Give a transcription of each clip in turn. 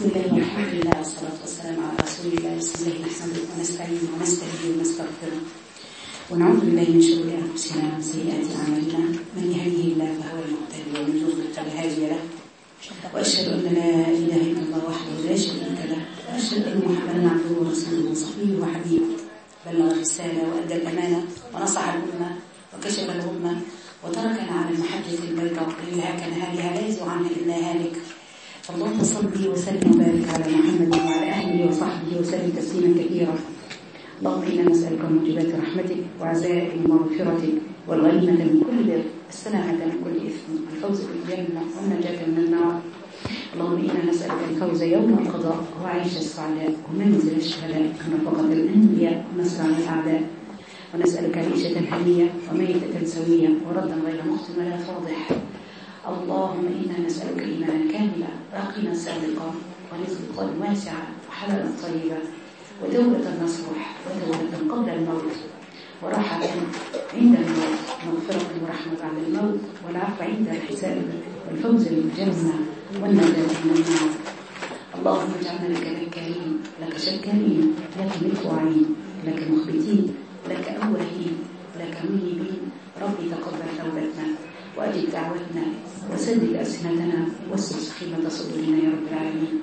بسم الله والحمد لله والصلاة والسلام على رسول الله بسم الله نحمده ونستعين ونستهديه ونستغفره ونعوذ بالله من شرور أنفسنا ومن سيئات أعمالنا. من يهده الله فهو المهتدي ومن يضلل فلا هادي له. وأشهد أن لا إله إلا الله وحده لا شريك له. وأشهد أن محمدا عبده ورسوله وصفيه وحبيبه. بلغ الرسالة وأدى الأمانة ونصح الأمة وكشف الأمة وتركنا على المحجة البيضاء ليلها كنهارها لا يزغ عنها إلا هالك. اللهم صل وسلم وبارك على محمد وعلى اهله وصحبه وسلم تسليما كثيرا. اللهم إنا نسألك موجبات رحمتك وعزائم مغفرتك والغنيمة من كل بر السلامه من كل إثم الفوز بالجنه والنجاة من النار. اللهم إنا نسألك الفوز يوم القضاء وعيش السعداء ومنزل الشهداء ونفقة الأنبياء ونصر على الأعداء. ونسألك عيشة هنيه وميتة سوية وردا غير مخت ولا فاضح. اللهم إنا نسألك إيمانا كاملا يقينا صادقا ورزقا واسعا وحلالا طيبا وتوبة نصوح وتوبة قبل الموت وراحة عند الموت مغفرة ورحمة بعد الموت والعفو عند الحساب والفوز بالجنة والنجاة من النار. اللهم اجعلنا لك ذكارين لك شكارين لك مطوعين لك مخبتين لك أولين لك منيبين. ربي تقبل توبتنا. وأجب دعوتنا وسدد ألسنتنا واسر سخيمة صدورنا يا رب العالمين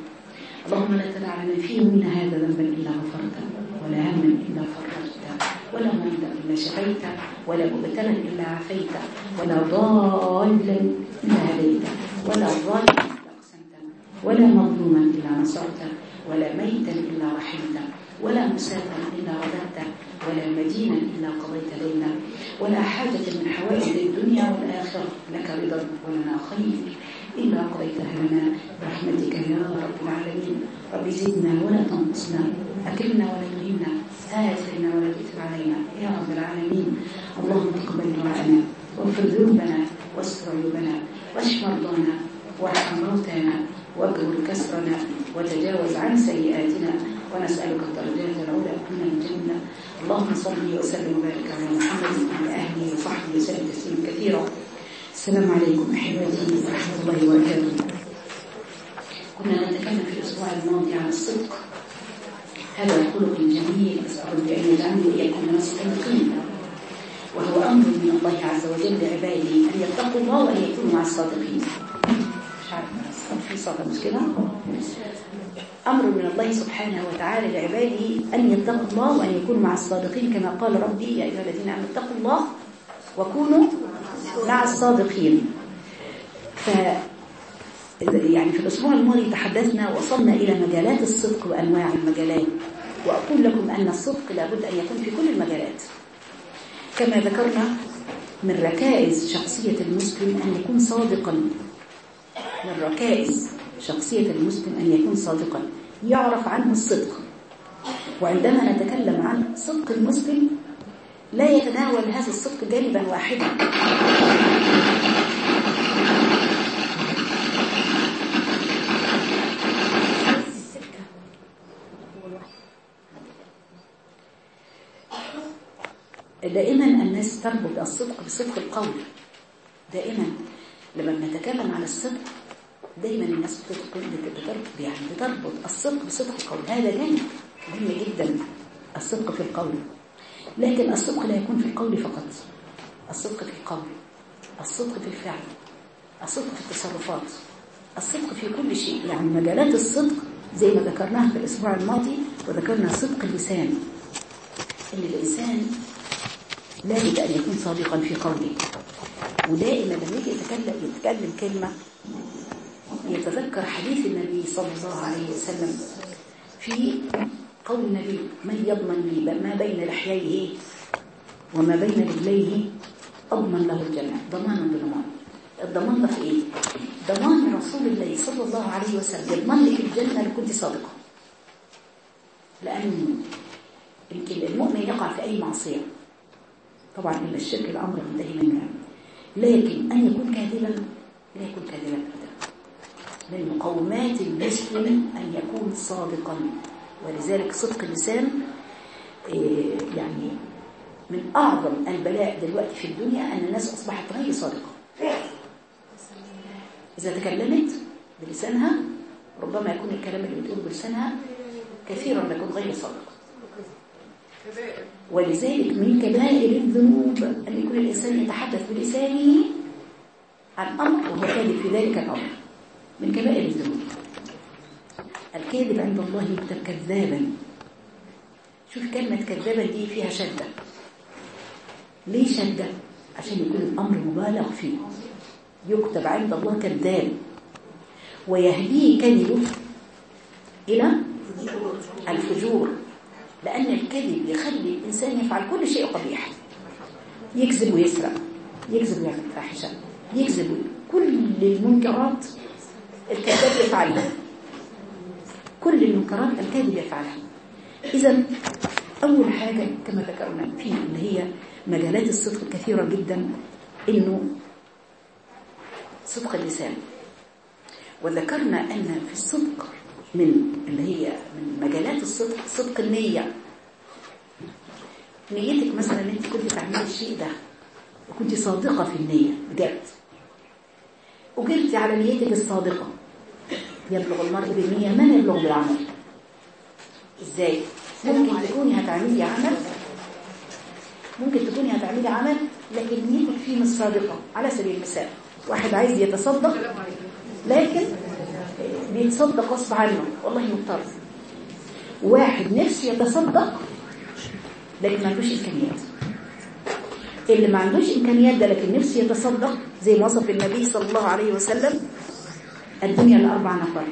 اللهم لا تدع لنا في يومنا هذا ذنبا إلا غفرته ولا هما إلا فرجته ولا مريضا إلا شفيته ولا مبتلا إلا عافيته ولا ضالا إلا هديته ولا ظالما إلا أقسمته ولا مظلوما إلا نصرته ولا ميتا إلا رحمته. ولا مسافرا إلا رددته ولا مدينا إلا قضيت لنا ولا حاجة من حوائج الدنيا والآخرة لك رضا ولنا خير إلا قضيتها لنا. برحمتك يا رب العالمين. رب زدنا ولا تنقصنا أكرمنا ولا تهنا آثرنا ولا تؤثر علينا. يا رب العالمين اللهم تقبل دعاءنا واغفر ذنوبنا واستر عيوبنا واشف مرضانا وارحم موتانا واجبر كسرنا وتجاوز عن سيئاتنا. ونسألك الدرجات العلى من الجنة. اللهم صل وسلم وبارك على محمد وعلى أهله وصحبه وسلم تسليما كثيرا. السلام عليكم أحبتي ورحمة الله وبركاته. كنا نتكلم في الأسبوع الماضي عن الصدق. هذا الخلق الجميل أسأل بأن يجعلني وإياكم من الصادقين وهو أمر من الله عز وجل لعباده أن يتقوا الله وأن يكونوا مع الصادقين. مش في صدق مش كده؟ أمر من الله سبحانه وتعالى لعباده أن يتقوا الله وأن يكونوا مع الصادقين كما قال ربي يا أيها الذين آمنوا اتقوا الله وكونوا مع الصادقين. ف يعني في الأسبوع الماضي تحدثنا وصلنا إلى مجالات الصدق وأنواع المجالات. وأقول لكم أن الصدق لابد أن يكون في كل المجالات. كما ذكرنا من ركائز شخصية المسلم أن يكون صادقا. من ركائز شخصية المسلم أن يكون صادقا يعرف عنه الصدق. وعندما نتكلم عن صدق المسلم لا يتناول هذا الصدق جانبا واحدا. دائما الناس تربط الصدق بصدق القول. دائما لما نتكلم عن الصدق دايما الناس بتربط يعني بتربط الصدق بصدق القول هذا جانب مهم جدا الصدق في القول لكن الصدق لا يكون في القول فقط. الصدق في القول. الصدق في الفعل. الصدق في التصرفات. الصدق في كل شيء. يعني مجالات الصدق زي ما ذكرناها في الأسبوع الماضي وذكرنا صدق اللسان. إن الإنسان لابد أن يكون صادقا في قوله. ودائما لما يجي يتكلم يتكلم كلمة يتذكر حديث النبي صلى الله عليه وسلم في قول النبي من يضمن لي ما بين لحييه وما بين رجليه أضمن له الجنة. ضمانا بضمان الضمان ده في إيه؟ ضمان رسول الله صلى الله عليه وسلم يضمن لك الجنة لو كنت صادقة لأن يمكن المؤمن يقع في أي معصية. طبعا إلا الشرك الأمر منتهي منها. لكن أن يكون كاذبا لا يكون كاذبا. من مقومات المسلم أن يكون صادقا. ولذلك صدق اللسان يعني من أعظم البلاء دلوقتي في الدنيا أن الناس أصبحت غير صادقة. إذا تكلمت بلسانها ربما يكون الكلام اللي بتقول بلسانها كثيرا لكن غير صادق. ولذلك من كبائر الذنوب أن يكون الإنسان يتحدث بلسانه عن أمر وهو في ذلك الأمر. من كبائر الذنوب. الكاذب عند الله يكتب كذابا. شوف كلمة كذابا دي فيها شدة. ليه شدة؟ عشان يكون الأمر مبالغ فيه. يكتب عند الله كذاب. ويهديه كذبه إلى الفجور. لأن الكذب يخلي الإنسان يفعل كل شيء قبيح يكذب ويسرق. يكذب ويعمل فاحشة. يكذب كل المنكرات. الكذاب يفعلها كل المنكرات الكاذب يفعلها. إذا أول حاجة كما ذكرنا في اللي هي مجالات الصدق كثيرة جدا إنه صدق اللسان. وذكرنا أن في الصدق من اللي هي من مجالات الصدق صدق النية. نيتك مثلا أنت كنت تعملي الشيء ده وكنت صادقة في النية بجد. وجرت على نيتك الصادقة. يبلغ المرء بالنية ما يبلغ بالعمل إزاي؟ ممكن تكوني هتعملي عمل. ممكن تكوني هتعملي عمل لكن نيتك فيه مش صادقة على سبيل المثال. واحد عايز يتصدق لكن بيتصدق غصب عنه. والله مضطر. واحد نفسه يتصدق لكن ما عندوش إمكانيات. اللي ما عندوش إمكانيات ده لكن نفسه يتصدق زي ما وصف النبي صلى الله عليه وسلم الدنيا لاربع نفر.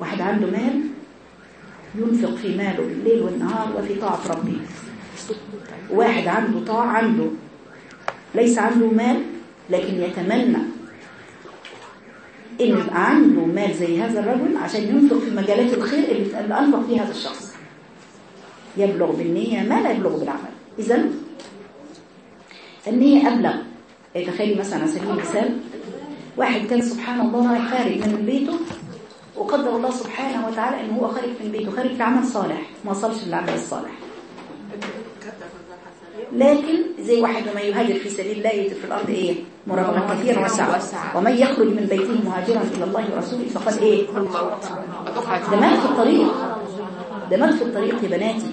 واحد عنده مال ينفق في ماله بالليل والنهار وفي طاعة ربه. واحد عنده طاعة عنده. ليس عنده مال لكن يتمنى إن يبقى عنده مال زي هذا الرجل عشان ينفق في مجالات الخير اللي أنفق فيها هذا الشخص. يبلغ بالنية ما لا يبلغ بالعمل. إذا النية أبلغ. تخيلي مثلا على سبيل المثال واحد كان سبحان الله رايح خارج من بيته وقدر الله سبحانه وتعالى ان هو خارج من بيته خارج في عمل صالح ما وصلش للعمل الصالح. لكن زي واحد لما يهاجر في سبيل الله يجد في الأرض إيه؟ مرغما كثيرا وسعا ومن يخرج من بيته مهاجرا إلى الله ورسوله فقد إيه؟ ده مات في الطريق. ده مات في الطريق يا بناتي.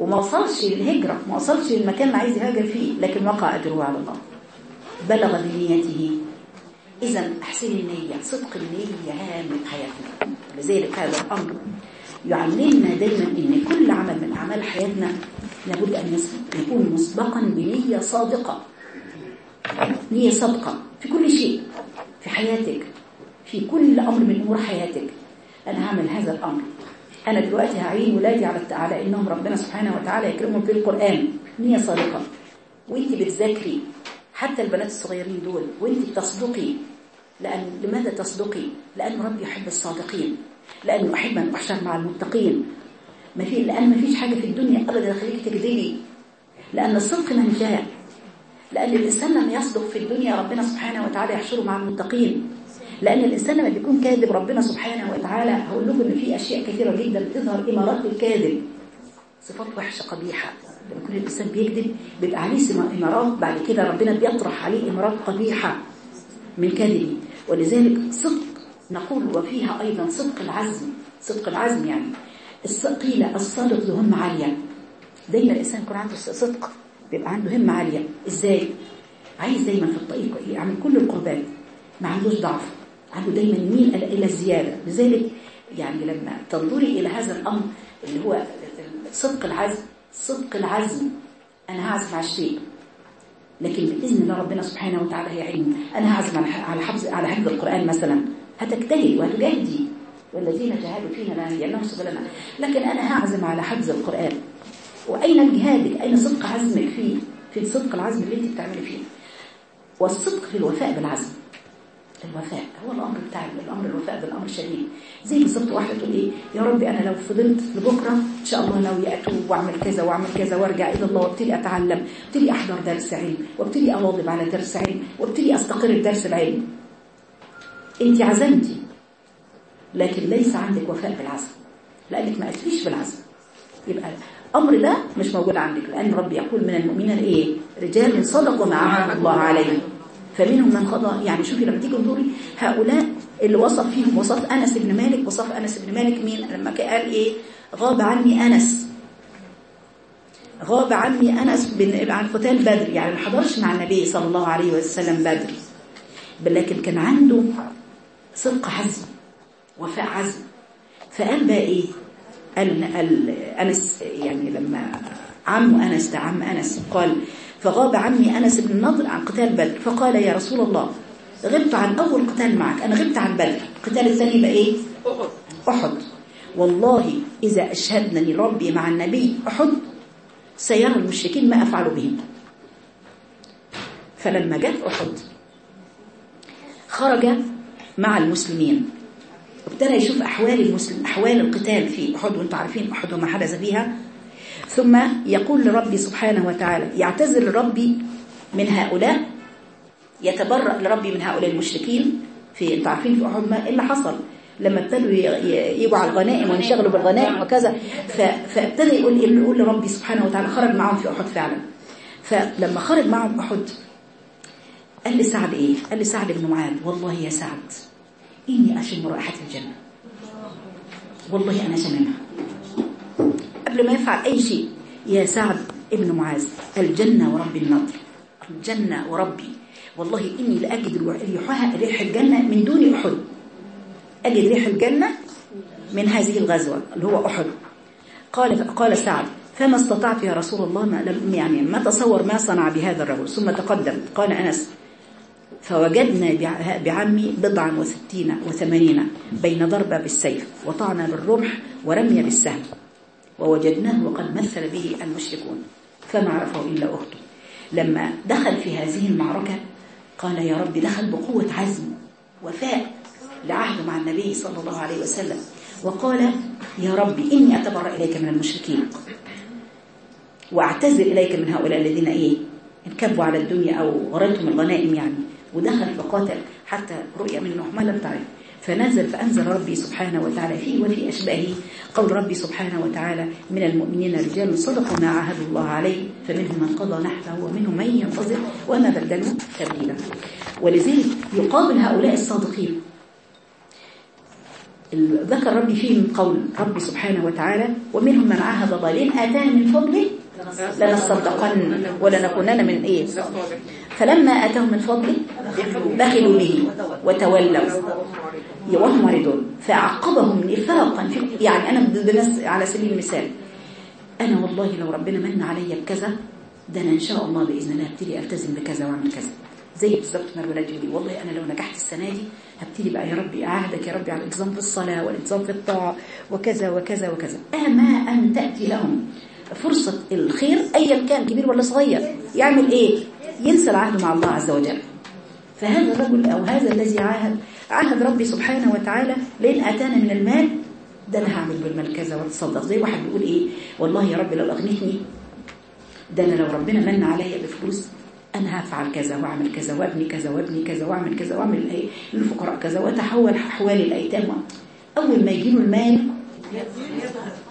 وما وصلش للهجرة ما وصلش للمكان اللي عايز يهاجر فيه لكن وقع أجره على الله. بلغ بنيته. إذا أحسن النية صدق النية هام حياتنا. لذلك هذا الأمر يعلمنا دايما أن كل عمل من أعمال حياتنا لابد أن يكون مسبقا بنية صادقة. نية صادقة في كل شيء في حياتك في كل أمر من أمور حياتك. أنا هعمل هذا الأمر. أنا دلوقتي هعين ولادي على على إنهم ربنا سبحانه وتعالى يكرمهم في القرآن. نية صادقة. وأنت بتذاكري. حتى البنات الصغيرين دول وانت بتصدقي لأن لماذا تصدقي؟ لأن ربي يحب الصادقين. لأنه أحب أن أحشر مع المتقين. ما في لأن ما فيش حاجة في الدنيا أبدا تخليك تكذبي. لأن الصدق منجاه لأن الإنسان لما يصدق في الدنيا ربنا سبحانه وتعالى يحشره مع المتقين. لأن الإنسان لما بيكون كاذب ربنا سبحانه وتعالى هقول لكم إن في أشياء كثيرة جدا بتظهر إمارات الكاذب. صفات وحشة قبيحة. لما يكون الإنسان بيكذب بيبقى عليه إمارات. بعد كده ربنا بيطرح عليه إمارات قبيحة من كذبه ولذلك صدق نقول وفيها أيضا صدق العزم. صدق العزم يعني. قيل الصادق ذو همة عالية. دايما الإنسان يكون عنده صدق بيبقى عنده همة عالية. إزاي؟ عايز دايما في الطريق يعمل كل القربات ما عندوش ضعف. عنده دايما ميل إلى الزيادة لذلك يعني لما تنظري إلى هذا الأمر اللي هو صدق العزم صدق العزم أنا هعزم على الشيء. لكن بإذن الله ربنا سبحانه وتعالى هيعين أنا هعزم على حفظ على حفظ القرآن مثلا. هتجتهد وهتجاهدي. والذين جاهدوا فينا لنهدينهم سبلنا. لكن أنا هعزم على حفظ القرآن. وأين جهادك؟ أين صدق عزمك فيه في صدق العزم اللي أنت بتعملي فيه؟ والصدق في الوفاء بالعزم. الوفاء. هو الأمر بتاع الأمر الوفاء بالأمر شديد. زي بالظبط واحدة تقول إيه يا ربي أنا لو فضلت لبكرة إن شاء الله ناوي أتوب وأعمل كذا وأعمل كذا وأرجع إلى الله وأبتدي أتعلم وأبتدي أحضر درس علم وأبتدي أواظب على درس علم وأبتدي أستقر بدرس العلم. أنت عزمتي لكن ليس عندك وفاء بالعزم. لأنك ما أتفيش بالعزم. يبقى الأمر ده مش موجود عندك لأن ربي يقول من المؤمنين إيه؟ رجال صدقوا ما الله عليه فمنهم من قضى. يعني شوفي لما تيجي تنظري هؤلاء اللي وصف فيهم وصف أنس بن مالك وصف أنس بن مالك مين؟ لما قال إيه؟ غاب عني أنس. غاب عني أنس بن عن قتال بدر. يعني ما حضرش مع النبي صلى الله عليه وسلم بدر. لكن كان عنده صدق عزم وفاء عزم. فقال بقى إيه؟ قال أنس يعني لما عم أنس ده عم أنس قال فغاب عمي أنس بن النضر عن قتال بدر فقال يا رسول الله غبت عن أول قتال معك. أنا غبت عن بدر القتال الثاني بقى إيه؟ أحد. والله إذا أشهدنني ربي مع النبي أحد سيرى المشركين ما أفعل بهم. فلما جاء أحد خرج مع المسلمين. وابتدى يشوف أحوال المسلم أحوال القتال في أحد. وأنتم عارفين أحد وما حدث فيها. ثم يقول لربي سبحانه وتعالى يعتذر لربي من هؤلاء يتبرأ لربي من هؤلاء المشركين في أنتم عارفين في ما اللي حصل. لما ابتدوا يجوا على الغنائم وينشغلوا بالغنائم وكذا فابتدى يقول يقول لربي سبحانه وتعالى خرج معهم في أحد فعلا. فلما خرج معهم أحد قال لي سعد إيه؟ قال لي سعد بن معاذ والله يا سعد إني أشم رائحة الجنة. والله أنا شممها قبل ما يفعل أي شيء. يا سعد ابن معاذ الجنة ورب النضر الجنة وربي. والله إني لأجد ريحها ريح الجنة من دون أحد. أجد ريح الجنة من هذه الغزوة اللي هو أحد. قال قال سعد فما استطعت يا رسول الله ما لم يعني ما تصور ما صنع بهذا الرجل. ثم تقدم. قال أنس فوجدنا بعمي بضعا وستين وثمانين بين ضربة بالسيف وطعن بالرمح ورمي بالسهم. ووجدناه وقد مثل به المشركون فما عرفه إلا أخته. لما دخل في هذه المعركة قال يا رب دخل بقوة عزم وفاء لعهده مع النبي صلى الله عليه وسلم. وقال يا رب إني أتبرأ إليك من المشركين وأعتذر إليك من هؤلاء الذين إيه انكبوا على الدنيا أو غرتهم الغنائم يعني. ودخل فقاتل حتى رؤيا منه ما لم تعرف. فنزل فأنزل ربي سبحانه وتعالى فيه وفي أشباهه قول ربي سبحانه وتعالى من المؤمنين رجال صدقوا ما عاهدوا الله عليه فمنهم من قضى نحبه ومنهم من ينتظر وما بدلوا تبديلا. ولذلك يقابل هؤلاء الصادقين. ذكر ربي فيه من قول ربي سبحانه وتعالى ومنهم من عاهد الله آتانا من فضله لنصدقن ولنكونن من إيه؟ فلما أتاهم من فضله بخلوا به وتولوا. وهم معرضون فعقبهم نفاقا يعني أنا بنس على سبيل المثال. أنا والله لو ربنا من عليا بكذا ده أنا إن شاء الله بإذن الله هبتدي ألتزم بكذا وأعمل كذا. زي بالظبط ما الولاد يقولي والله أنا لو نجحت السنة دي هبتدي بقى يا ربي أعهدك يا ربي على الإنتظام في الصلاة والإنتظام في الطاعة وكذا وكذا وكذا. أما أن تأتي لهم فرصة الخير أيا كان كبير ولا صغير يعمل إيه؟ ينسى العهد مع الله عز وجل. فهذا الرجل أو هذا الذي عاهد عهد ربي سبحانه وتعالى لين أتانا من المال ده أنا هعمل بالمال كذا وأتصدق. زي واحد بيقول إيه؟ والله يا رب لو أغنيتني ده أنا لو ربنا من عليا بفلوس أنا هفعل كذا وأعمل كذا وأبني كذا وأبني كذا وأعمل كذا وأعمل للفقراء كذا وأتحول أحوال الأيتام. أول ما يجيله المال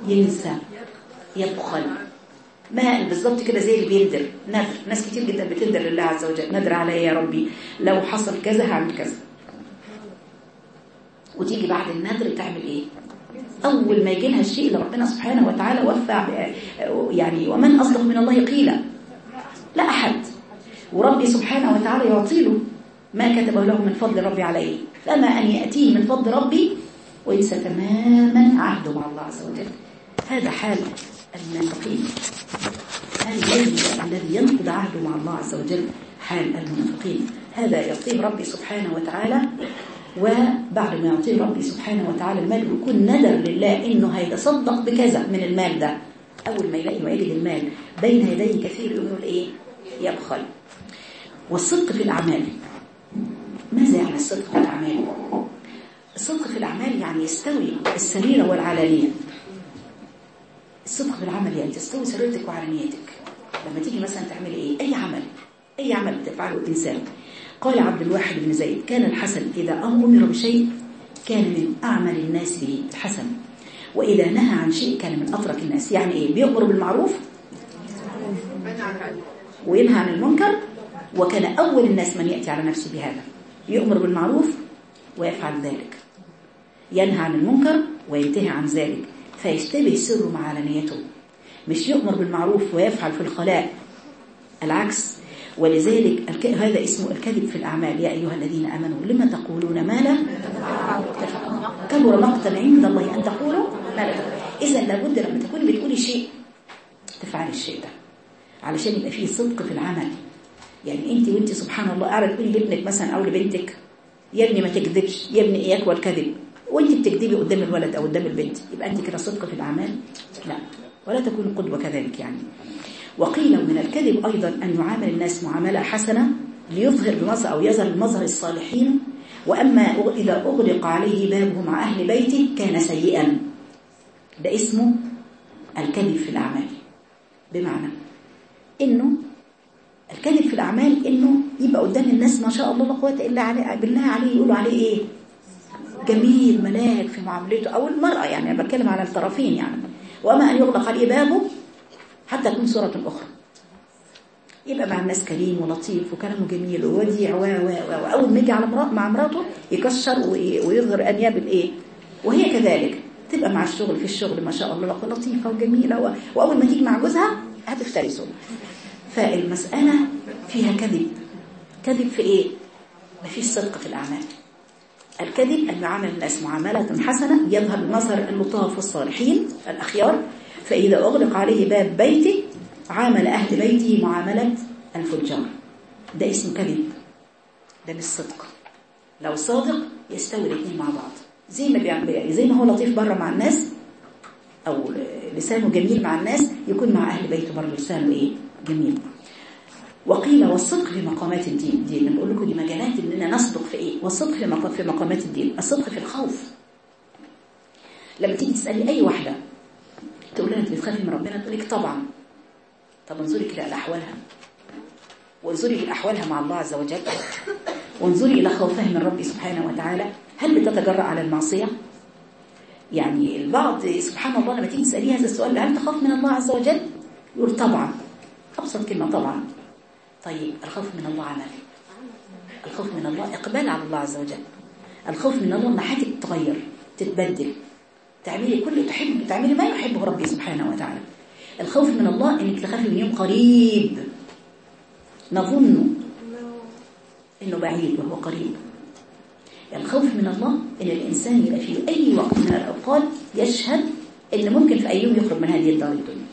ينسى يبخل. ما بالظبط كده زي اللي بيندر. نذر ناس كتير جدا بتندر لله عز وجل. نذر عليا يا ربي. لو حصل كذا هعمل كذا. وتيجي بعد النذر تعمل إيه؟ أول ما يجي لها الشيء اللي ربنا سبحانه وتعالى وفى يعني ومن أصدق من الله قيلا. لا أحد. وربي سبحانه وتعالى يعطي له ما كتبه له من فضل ربي عليه. فما أن يأتيه من فضل ربي وينسى تماما عهده مع الله عز وجل. هذا حال المنافقين. الذي ينقض عهده مع الله عز وجل. حال المنافقين. هذا يعطيه ربي سبحانه وتعالى وبعد ما يعطيه ربي سبحانه وتعالى المال ويكون ندر لله إنه هيتصدق بكذا من المال ده. أول ما يلاقي ويجد المال بين يديه كثير يقول إيه؟ يبخل والصدق في الأعمال. ماذا يعني الصدق في الأعمال؟ الصدق في الأعمال يعني يستوي السريره والعلانية. الصدق بالعمل يعني تستوي سريرتك وعلانيتك. لما تيجي مثلا تعملي إيه؟ أي عمل. أي عمل تفعله الإنسان. قال عبد الواحد بن زيد كان الحسن إذا أمر بشيء كان من أعمل الناس به الحسن وإذا نهى عن شيء كان من اترك الناس. يعني إيه؟ بيأمر بالمعروف وينهى عن المنكر وكان أول الناس من يأتي على نفسه بهذا. يؤمر بالمعروف ويفعل ذلك. ينهى عن المنكر وينتهي عن ذلك. فيشتبه سره مع علانيته. مش يؤمر بالمعروف ويفعل في الخلاء. العكس ولذلك. هذا اسمه الكذب في الأعمال. يا أيها الذين آمنوا لما تقولون ما لا كبر مقتا عند الله أن تقولوا ما لا إذا لابد لما تكوني بتقولي شيء تفعلي الشيء ده. علشان يبقى فيه صدق في العمل. يعني أنت وأنت سبحان الله قاعدة تقولي لابنك مثلا أو لبنتك يا ابني ما تكذبش يا ابني إياك والكذب. وأنت بتكذبي قدام الولد أو قدام البنت. يبقى أنت كده صدق في الأعمال؟ لا. ولا تكون قدوة كذلك يعني. وقيل من الكذب أيضا أن يعامل الناس معاملة حسنة ليظهر بمظهر أو يظهر بمظهر الصالحين وأما إذا أغلق عليه بابه مع أهل بيته كان سيئا. ده اسمه الكذب في الأعمال. بمعنى إنه الكذب في الأعمال إنه يبقى قدام الناس ما شاء الله لا قوة إلا عليه بالله عليه يقولوا عليه إيه؟ جميل ملاك في معاملته أو المرأة يعني أنا بتكلم على الطرفين يعني. وأما أن يغلق عليه بابه حتى تكون صورة أخرى يبقى مع الناس كريم ولطيف وكلامه جميل ووديع و و وأول ما يجي على مرأة مع مراته يكشر ويظهر أنياب الإيه؟ وهي كذلك تبقى مع الشغل في الشغل ما شاء الله لطيفة وجميلة وأول ما تيجي مع جوزها هتفترسه فالمسألة فيها كذب. كذب في إيه؟ مفيش صدق في الأعمال. الكذب أن يعامل الناس معاملة حسنة يظهر بمظهر اللطاف والصالحين الأخيار فإذا أغلق عليه باب بيته عامل أهل بيته معاملة الفجار. ده اسم كذب. ده مش صدق. لو صادق يستوي الاثنين مع بعض. زي ما بيعمل زي ما هو لطيف بره مع الناس أو لسانه جميل مع الناس يكون مع أهل بيته برضه لسانه إيه؟ جميل. وقيل والصدق في مقامات الدين. دي بنقول لكم دي مجالات إننا نصدق في إيه؟ والصدق في في مقامات الدين. الصدق في الخوف. لما تيجي تسألي أي واحدة تقول لها انت بتخافي من ربنا تقول لك طبعا. طب انظري كده إلى أحوالها. وانظري إلى أحوالها مع الله عز وجل. وانظري إلى خوفها من ربي سبحانه وتعالى. هل بتتجرأ على المعصية؟ يعني البعض سبحان الله لما تيجي تسأليه هذا السؤال هل تخاف من الله عز وجل؟ يقول طبعا. أبسط كلمة طبعا. طيب الخوف من الله عمل الخوف من الله إقبال على الله عز وجل. الخوف من الله أن حياتك تتغير تتبدل. تعملي كل تحب تعملي ما يحبه ربي سبحانه وتعالى. الخوف من الله إنك تخافي من يوم قريب. نظن إنه بعيد وهو قريب. الخوف من الله إن الإنسان يبقى في أي وقت من الأوقات يشهد إن ممكن في أي يوم يخرج من هذه الدار الدنيا.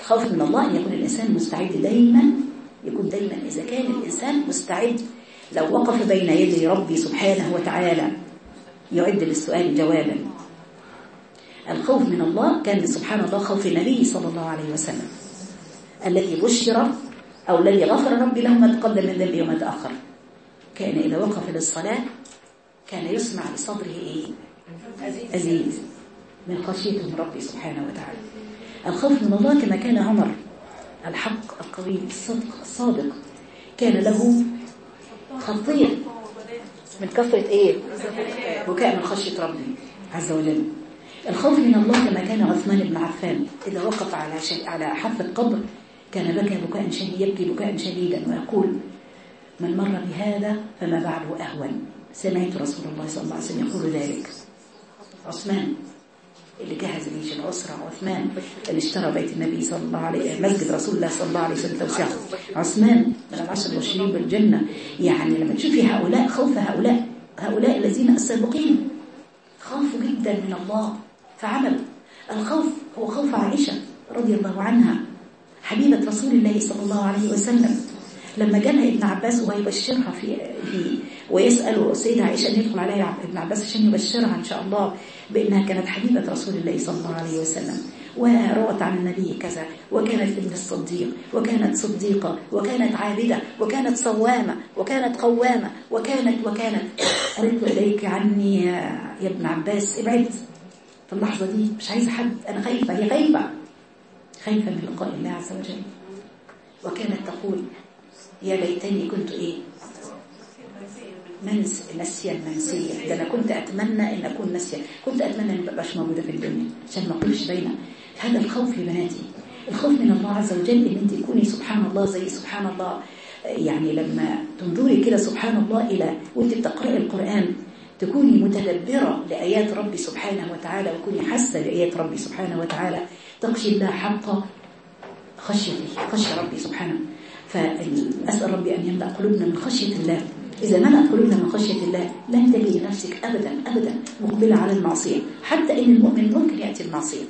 الخوف من الله إن يكون الإنسان مستعد دايما يكون دايما إذا كان الإنسان مستعد. لو وقف بين يدي ربي سبحانه وتعالى يعد للسؤال جوابا. الخوف من الله كان سبحان الله خوف النبي صلى الله عليه وسلم. الذي بشر أو الذي غفر ربي له ما تقدم من ذنبه وما تأخر كان إذا وقف للصلاة كان يسمع لصدره إيه؟ أزيز من خشيته من ربي سبحانه وتعالى. الخوف من الله كما كان عمر الحق القوي الصدق الصادق كان له خطية من كثرة إيه؟ بكاء من خشية ربي عز وجل. الخوف من الله كما كان عثمان بن عفان إذا وقف على شيء على حافة قبر كان بكى بكاء شديد يبكي بكاء شديدا ويقول من مر بهذا فما بعده أهون. سمعت رسول الله صلى الله عليه وسلم يقول ذلك. عثمان اللي جهز جيش العسرة عثمان اللي اشترى بيت النبي صلى الله عليه مسجد رسول الله صلى الله عليه وسلم توسعة. عثمان من العشر المبشرين بالجنة. يعني لما تشوفي هؤلاء خوف هؤلاء هؤلاء الذين السابقين خافوا جدا من الله. فعمل. الخوف هو خوف عائشة رضي الله عنها حبيبة رسول الله صلى الله عليه وسلم. لما جالها ابن عباس ويبشرها في في ويسأل السيدة عائشة أن يدخل عليها ابن عباس عشان يبشرها إن شاء الله بأنها كانت حبيبة رسول الله صلى الله عليه وسلم. وروت عن النبي كذا وكانت ابن الصديق وكانت صديقة وكانت عابدة وكانت صوامة وكانت قوامة وكانت وكانت. قلت إليك عني يا ابن عباس ابعد. في اللحظة دي مش عايزة حد. أنا خايفة هي خايفة. خايفة من لقاء الله عز وجل. وكانت تقول يا ليتني كنت إيه؟ منس نسيا منسيا ده أنا كنت أتمنى أن أكون نسيا كنت أتمنى أن مبقاش موجودة في الدنيا. عشان ما أقولش بينا هذا الخوف يا بناتي. الخوف من الله عز وجل أن أنت تكوني سبحان الله زي سبحان الله. يعني لما تنظري كده سبحان الله إلى وأنت بتقرأي القرآن تكوني متدبرة لآيات ربي سبحانه وتعالى وكوني حاسة لآيات ربي سبحانه وتعالى. تخشي الله حق خشيته خشية ربي سبحانه. فأسأل ربي أن يملأ قلوبنا من خشية الله. إذا ملأت قلوبنا من خشية الله لن تجد نفسك أبدا أبدا مقبلة على المعصية. حتى إن المؤمن ممكن يأتي المعصية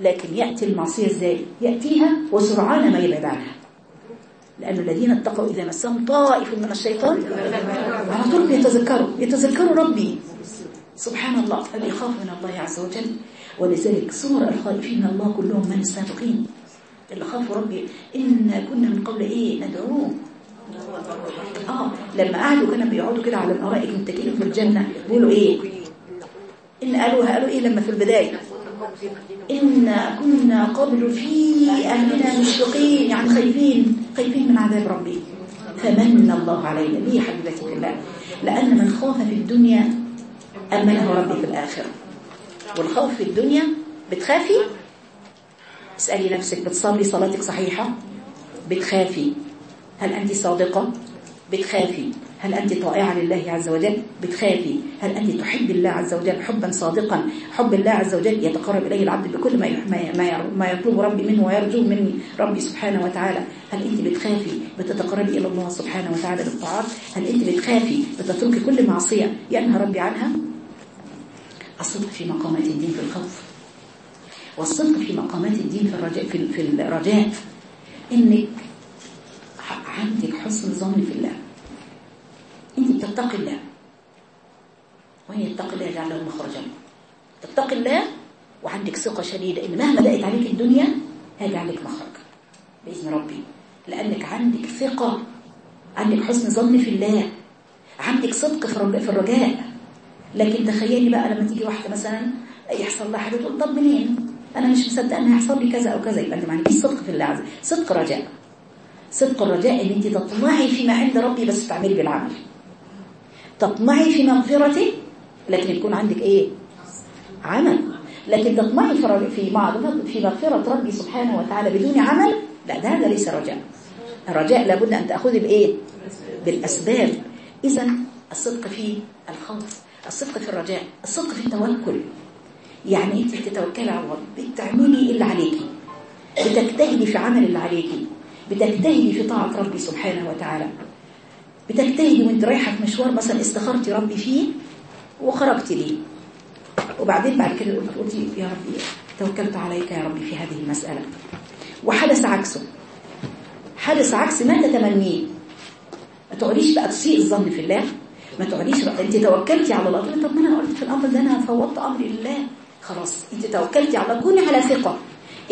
لكن يأتي المعصية إزاي؟ يأتيها وسرعان ما يبعد عنها. لأن الذين اتقوا إذا مسهم طائف من الشيطان على طول يتذكروا يتذكروا ربي. سبحان الله الإخاف من الله عز وجل. ولذلك صور الخائفين من الله كلهم من السابقين. اللي خافوا ربي إن كنا من قبل إيه؟ ندعوه. آه لما قعدوا كانوا بيقعدوا كده على الأرائك متكئين في الجنة. بيقولوا إيه؟ إن قالوا قالوا إيه لما في البداية؟ إن كنا قبل في أهلنا مشفقين يعني خايفين خايفين من عذاب ربي. فمن الله علينا ليه حبيبتي في الله. لأن من خاف في الدنيا أمنه ربي في الآخرة. والخوف في الدنيا بتخافي؟ اسألي نفسك بتصلي صلاتك صحيحة؟ بتخافي. هل أنت صادقة؟ بتخافي. هل أنت طائعة لله عز وجل؟ بتخافي. هل أنت تحب الله عز وجل حبا صادقا؟ حب الله عز وجل يتقرب إليه العبد بكل ما ما يطلب ربي منه ويرجو من ربي سبحانه وتعالى. هل أنت بتخافي بتتقربي إلى الله سبحانه وتعالى بالطاعات؟ هل أنت بتخافي بتتركي كل معصية ينهى ربي عنها؟ الصدق في مقامات الدين في الخوف. والصدق في مقامات الدين في الرجاء في الرجاء. إنك عندك حسن ظن في الله. انت بتتقي الله. وهي يتقي الله يجعل له مخرجا تتقي الله وعندك ثقة شديدة إن مهما ضاقت عليك الدنيا هيجعل لك مخرج. بإذن ربي. لأنك عندك ثقة عندك حسن ظن في الله. عندك صدق في الرجاء. لكن تخيلي بقى لما تيجي واحدة مثلا يحصل لها حاجة تقول طب منين؟ أنا مش مصدقة أن هيحصل لي كذا أو كذا. يبقى أنت ما عندكيش صدق في الله عز صدق رجاء. صدق الرجاء إن أنت تطمعي فيما عند ربي بس تعملي بالعمل. تطمعي في مغفرته لكن يكون عندك إيه؟ عمل. لكن تطمعي في في مغفرة ربي سبحانه وتعالى بدون عمل لا ده هذا ليس رجاء. الرجاء لابد أن تأخذي بإيه؟ بالأسباب. إذا الصدق في الخوف الصدق في الرجاء الصدق في التوكل. يعني أنت بتتوكلي على الله بتعملي اللي عليكي بتجتهدي في عمل اللي عليكي بتجتهدي في طاعة ربي سبحانه وتعالى. بتجتهدي وانت رايحة في مشوار مثلا استخرتي ربي فيه وخرجتي ليه وبعدين بعد كده قلتي يا ربي توكلت عليك يا ربي في هذه المسألة. وحدث عكسه. حدث عكس ما تتمنيه ما تقعديش بقى تسيء الظن في الله. ما تقعديش بقى أنت توكلتي على الله. طب ما أنا قلت في الأمر ده أنا فوضت امري لله خلاص أنت توكلتي على كوني على ثقة.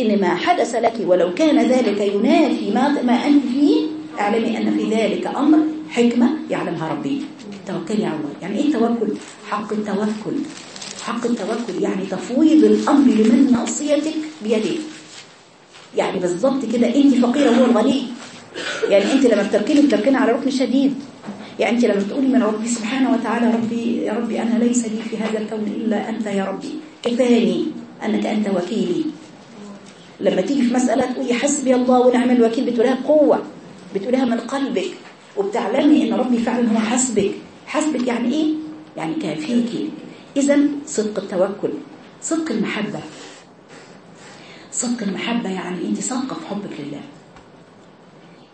ان ما حدث لك ولو كان ذلك ينافي ما ما انت فيه اعلمي أن في ذلك أمر حكمة يعلمها ربي. توكلي على الله يعني إيه التوكل حق التوكل. حق التوكل يعني تفويض الأمر لمن ناصيتك بيدك. يعني بالظبط كده أنت فقيرة وهو الغني. يعني أنت لما بتركني بتركني على ركن شديد. يعني أنت لما تقولي من ربي سبحانه وتعالى ربي يا ربي أنا ليس لي في هذا الكون إلا أنت يا ربي. كفاني أنك أنت وكيلي. لما تيجي في مسألة تقولي حسبي الله ونعم الوكيل بتقولها بقوة بتقولها من قلبك. وبتعلمي إن ربي فعلا هو حسبك حسبك يعني إيه؟ يعني كافيكي اذا صدق التوكل صدق المحبة. صدق المحبة يعني أنت صادقة في حبك لله.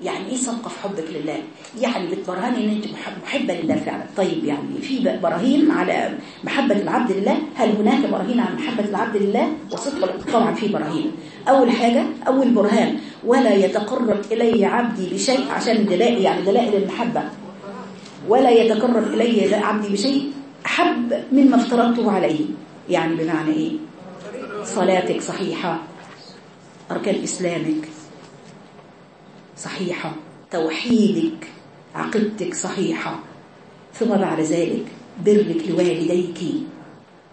يعني إيه صادقة في حبك لله؟ يعني بتبرهني إن أنت محبة لله فعلا. طيب يعني في براهين على محبة العبد لله؟ هل هناك براهين على محبة العبد لله؟ وصدق طبعا في براهين. أول حاجة أول برهان. ولا يتقرب إلي عبدي بشيء عشان دلائل يعني دلائل المحبة. ولا يتقرب إلي عبدي بشيء أحب مما افترضته عليه. يعني بمعنى إيه؟ صلاتك صحيحة. أركان إسلامك صحيحة. توحيدك عقيدتك صحيحة. ثم بعد ذلك برك لوالديك.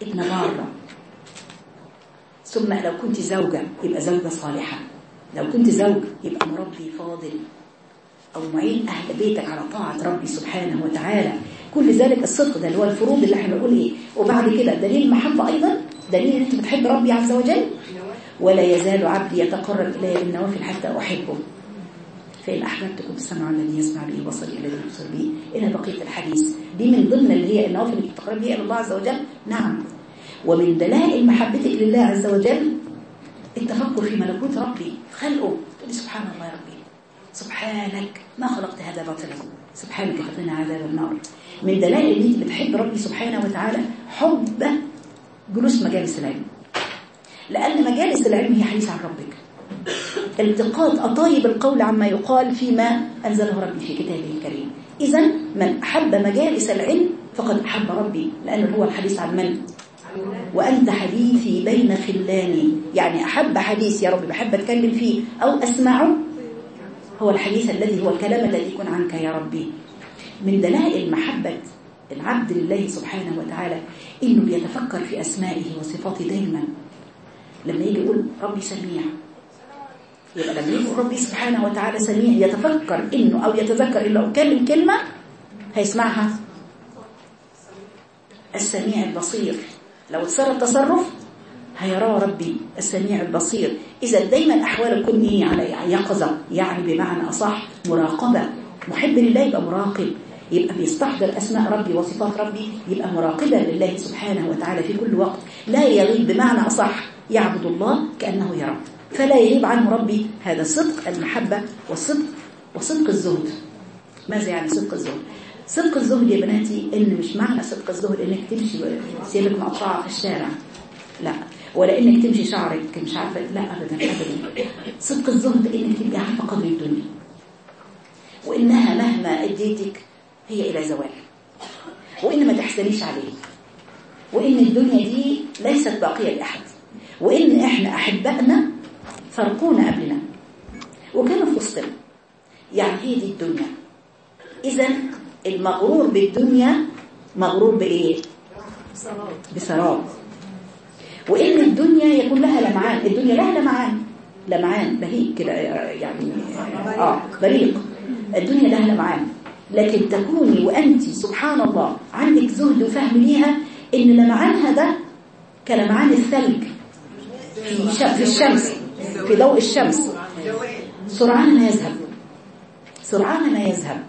ابن بارة ثم لو كنت زوجة يبقى زوجة صالحة. لو كنت زوج يبقى مربي فاضل. أو معين أهل بيتك على طاعة ربي سبحانه وتعالى. كل ذلك الصدق ده اللي هو الفروض اللي إحنا بنقول إيه. وبعد كده دليل المحبة أيضا. دليل إن أنت بتحب ربي عز وجل. ولا يزال عبدي يتقرب إلي بالنوافل حتى أحبه. فإن أحببتكم السمع الذي يسمع به وبصر الذي يبصر به إلى بقية الحديث. دي من ضمن اللي هي النوافل اللي بتقرب بها الله عز وجل. نعم. ومن دلائل محبتك لله عز وجل التفكر في ملكوت ربي. خلقه تقولي سبحان الله يا ربي. سبحانك. ما خلقت هذا باطلا. سبحانك فقنا عذاب النار. من دلائل انت بتحب ربي سبحانه وتعالى حب جلوس مجالس العلم. لأن مجالس العلم هي حديث عن ربك. التقاط أطايب القول عما يقال فيما أنزله ربي في كتابه الكريم. إذا من أحب مجالس العلم فقد أحب ربي لأنه هو الحديث عن من؟ وأنت حديثي بين خلاني. يعني أحب حديث يا رب بحب أتكلم فيه أو أسمعه. هو الحديث الذي هو الكلام الذي يكون عنك يا ربي. من دلائل محبة العبد لله سبحانه وتعالى إنه بيتفكر في أسمائه وصفاته دايما. لما يجي يقول ربي سميع يبقى لما يقول ربي سبحانه وتعالى سميع يتفكر إنه أو يتذكر إنه لو كلم كلمة هيسمعها. السميع البصير. لو تصرف التصرف هيراه ربي السميع البصير. إذا دايما أحوال تكون إيه على يقظة يعني بمعنى أصح مراقبة. محب لله يبقى مراقب. يبقى بيستحضر أسماء ربي وصفات ربي يبقى مراقبا لله سبحانه وتعالى في كل وقت. لا يغيب بمعنى أصح يعبد الله كأنه يرى. فلا يغيب عنه ربي هذا صدق المحبة والصدق وصدق الزهد. ماذا يعني صدق الزهد؟ صدق الزهد يا بناتي إن مش معنى صدق الزهد إنك تمشي ثيابك مقطعه في الشارع. لا. ولا إنك تمشي شعرك مش عارفة. لا ابدا ابدا. صدق الزهد إنك تبقى عارفة قدر الدنيا. وإنها مهما أديتك هي إلى زوال. وإن ما تحزنيش عليه. وإن الدنيا دي ليست باقية لأحد. وإن إحنا أحبائنا فرقونا قبلنا. وكانوا في وسطنا. يعني هي دي الدنيا. اذا المغرور بالدنيا مغرور بإيه؟ بسراب وإن الدنيا يكون لها لمعان الدنيا لها لمعان لمعان بهيج كده يعني آه بريق الدنيا لها لمعان. لكن تكوني وأنت سبحان الله عندك زهد وفهم ليها إن لمعانها ده كلمعان الثلج في الشمس في ضوء الشمس. سرعان ما يذهب. سرعان ما يذهب.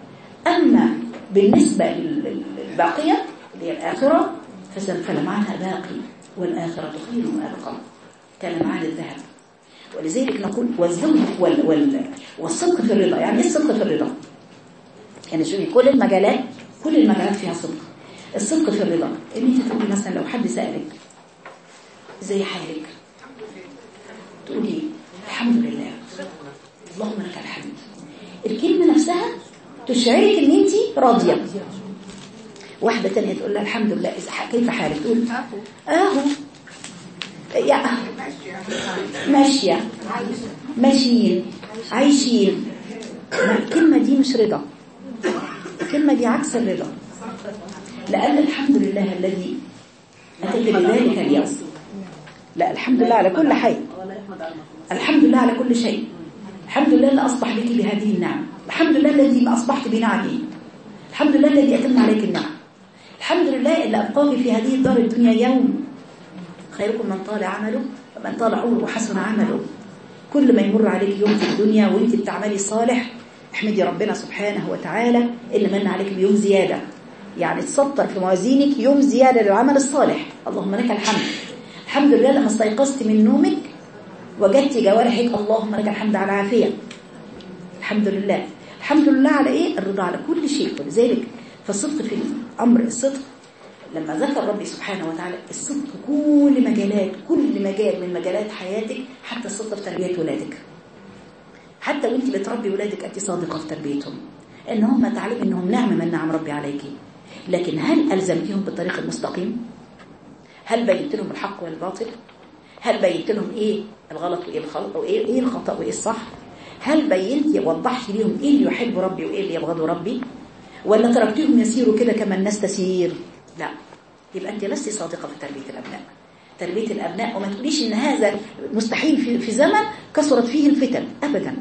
أما بالنسبة للباقية اللي هي الآخرة فلمعنها باقي والآخرة خير وأبقى كلمعان الذهب. ولذلك نقول والزهد وال وال والصدق في الرضا. يعني إيه الصدق في الرضا؟ يعني شوفي كل المجالات كل المجالات فيها صدق. الصدق في الرضا إن أنت تقولي مثلا لو حد سألك زي حالك؟ تقولي الحمد لله. اللهم لك الحمد. الكلمة نفسها تشعرك إن أنت راضية. واحدة تانية تقول لها الحمد لله. كيف حالك؟ تقول أهو. يا ماشية. ماشيين. عايشين. الكلمة دي مش رضا. الكلمة دي عكس الرضا. لأن الحمد لله الذي أتت بذلك اليوم. لا الحمد لله على كل حي. الحمد لله على كل شيء. الحمد لله اللي أصبح بك بهذه النعم. الحمد لله الذي أصبحت بنعمه الحمد لله الذي أتم عليك النعم. الحمد لله اللي أبقاك في هذه الدار الدنيا يوم. خيركم من طال عمله ومن طال عمره وحسن عمله. كل ما يمر عليك يوم في الدنيا وانت بتعملي صالح احمدي ربنا سبحانه وتعالى اللي من عليك بيوم زيادة. يعني تسطر في موازينك يوم زيادة للعمل الصالح. اللهم لك الحمد. الحمد لله لما استيقظت من نومك وجدت جوارحك. اللهم لك الحمد على عافية. الحمد لله. الحمد لله على إيه؟ الرضا على كل شيء. ولذلك فالصدق في الأمر الصدق. لما ذكر ربي سبحانه وتعالى الصدق كل مجالات كل مجال من مجالات حياتك حتى الصدق في تربية ولادك. حتى وأنت بتربي ولادك أنت صادقة في تربيتهم. ان هم تعلم إنهم نعمة من نعم ربي عليك. لكن هل ألزمتهم بالطريق المستقيم؟ هل بينت لهم الحق والباطل؟ هل بينت لهم إيه الغلط وإيه الخلط وايه إيه الخطأ وإيه الصح؟ هل بينت وضحت لهم إيه اللي يحب ربي وإيه اللي يبغضه ربي؟ ولا تركتهم يسيروا كده كما الناس تسير لا. يبقى أنت لست صادقة في تربية الأبناء. تربية الأبناء وما تقوليش إن هذا مستحيل في, في زمن كثرت فيه الفتن. أبدا.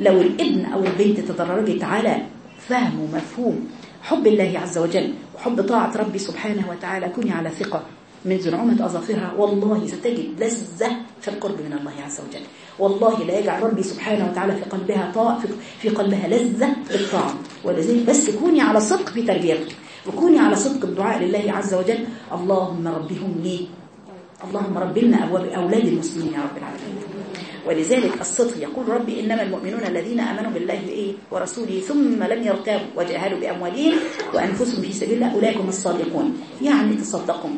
لو الابن أو البنت تدرجت على فهم ومفهوم حب الله عز وجل وحب طاعة ربي سبحانه وتعالى كوني على ثقة منذ نعومة أظافرها والله ستجد لذة في القرب من الله عز وجل. والله لا يجعل ربي سبحانه وتعالى في قلبها طاء في قلبها لذة بالطعم ولذلك بس كوني على صدق في تربيته وكوني على صدق الدعاء لله عز وجل اللهم ربهم لي. اللهم رب لنا أولاد المسلمين يا رب العالمين. ولذلك الصدق يقول ربي إنما المؤمنون الذين آمنوا بالله إيه ورسوله ثم لم يرتابوا وجاهدوا بأموالهم وأنفسهم في سبيل الله أولئك الصادقون. يعني تصدقوا.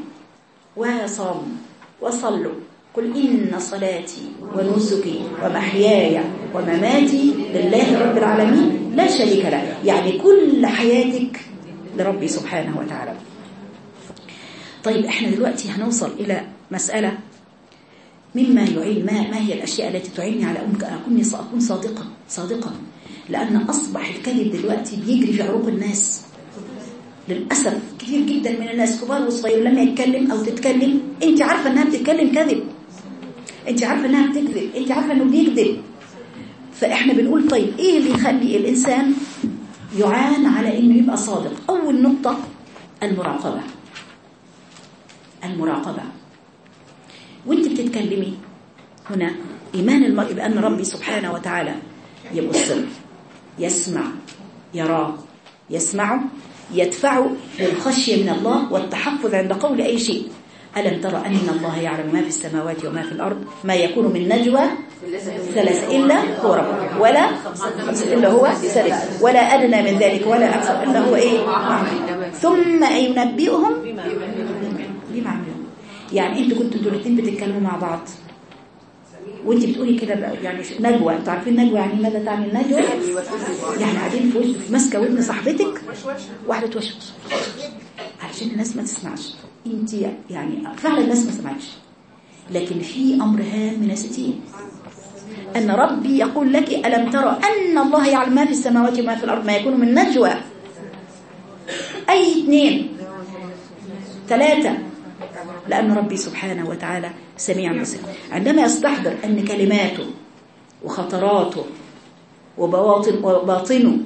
وصاموا وصلوا. قل إن صلاتي ونسكي ومحياي ومماتي لله رب العالمين لا شريك له. يعني كل حياتك لربي سبحانه وتعالى. طيب إحنا دلوقتي هنوصل إلى مسألة مما يعين ما, ما هي الأشياء التي تعيني على أن أكون صادقا صادقا. لأن أصبح الكذب دلوقتي بيجري في عروق الناس. للأسف كثير جدا من الناس كبار وصغير لما يتكلم أو تتكلم. أنت عارفة أنها بتتكلم كذب أنت عارفة أنها بتكذب. أنت عارفة أنه بيكذب. فإحنا بنقول طيب إيه اللي يخلي الإنسان يعان على أنه يبقى صادق؟ أول نقطة المراقبة. المراقبة. وأنت بتتكلمي هنا إيمان المرء بأن ربي سبحانه وتعالى يبصر يسمع يراه يسمع. يدفع للخشية من الله والتحفظ عند قول أي شيء. ألم ترى أن الله يعلم ما في السماوات وما في الأرض؟ ما يكون من نجوى ثلاث إلا هو رب. ولا إلا هو ثالث. ولا أدنى من ذلك ولا أكثر. إلا هو إيه؟ ثم ينبئهم بما عملوا. يعني أنتوا كنتوا أنتوا الاثنين بتتكلموا مع بعض. وانت بتقولي كده يعني نجوى. أنتوا عارفين نجوى يعني ماذا تعني النجوى؟ يعني قاعدين في وش ماسكة ودن صاحبتك. واحدة توشوش علشان الناس ما تسمعش. انت يعني فعلا الناس ما سمعتش. لكن في أمر هام من ستين أن ربي يقول لك ألم ترى أن الله يعلم ما في السماوات وما في الأرض ما يكون من نجوى؟ أي اثنين ثلاثة لأن ربي سبحانه وتعالى سميع بصير عندما يستحضر أن كلماته وخطراته وبواطن وباطنه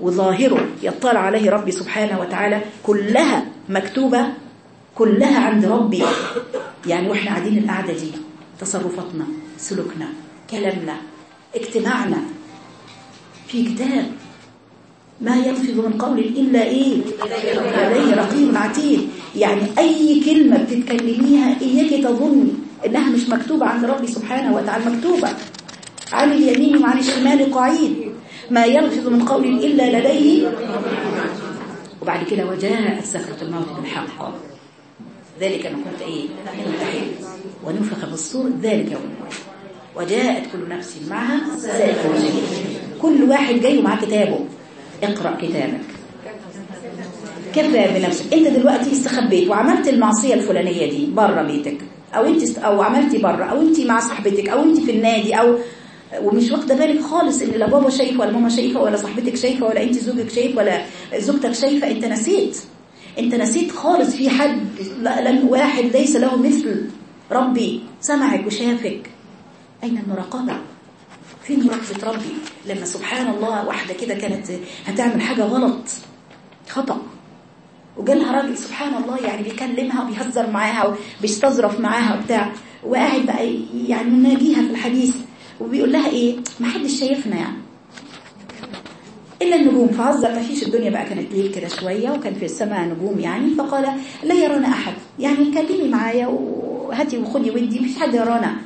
وظاهره يطلع عليه ربي سبحانه وتعالى كلها مكتوبة كلها عند ربي. يعني وإحنا قاعدين القعدة دي تصرفاتنا سلوكنا كلامنا اجتماعنا. في كتاب ما يلفظ من قول إلا إيه؟ لديه رقيب عتيد. يعني أي كلمة بتتكلميها إياك تظني إنها مش مكتوبة عند ربي سبحانه وتعالى مكتوبة عن اليمين وعن الشمال قعيد ما يلفظ من قول إلا لديه. وبعد كده وجاءت سكرة الموت بالحق. ذلك أنا كنت إيه؟ منتحين ونفخ بالصور ذلك يوم وجاءت كل نفس معها ذلك كل واحد جاي معاه كتابه. اقرأ كتابك. كفى بنفسك. أنت دلوقتي استخبيت وعملت المعصية الفلانية دي بره بيتك. أو أنت. أو عملتي بره أو أنت مع صاحبتك أو أنت في النادي أو ومش واخدة بالك خالص إن لا بابا شايفه ولا ماما شايفه ولا صاحبتك شايفه ولا أنت زوجك شايف ولا زوجتك شايفة أنت نسيت. أنت نسيت خالص في حد لم واحد ليس له مثل. ربي سمعك وشافك. أين المراقبة؟ فين مراقبة ربي؟ لما سبحان الله واحدة كده كانت هتعمل حاجة غلط خطأ. وجالها راجل سبحان الله يعني بيكلمها وبيهزر معاها وبيستظرف معاها وبتاع. وقاعد بقى يعني مناجيها في الحديث وبيقول لها إيه؟ ما حدش شايفنا يعني. إلا النجوم. فهزر. ما فيش الدنيا بقى كانت ليل كده شوية وكان في السماء نجوم يعني. فقال لا يرانا أحد. يعني كلمي معايا وهاتي وخدي ودي. مفيش حد يرانا.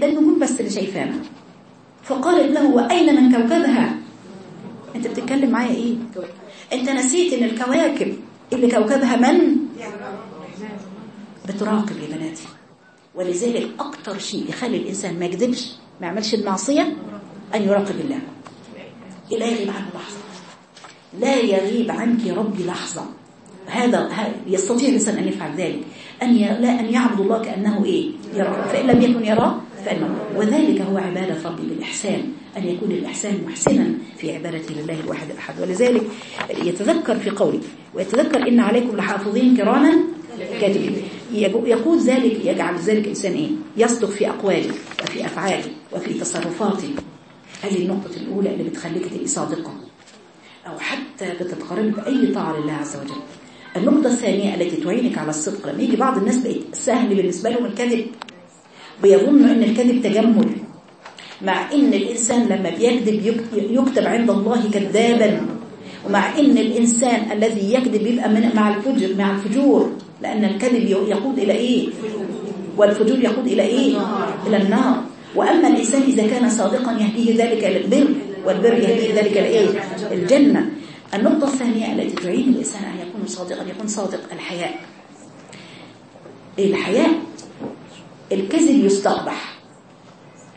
ده النجوم بس اللي شايفانا. فقالت له وأين من كوكبها؟ أنت بتتكلم معايا إيه؟ أنت نسيت إن الكواكب اللي كوكبها من؟ بتراقب يا بناتي. ولذلك أكتر شيء يخلي الإنسان ما يكذبش ما يعملش المعصية أن يراقب الله. لا يغيب عنه لحظة. لا يغيب عنك ربي لحظة. هذا يستطيع الإنسان أن يفعل ذلك. أن ي... لا أن يعبد الله كأنه إيه؟ يرى. فإن لم يكن يراه فانه وذلك هو عبادة ربي بالإحسان. أن يكون الإحسان محسنا في عبادة لله الواحد الأحد ولذلك يتذكر في قوله ويتذكر إن عليكم لحافظين كراما كاتبين. يقول ذلك يجعل ذلك إنسان إيه؟ يصدق في أقواله وفي أفعاله وفي تصرفاته. هذه النقطة الأولى اللي بتخليك تبقي صادقة أو حتى بتتقرب بأي طاعة لله عز وجل. النقطة الثانية التي تعينك على الصدق لما يجي بعض الناس بقت سهل بالنسبة لهم الكذب. بيظنوا إن الكذب تجمل. مع إن الإنسان لما بيكذب يكتب عند الله كذابا. ومع إن الإنسان الذي يكذب يبقى من مع الفجر مع الفجور. لأن الكذب يقود إلى إيه؟ والفجور يقود إلى إيه؟ إلى النار. وأما الإنسان إذا كان صادقا يهديه ذلك إلى البر. والبر يهديه ذلك إلى إيه؟ الجنة. النقطة الثانية التي تعين الإنسان أن يكون صادقا يكون صادق الحياء. الحياء؟ الكذب يستقبح.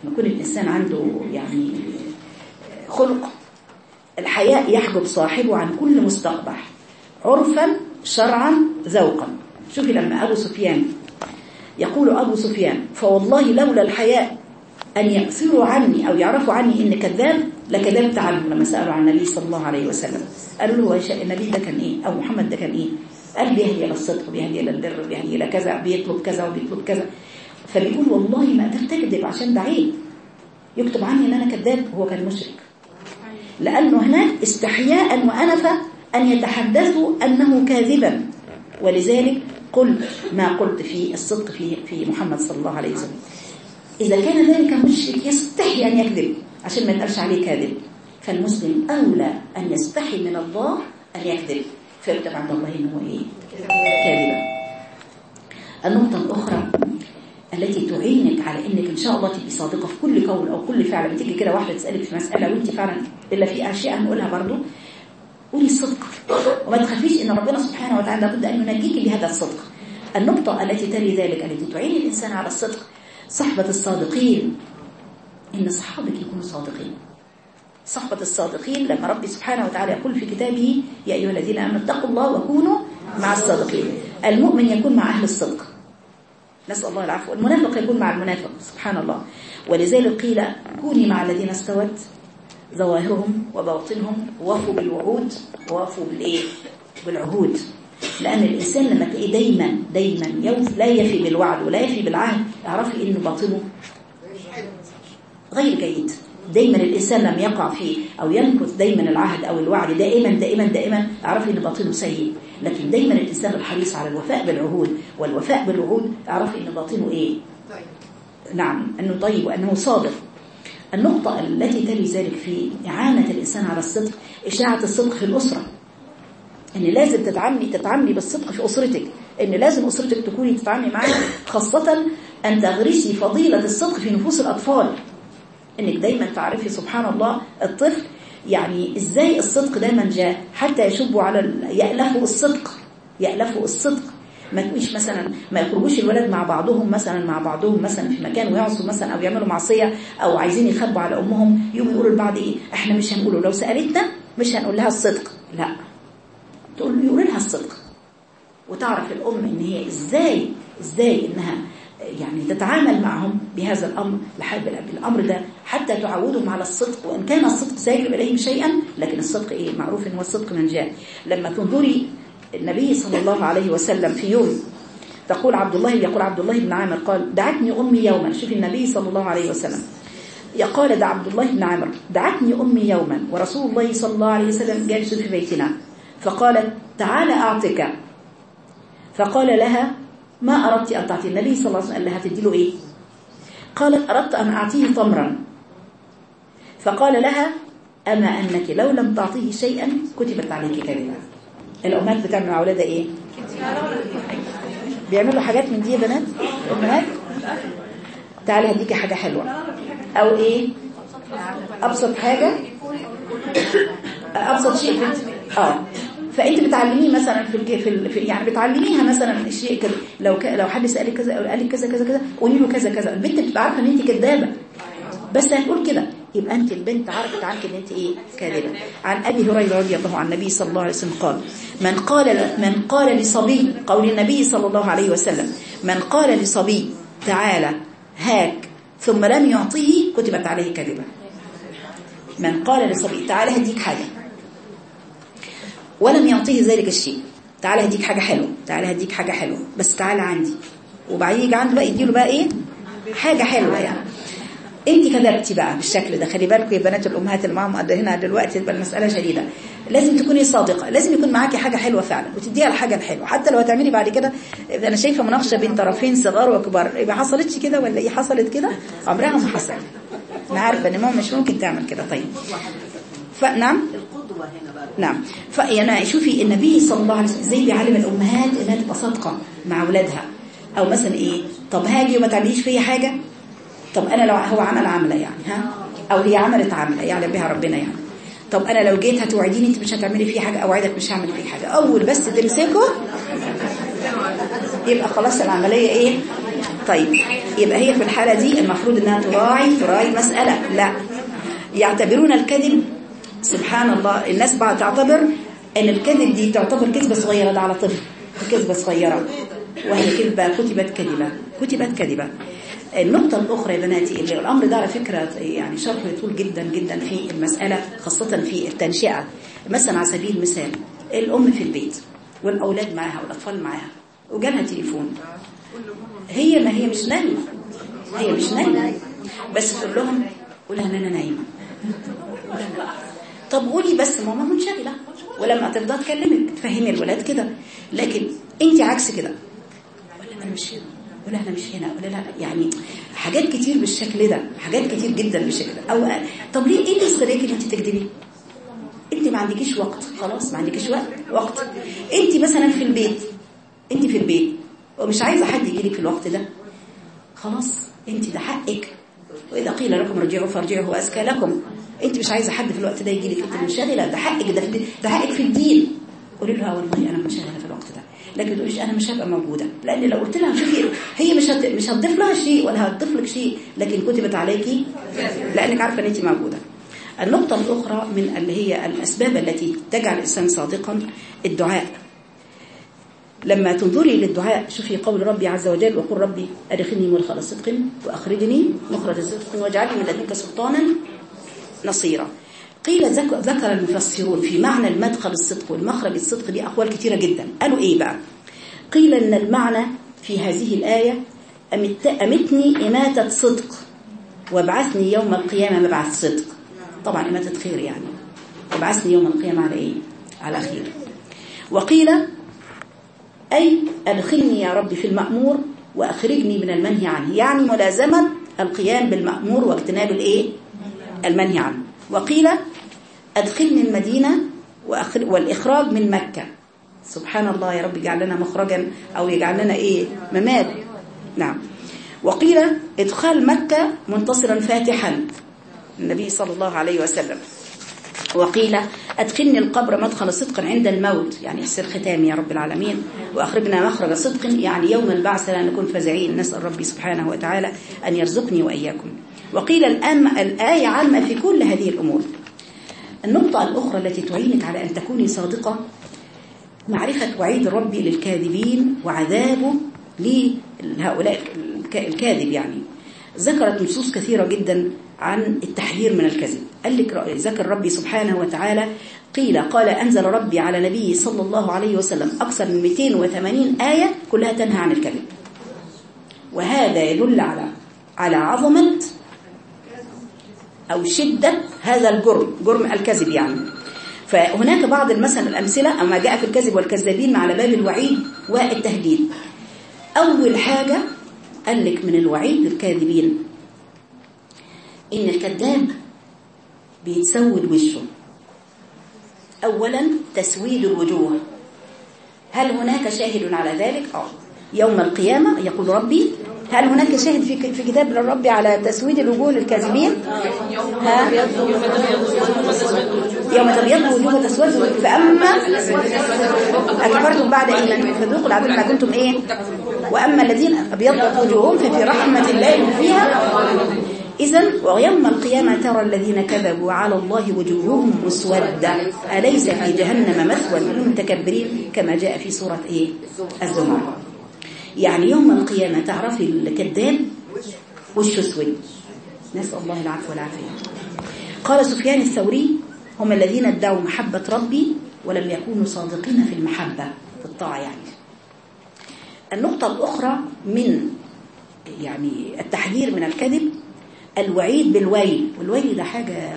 يكون الإنسان عنده يعني خلق. الحياء يحجب صاحبه عن كل مستقبح عرفا شرعا ذوقا. شوفي لما أبو سفيان يقول أبو سفيان فوالله لولا الحياء أن يأثروا عني أو يعرفوا عني إن كذاب لكذبت عنه لما سألوا عن النبي صلى الله عليه وسلم قالوا له النبي ده كان إيه؟ أو محمد ده كان إيه؟ قال بيهدي إلى الصدق بيهدي إلى البر بيهدي إلى كذا بيطلب كذا وبيطلب كذا. فبيقول والله ما قدرت أكذب عشان ده عيب يكتب عني إن أنا كذاب هو كان مشرك. لأنه هناك استحياء وانفا أن يتحدثوا أنه كاذبا. ولذلك قلت ما قلت في الصدق في في محمد صلى الله عليه وسلم. إذا كان ذلك مشرك يستحي أن يكذب عشان ما يتقالش عليه كاذب. فالمسلم أولى أن يستحي من الله أن يكذب. فيكتب عند الله إنه إيه؟ كاذبا. النقطة الأخرى التي تعينك على إنك إن شاء الله تبقي صادقة في كل قول أو كل فعل. بتيجي كده واحدة تسألك في مسألة وأنت فعلا إلا في أشياء هنقولها برضو. قولي الصدق. وما تخافيش إن ربنا سبحانه وتعالى لابد أن ينجيك بهذا الصدق. النقطة التي تلي ذلك التي تعين الإنسان على الصدق صحبة الصادقين. إن صحابك يكونوا صادقين. صحبة الصادقين لما ربي سبحانه وتعالى يقول في كتابه يا أيها الذين آمنوا اتقوا الله وكونوا مع الصادقين. المؤمن يكون مع أهل الصدق. نسأل الله العفو. المنافق يكون مع المنافق سبحان الله ولذلك قيل كوني مع الذين استوت ظواهرهم وباطنهم ووفوا بالوعود. ووفوا بالإيه؟ بالعهود. لأن الإنسان لما تلاقيه دايما دايما لا يفي بالوعد ولا يفي بالعهد اعرفي إنه باطنه غير جيد. دايما الإنسان لم يقع فيه أو ينكث دايما العهد أو الوعد دائما دائما دائما اعرفي إن باطنه سيء. لكن دايما الإنسان الحريص على الوفاء بالعهود والوفاء بالوعود اعرفي إن باطنه إيه؟ نعم أنه طيب وأنه صادق. النقطة التي تلي ذلك في إعانة الإنسان على الصدق إشاعة الصدق في الأسرة. إن لازم تتعاملي تتعاملي بالصدق في أسرتك. إن لازم أسرتك تكوني تتعاملي معاها خاصة أن تغرسي فضيلة الصدق في نفوس الأطفال. إنك دايما تعرفي سبحان الله الطفل يعني إزاي الصدق دايما جاء حتى يشبوا على يألفوا الصدق يألفوا الصدق. ما تقوليش مثلا ما يخرجوش الولد مع بعضهم مثلا مع بعضهم مثلا في مكان ويعصوا مثلا أو يعملوا معصية أو عايزين يخبوا على أمهم يقوموا يقولوا لبعض إيه؟ إحنا مش هنقوله لو سألتنا مش هنقول لها الصدق. لا. تقول يقول لها الصدق. وتعرف الأم إن هي إزاي إزاي إنها يعني تتعامل معهم بهذا الأمر لحد الأمر ده حتى تعودهم على الصدق وإن كان الصدق سيجلب إليهم شيئا لكن الصدق إيه؟ معروف إن هو الصدق من جاء. لما تنظري النبي صلى الله عليه وسلم في يوم تقول عبد الله يقول عبد الله بن عامر قال دعتني أمي يوما. شوف النبي صلى الله عليه وسلم يقال دع عبد الله بن عامر دعتني أمي يوما. ورسول الله صلى الله عليه وسلم جالس في بيتنا فقالت تعال أعطك. فقال لها ما أردت أن تعطي النبي صلى الله عليه وسلم لها تدي له إيه؟ قالت أردت أن أعطيه تمرا. فقال لها أما أنك لو لم تعطيه شيئا كتبت عليك كذبا. الأمهات بتعمل مع أولادها إيه؟ بيعملوا حاجات من دي يا بنات؟ الأمهات تعالي هديكي حاجة حلوة. أو إيه؟ أبسط حاجة. أبسط شيء. آه. فأنت بتعلميه مثلا في في يعني بتعلميها مثلا الشيء كده لو ك... لو حد سألك كذا أو قال لك كذا كذا كذا قولي له كذا كذا. البنت بتبقى عارفة إن أنت كذابه بس هتقول كده يبقى أنت البنت عرفت عنك إن أنت إيه؟ كاذبه عن أبي هريرة رضي الله عن النبي صلى الله عليه وسلم قال من قال من قال لصبي قول النبي صلى الله عليه وسلم من قال لصبي تعالى هاك. ثم لم يعطيه كتبت عليه كذبة. من قال لصبي تعالى هديك حاجة. ولم يعطيه ذلك الشيء. تعالى هديك حاجة حلوة. تعالى هديك حاجة حلوة. بس تعالى عندي. وبعدين يجي عنده بقى يديله بقى إيه؟ حاجة حلوة يعني. انت كذبتي بقى بالشكل ده. خلي بالكم يا بنات الأمهات قد هنا دلوقتي تبقى المسألة شديدة. لازم تكوني صادقة. لازم يكون معاكي حاجة حلوة فعلا. وتديها الحاجة الحلوة. حتى لو هتعملي بعد كده أنا شايفة مناقشة بين طرفين صغار وكبار. يبقى حصلتش كده ولا إيه؟ حصلت كده؟ عمرها ما حصلت. أنا عارفة إن ماما مش ممكن تعمل كده. طيب. فنعم القدوة هنا. نعم. فيعني شوفي النبي صلى الله عليه وسلم إزاي بيعلم الأمهات إنها تبقى صادقة مع أولادها. أو مثلا إيه طب هاجي وما تعمليش فيا حاجة؟ طب أنا لو هو عمل عملة يعني ها؟ أو هي عملت عملة يعلم بها ربنا يعني. طب أنا لو جيت هتوعديني أنت مش هتعملي فيه حاجة أوعدك مش هعمل فيه حاجة. أول بس تمسكه يبقى خلاص العملية إيه؟ طيب يبقى هي في الحالة دي المفروض إنها تراعي تراعي المساله لا. يعتبرون الكذب سبحان الله الناس بعد تعتبر إن الكذب دي تعتبر كذبة صغيرة ده على طفل كذبة صغيرة. وهي كذبة كتبت كذبة كتبت كذبة. النقطة الأخرى يا بناتي اللي الأمر ده على فكرة يعني شرحه يطول جدا جدا في المسألة خاصة في التنشئة. مثلا على سبيل المثال الأم في البيت والأولاد معاها والأطفال معاها وجالها تليفون. هي ما هي مش نايمة. هي مش نايمة. بس تقول لهم قولها أنا نايمة. طب قولي بس ماما منشغلة. ولما ترضى تكلمك تفهمي الولاد كده. لكن انت عكس كده. ولا أنا مش هنا ولا أنا مش هنا ولا لا يعني حاجات كتير بالشكل ده حاجات كتير جدا بالشكل ده. أو طب ليه إيه اللي إن انت تكذبي؟ انت ما عندكيش وقت. خلاص ما عندكيش وقت وقت. انت مثلا في البيت انت في البيت ومش عايزة حد يجي لك في الوقت ده. خلاص انت ده حقك. وإذا قيل لكم رجعوا فارجعوا ازكى لكم. انت مش عايزة حد في الوقت ده يجي لك انت منشغله ده حقك ده ده حقك في الدين. قولي لها والله أنا منشغله في الوقت ده. لكن تقوليش أنا مش هبقى موجودة. لأن لو قلت لها شوفي هي مش هت... مش هتضيف لها شيء ولا هتضيف لك شيء لكن كتبت عليكي لأنك عارفة إن أنت موجودة. النقطة الأخرى من اللي هي الأسباب التي تجعل الإنسان صادقا الدعاء. لما تنظري للدعاء شوفي قول ربي عز وجل وقل ربي أدخلني مدخل صدق وأخرجني مخرج صدق واجعلني من لدنك سلطانا نصيرا قيل ذكر المفسرون في معنى المدخل الصدق والمخرج الصدق دي أقوال كثيرة جدا. قالوا إيه بقى؟ قيل أن المعنى في هذه الآية أمت أمتني إماتة صدق وابعثني يوم القيامة مبعث صدق. طبعا إماتة خير يعني. وابعثني يوم القيامة على إيه؟ على خير. وقيل أي أدخلني يا رب في المأمور وأخرجني من المنهي عنه. يعني ملازمة القيام بالمأمور واجتناب الإيه؟ المنهي عنه. وقيل أدخلني المدينة والإخراج من مكة. سبحان الله يا رب يجعل لنا مخرجا أو يجعل لنا إيه؟ ممات نعم. وقيل إدخال مكة منتصرا فاتحا. النبي صلى الله عليه وسلم. وقيل أدخلني القبر مدخل صدق عند الموت. يعني يحسن ختامي يا رب العالمين. وأخرجنا مخرج صدق يعني يوم البعث لا نكون فزعين. نسأل ربي سبحانه وتعالى أن يرزقني وإياكم. وقيل الآن الآية عامة في كل هذه الأمور. النقطة الأخرى التي تعينك على أن تكوني صادقة معرفة وعيد ربي للكاذبين وعذابه لهؤلاء الكاذب يعني. ذكرت نصوص كثيرة جدا عن التحذير من الكذب. قال لك ذكر ربي سبحانه وتعالى قيل قال أنزل ربي على نبيه صلى الله عليه وسلم أكثر من 280 آية كلها تنهى عن الكذب. وهذا يدل على على عظمة أو شدة هذا الجرم جرم الكذب يعني. فهناك بعض مثلا الأمثلة أما جاء في الكذب والكذابين على باب الوعيد والتهديد. أول حاجة قال لك من الوعيد للكاذبين إن الكذاب بيتسود وشه. أولا تسويد الوجوه. هل هناك شاهد على ذلك؟ آه. يوم القيامة يقول ربي هل هناك شاهد في في كتاب الرب على تسويد الوجوه للكاذبين؟ ها؟ يوم تبيض وجوه وتسود فأما أكبرتم بعد إيمانكم فذوقوا العذاب ما كنتم إيه؟ وأما الذين أبيضت وجوههم ففي رحمة الله هم فيها إذا ويوم القيامة ترى الذين كذبوا على الله وجوههم مسودة أليس في جهنم مثوى للمتكبرين كما جاء في سورة إيه؟ الزمر يعني يوم القيامة تعرفي الكذاب وشه اسود نسأل الله العفو والعافية. قال سفيان الثوري هم الذين ادعوا محبة ربي ولم يكونوا صادقين في المحبة في الطاعة يعني. النقطة الأخرى من يعني التحذير من الكذب الوعيد بالويل. والويل ده حاجة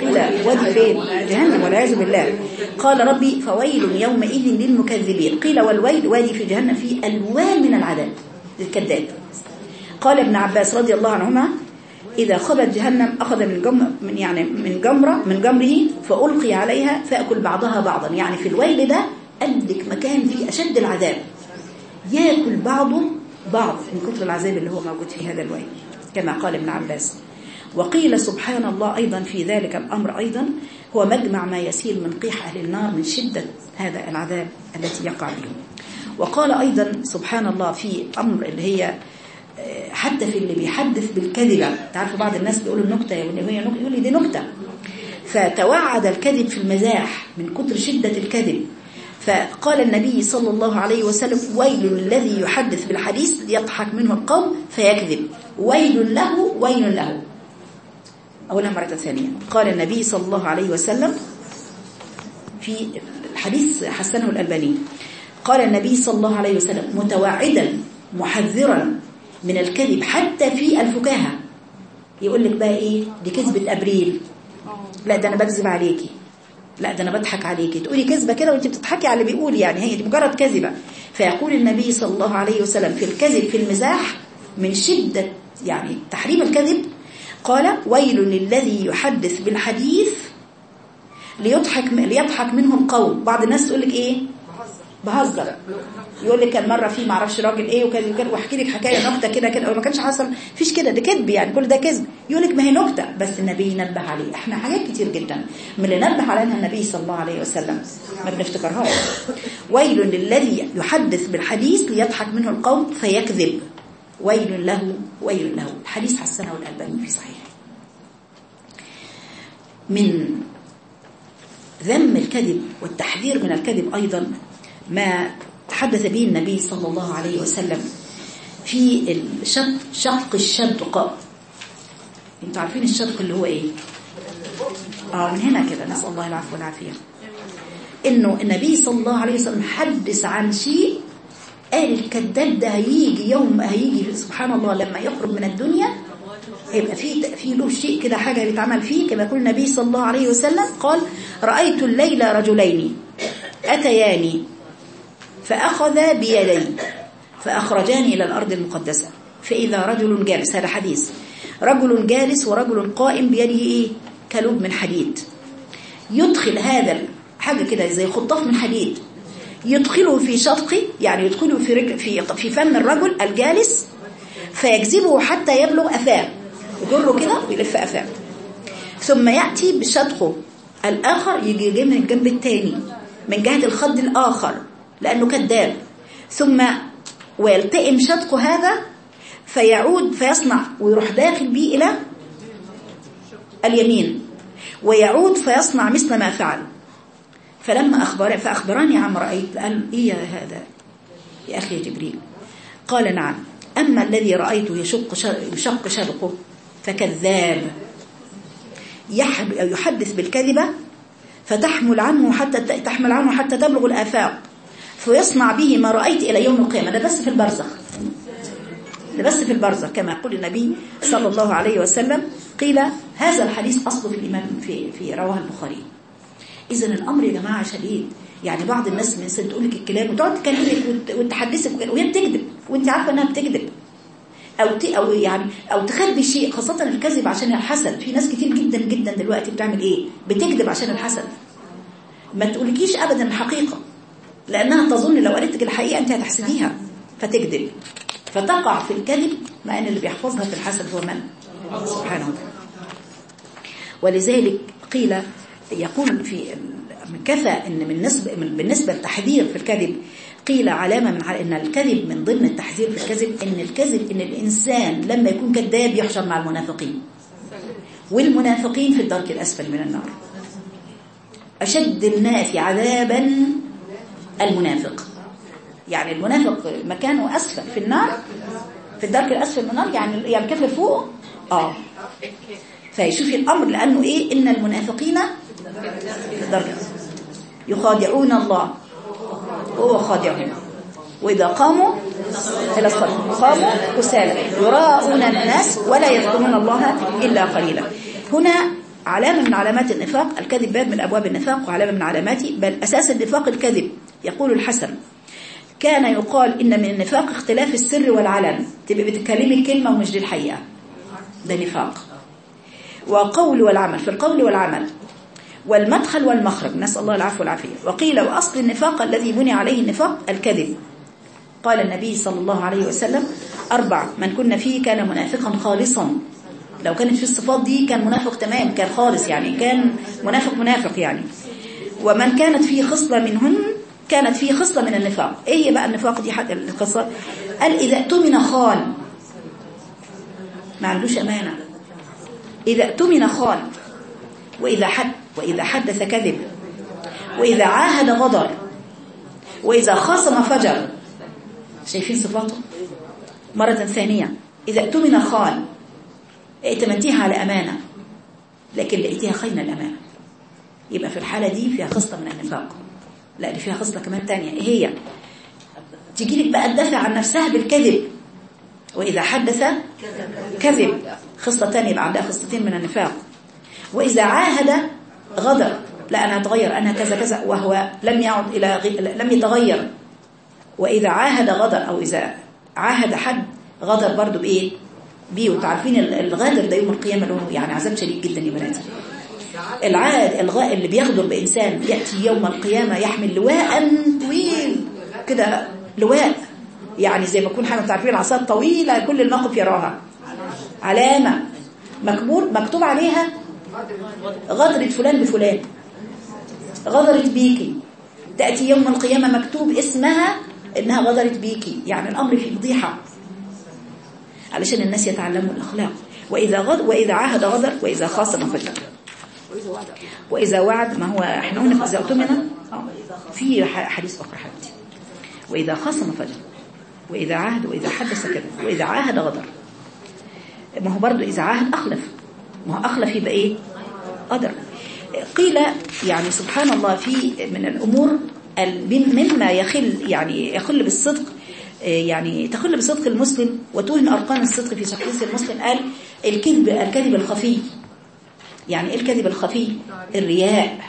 قيل وادي فين جهنم والعياذ بالله. قال ربي فويل يومئذ للمكذبين. قيل والويل وادي في جهنم فيه ألوان من العذاب للكذاب قال ابن عباس رضي الله عنهما إذا خبت جهنم أخذ من جم من يعني من جمرة من جمره فألقي عليها فأكل بعضها بعضا. يعني في الويل ده أدك مكان فيه أشد العذاب. يأكل بعضه بعض من كثر العذاب اللي هو موجود في هذا الويل كما قال ابن عباس. وقيل سبحان الله أيضا في ذلك الأمر أيضا هو مجمع ما يسيل من قيح أهل النار من شدة هذا العذاب التي يقع بهم. وقال أيضا سبحان الله في أمر اللي هي حتى في اللي بيحدث بالكذبة. تعرفوا بعض الناس بيقولوا النكتة يقول لي دي نكتة. فتوعد الكذب في المزاح من كتر شدة الكذب. فقال النبي صلى الله عليه وسلم ويل الذي يحدث بالحديث يضحك منه القوم فيكذب. ويل له ويل له. أولا مرة ثانية. قال النبي صلى الله عليه وسلم في الحديث حسنه الألباني قال النبي صلى الله عليه وسلم متوعدا محذرا من الكذب حتى في الفكاهة. يقول لك بقى إيه؟ دي كذبة أبريل. لا ده أنا بكذب عليكي. لا ده أنا بضحك عليكي. تقولي كذبة كده وانت بتضحكي على اللي بيقول يعني. هي دي مجرد كذبة. فيقول النبي صلى الله عليه وسلم في الكذب في المزاح من شدة يعني تحريم الكذب قال ويل للذي يحدث بالحديث ليضحك ليضحك منه القوم بعض الناس تقول لك إيه؟ بهزر. يقول لك كان مرة في ما أعرفش راجل إيه وكان وكان وأحكي لك حكاية نكتة كده كده ما كانش حصل. فيش كده ده كذب يعني كل ده كذب. يقول لك ما هي نكتة بس النبي نبه عليه. إحنا حاجات كتير جدا من اللي نبه عليها النبي صلى الله عليه وسلم. ما بنفتكرهاش. ويل للذي يحدث بالحديث ليضحك منه القوم فيكذب. ويل له ويل له. الحديث حسنه الالباني في صحيح. من ذم الكذب والتحذير من الكذب أيضا ما تحدث به النبي صلى الله عليه وسلم في شق الشدق. أنتوا عارفين الشدق اللي هو إيه؟ آه من هنا كده. نسأل الله العفو والعافية. إنه النبي صلى الله عليه وسلم حدث عن شيء قال الكذاب ده هيجي يوم هيجي سبحان الله لما يخرج من الدنيا هيبقى في في له شيء كده حاجة بيتعمل فيه. كما يقول النبي صلى الله عليه وسلم قال رأيت الليل رجلين اتياني فأخذ بيدي فأخرجاني إلى الأرض المقدسة. فإذا رجل جالس هذا حديث. رجل جالس ورجل قائم بيده إيه؟ كلوب من حديد. يدخل هذا حاجة كده زي خطاف من حديد. يدخله في شدقه يعني يدخله في في في فم الرجل الجالس فيجذبه حتى يبلغ أفاه يجره كده ويلف أفاه ثم يأتي بشدقه الآخر يجي من الجنب الثاني من جهة الخد الآخر لأنه كذاب. ثم ويلتئم شدق هذا فيعود فيصنع ويروح داخل به إلى اليمين ويعود فيصنع مثل ما فعل. فلما أخبر فأخبرني عم رأيت قال إيه هذا يا أخي جبريل. قال نعم. أما الذي رأيته يشق يشق شدقه فكذاب. يحدث بالكذبة فتحمل عنه حتى تحمل عنه حتى تبلغ الآفاق. فيصنع به ما رأيت إلى يوم القيامة. ده بس في البرزخ. ده بس في البرزخ كما يقول النبي صلى الله عليه وسلم. قيل هذا الحديث أصله في الإمام في في رواه البخاري. إذا الأمر يا جماعة شديد. يعني بعض الناس سنة تقول لك الكلام وتقعد تكلمك وتحدثك وهي بتكذب. وانت عارفة إنها بتكذب. أو. أو يعني أو تخبي شيء خاصة الكذب عشان الحسد. في ناس كتير جدا جدا دلوقتي بتعمل إيه؟ بتكذب عشان الحسد. ما تقولكيش ابدا الحقيقة. لأنها تظن لو قالت لك الحقيقة أنت هتحسديها. فتكذب. فتقع في الكذب مع أن اللي بيحفظها في الحسد هو من؟ سبحانه وتعالى. ولذلك قيل يقول في كفى أن من نسبة بالنسبة للتحذير في الكذب قيل علامة من أن الكذب من ضمن التحذير في الكذب أن الكذب أن الإنسان لما يكون كذاب يحشر مع المنافقين. والمنافقين في الدرك الأسفل من النار. أشد الناس عذابا المنافق. يعني المنافق مكانه أسفل في النار في الدرك الأسفل من النار يعني يعني الكافر فوق؟ آه. فيشوفي الأمر لأنه إيه؟ إن المنافقين الدرك يخادعون الله. وهو خادعهم. وإذا قاموا إلى الصلاة. قاموا كسالى. يراءون الناس ولا يذكرون الله إلا قليلا. هنا علامة من علامات النفاق. الكذب باب من أبواب النفاق وعلامة من علاماته بل أساس النفاق الكذب. يقول الحسن كان يقال إن من النفاق اختلاف السر والعلن. تبقى بتتكلمي كلمة ومش دي الحقيقة. ده نفاق. وقول والعمل. في القول والعمل والمدخل والمخرج. نسأل الله العفو والعافية. وقيل وأصل النفاق الذي بني عليه النفاق الكذب. قال النبي صلى الله عليه وسلم أربع من كنا فيه كان منافقا خالصا. لو كانت في الصفات دي كان منافق تمام كان خالص يعني كان منافق منافق يعني. ومن كانت فيه خصلة منهن كانت فيه خصلة من النفاق. إيه بقى النفاق دي؟ حتى القصة. قال إذا اؤتمن خان ما عندوش أمانة. إذا اؤتمن خان وإذا حد وإذا حدث كذب وإذا عاهد غدر وإذا خاصم فجر. شايفين صفاته؟ مرة ثانية إذا اؤتمن خان ائتمنتيها على أمانة لكن لقيتيها خاينة الأمانة. يبقى في الحالة دي فيها خصلة من النفاق. لا دي فيها خصلة كمان تانية. إيه هي؟ تجي لك بقى تدافع عن نفسها بالكذب. وإذا حدث كذب خصلة تانية يبقى عندها خصلتين من النفاق. وإذا عاهد غدر لا أنا أتغير أنا كذا كذا. وهو لم يعد إلى غ... لم يتغير. وإذا عاهد غدر أو إذا عاهد حد غدر برضو بإيه؟ بيه وتعرفين الغادر ده يوم القيامة له يعني عذاب شديد جدا يا بناتي العاد الغاء اللي بيغدر بإنسان يأتي يوم القيامة يحمل لواء طويل. كده لواء. يعني زي ما يكون حاجة تعرفين العصا طويلة كل الموقف يراها. علامة. مكبور مكتوب عليها غدرت فلان بفلان. غدرت بيكي. تأتي يوم القيامة مكتوب اسمها إنها غدرت بيكي. يعني الأمر في فضيحة. علشان الناس يتعلموا الأخلاق. وإذا غد وإذا عاهد غدر وإذا خاصم فجر وإذا وعد ما هو إحنا قلنا اذا اؤتمن في حديث اخر حبيبتي وإذا خاصم فجر وإذا عاهد وإذا حدث كذب وإذا عاهد غدر. ما هو برضه إذا عاهد أخلف. ما هو أخلف يبقى إيه؟ قدر. قيل يعني سبحان الله في من الأمور مما يخل يعني يخل بالصدق يعني تخل بصدق المسلم وتوهم أرقام الصدق في شخصية المسلم قال الكذب الكذب الخفي. يعني إيه الكذب الخفي؟ الرياء.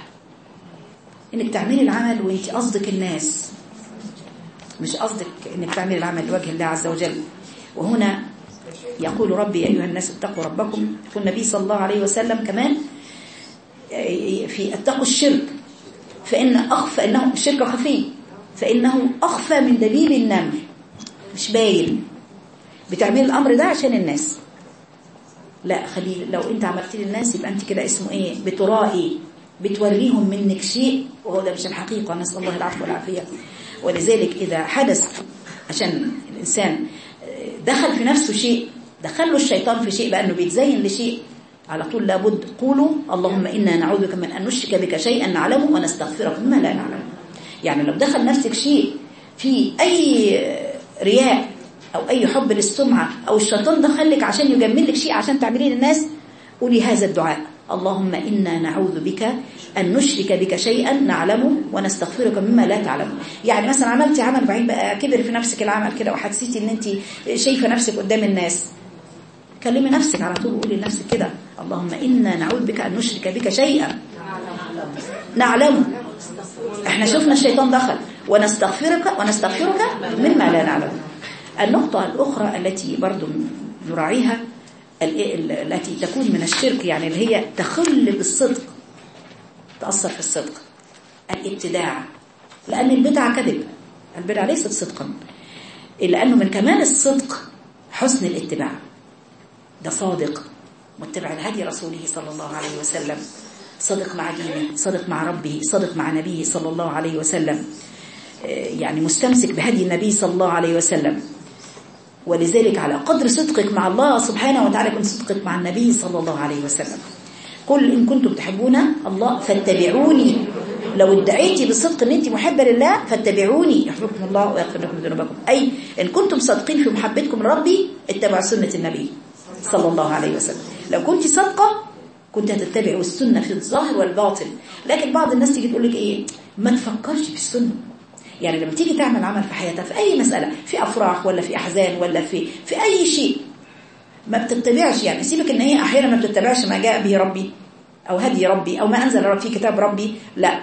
إنك تعملي العمل وانت قصدك الناس. مش قصدك إنك تعملي العمل لوجه الله عز وجل. وهنا يقول ربي أيها الناس اتقوا ربكم. يقول النبي صلى الله عليه وسلم كمان في اتقوا الشرك فإن أخفى إنه الشرك خفي فإنه أخفى من دليل النمل مش باين. بتعمل الأمر ده عشان الناس. لا خلي لو أنت عملت للناس يبقى أنت كده اسمه إيه؟ بترائي بتوريهم منك شيء وهو ده مش الحقيقة. نسأل الله العفو والعافية. ولذلك إذا حدث عشان الإنسان دخل في نفسه شيء دخله الشيطان في شيء بأنه بيتزين لشيء. على طول لابد قولوا اللهم إنا نعوذ بك من أن نشرك بك شيئا نعلمه ونستغفرك مما لا نعلم. يعني لو دخل نفسك شيء في أي رياء أو أي حب للسمعة أو الشيطان دخلك عشان يجمل لك شيء عشان تعمليه للناس قولي هذا الدعاء. اللهم إنا نعوذ بك أن نشرك بك شيئا نعلمه ونستغفرك مما لا تعلمه يعني مثلا عملتي عمل بعيد بقى كبر في نفسك العمل كده وحسيتي إن انت شايفة نفسك قدام الناس. كلمي نفسك على طول وقولي لنفسك كده اللهم إنا نعوذ بك أن نشرك بك شيئا نعلمه إحنا شفنا الشيطان دخل. ونستغفرك ونستغفرك مما لا نعلم. النقطة الأخرى التي برضو نراعيها التي تكون من الشرك يعني اللي هي تخل بالصدق تأثر في الصدق الابتداع. لأن البدعة كذب البدعة ليست صدقا. إلا أنه من كمال الصدق حسن الاتباع. ده صادق. متبع الهدي رسوله صلى الله عليه وسلم. صادق مع دينه صادق مع ربه صادق مع نبيه صلى الله عليه وسلم. يعني مستمسك بهدي النبي صلى الله عليه وسلم. ولذلك على قدر صدقك مع الله سبحانه وتعالى كن صدقك مع النبي صلى الله عليه وسلم. قل إن كنتم تحبون الله فاتبعوني. لو ادعيتي بالصدق إن أنت محبة لله فاتبعوني يحبكم الله ويغفر لكم ذنوبكم. أي إن كنتم صادقين في محبتكم لربي اتبعوا سنة النبي صلى الله عليه وسلم. لو كنت صادقة كنت هتتبعوا السنة في الظاهر والباطن. لكن بعض الناس تيجي تقول لك إيه؟ ما تفكرش في السنة. يعني لما تيجي تعمل عمل في حياتها في أي مسألة في أفراح ولا في أحزان ولا في في أي شيء ما بتتبعش يعني. سيبك إن هي أحيانا ما بتتبعش ما جاء به ربي أو هدي ربي أو ما أنزل في كتاب ربي لا.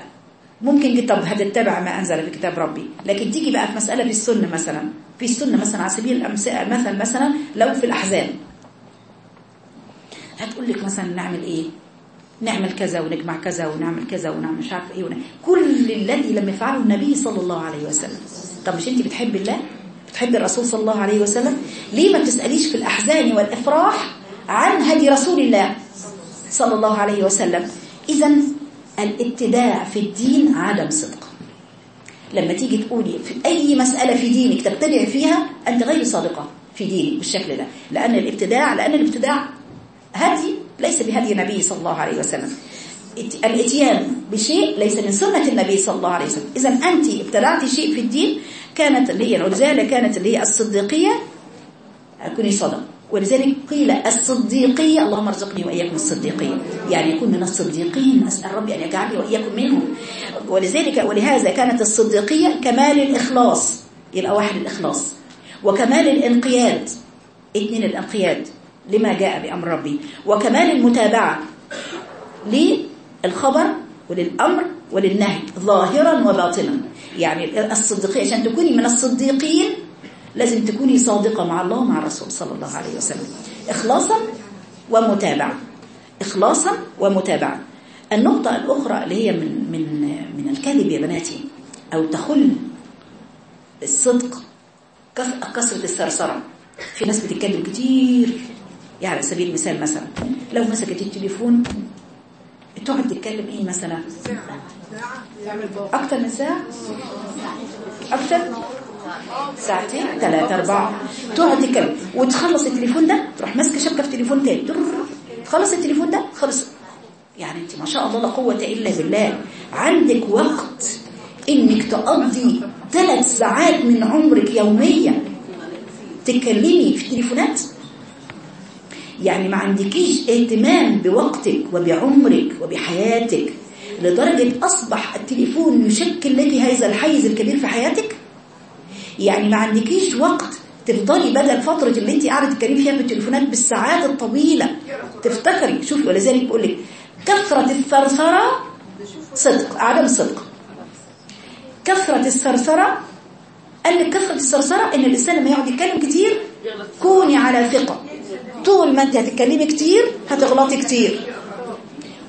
ممكن طب هتتبع ما أنزل في كتاب ربي. لكن تيجي بقى في مسألة في السنة مثلا في السنة مثلا على سبيل المثل مثلا لو في الأحزان. هتقول لك مثلا نعمل إيه؟ نعمل كذا ونجمع كذا ونعمل كذا ونعمل مش عارف إيه. كل الذي لم يفعله النبي صلى الله عليه وسلم. طب مش انت بتحبي الله؟ بتحبي الرسول صلى الله عليه وسلم؟ ليه ما بتسأليش في الأحزان والإفراح عن هدي رسول الله صلى الله عليه وسلم؟ إذا الابتداع في الدين عدم صدق. لما تيجي تقولي في أي مسألة في دينك تبتدع فيها أنت غير صادقة في دينك بالشكل ده. لأن الابتداع لأن الابتداع هدي ليس بهدي النبي صلى الله عليه وسلم. الإتيان بشيء ليس من سنة النبي صلى الله عليه وسلم. إذا أنت ابتدعتي شيء في الدين كانت اللي هي ولذلك كانت اللي هي الصديقية. كوني صدق ولذلك قيل الصديقية اللهم ارزقني وإياكم الصديقية. يعني يكون من الصديقين أسأل ربي أن يجعلني وإياكم منهم. ولذلك ولهذا كانت الصديقية كمال الإخلاص. يبقى واحد الإخلاص. وكمال الانقياد. اثنين الانقياد. لما جاء بأمر ربي. وكمال المتابعة للخبر وللأمر وللنهي ظاهرا وباطنا. يعني الصديقية عشان تكوني من الصديقين لازم تكوني صادقة مع الله ومع الرسول صلى الله عليه وسلم. إخلاصا ومتابعة. إخلاصا ومتابعة. النقطة الأخرى اللي هي من من من الكذب يا بناتي أو تخل الصدق كثرة الثرثرة. في ناس بتتكلم كتير. يعني على سبيل المثال مثلا لو مسكت التليفون تقعد تتكلم إيه مثلا؟ أكتر من ساعة؟ أكتر؟ ساعتين ثلاثة أربعة. تقعد تتكلم وتخلص التليفون ده تروح ماسكة شبكة في تليفون تاني. تخلص التليفون ده خلص. يعني أنت ما شاء الله لا قوة إلا بالله. عندك وقت إنك تقضي ثلاث ساعات من عمرك يوميا تتكلمي في التليفونات يعني ما عندكيش اهتمام بوقتك وبعمرك وبحياتك لدرجة أصبح التليفون يشكل لك هذا الحيز الكبير في حياتك؟ يعني ما عندكيش وقت تفضلي بدل فترة اللي انت قاعدة تتكلمي فيها في التليفونات بالساعات الطويلة تفتكري شوفي ولذلك بقول لك كثرة الثرثرة صدق عدم صدق. كثرة الثرثرة قال لك كثرة الثرثرة إن الإنسان لما يقعد يتكلم كتير كوني على ثقة. طول ما انت هتتكلمي كتير هتغلطي كتير.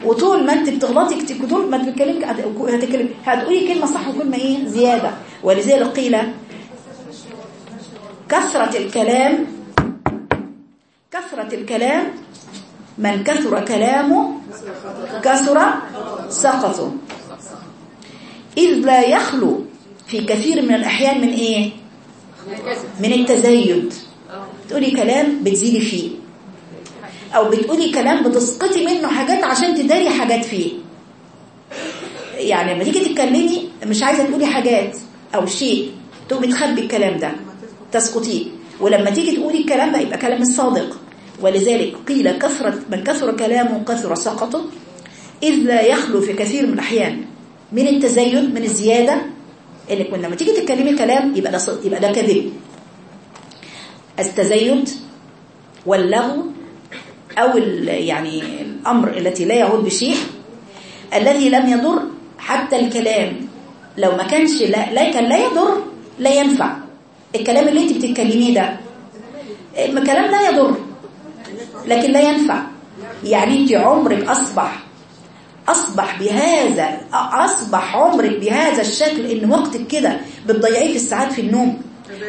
وطول ما انت بتغلطي كتير طول ما بتتكلمي هتتكلمي هتقولي كلمة صح وكلمة إيه؟ زيادة. ولذلك قيل كثرة الكلام كثرة الكلام من كثر كلامه كثر سقطه. إذ لا يخلو في كثير من الأحيان من إيه؟ من التزايد. تقولي كلام بتزيدي فيه. أو بتقولي كلام بتسقطي منه حاجات عشان تداري حاجات فيه. يعني لما تيجي تتكلمي مش عايزة تقولي حاجات أو شيء تقومي تخبي الكلام ده تسقطيه. ولما تيجي تقولي الكلام ده يبقى كلام الصادق. ولذلك قيل كثرة من كثر كلامه كثر سقطه إذ لا يخلو في كثير من الأحيان من التزين من الزيادة. إنك لما تيجي تتكلمي كلام يبقى ده يبقى ده كذب. التزيد واللغو أو يعني الأمر التي لا يعود بشيء الذي لم يضر حتى الكلام. لو ما كانش لا, لا كان لا يضر لا ينفع. الكلام اللي انت بتتكلميه ده كلام لا يضر لكن لا ينفع. يعني انت عمرك أصبح أصبح بهذا أصبح عمرك بهذا الشكل إن وقتك كده بتضيعيه في الساعات في النوم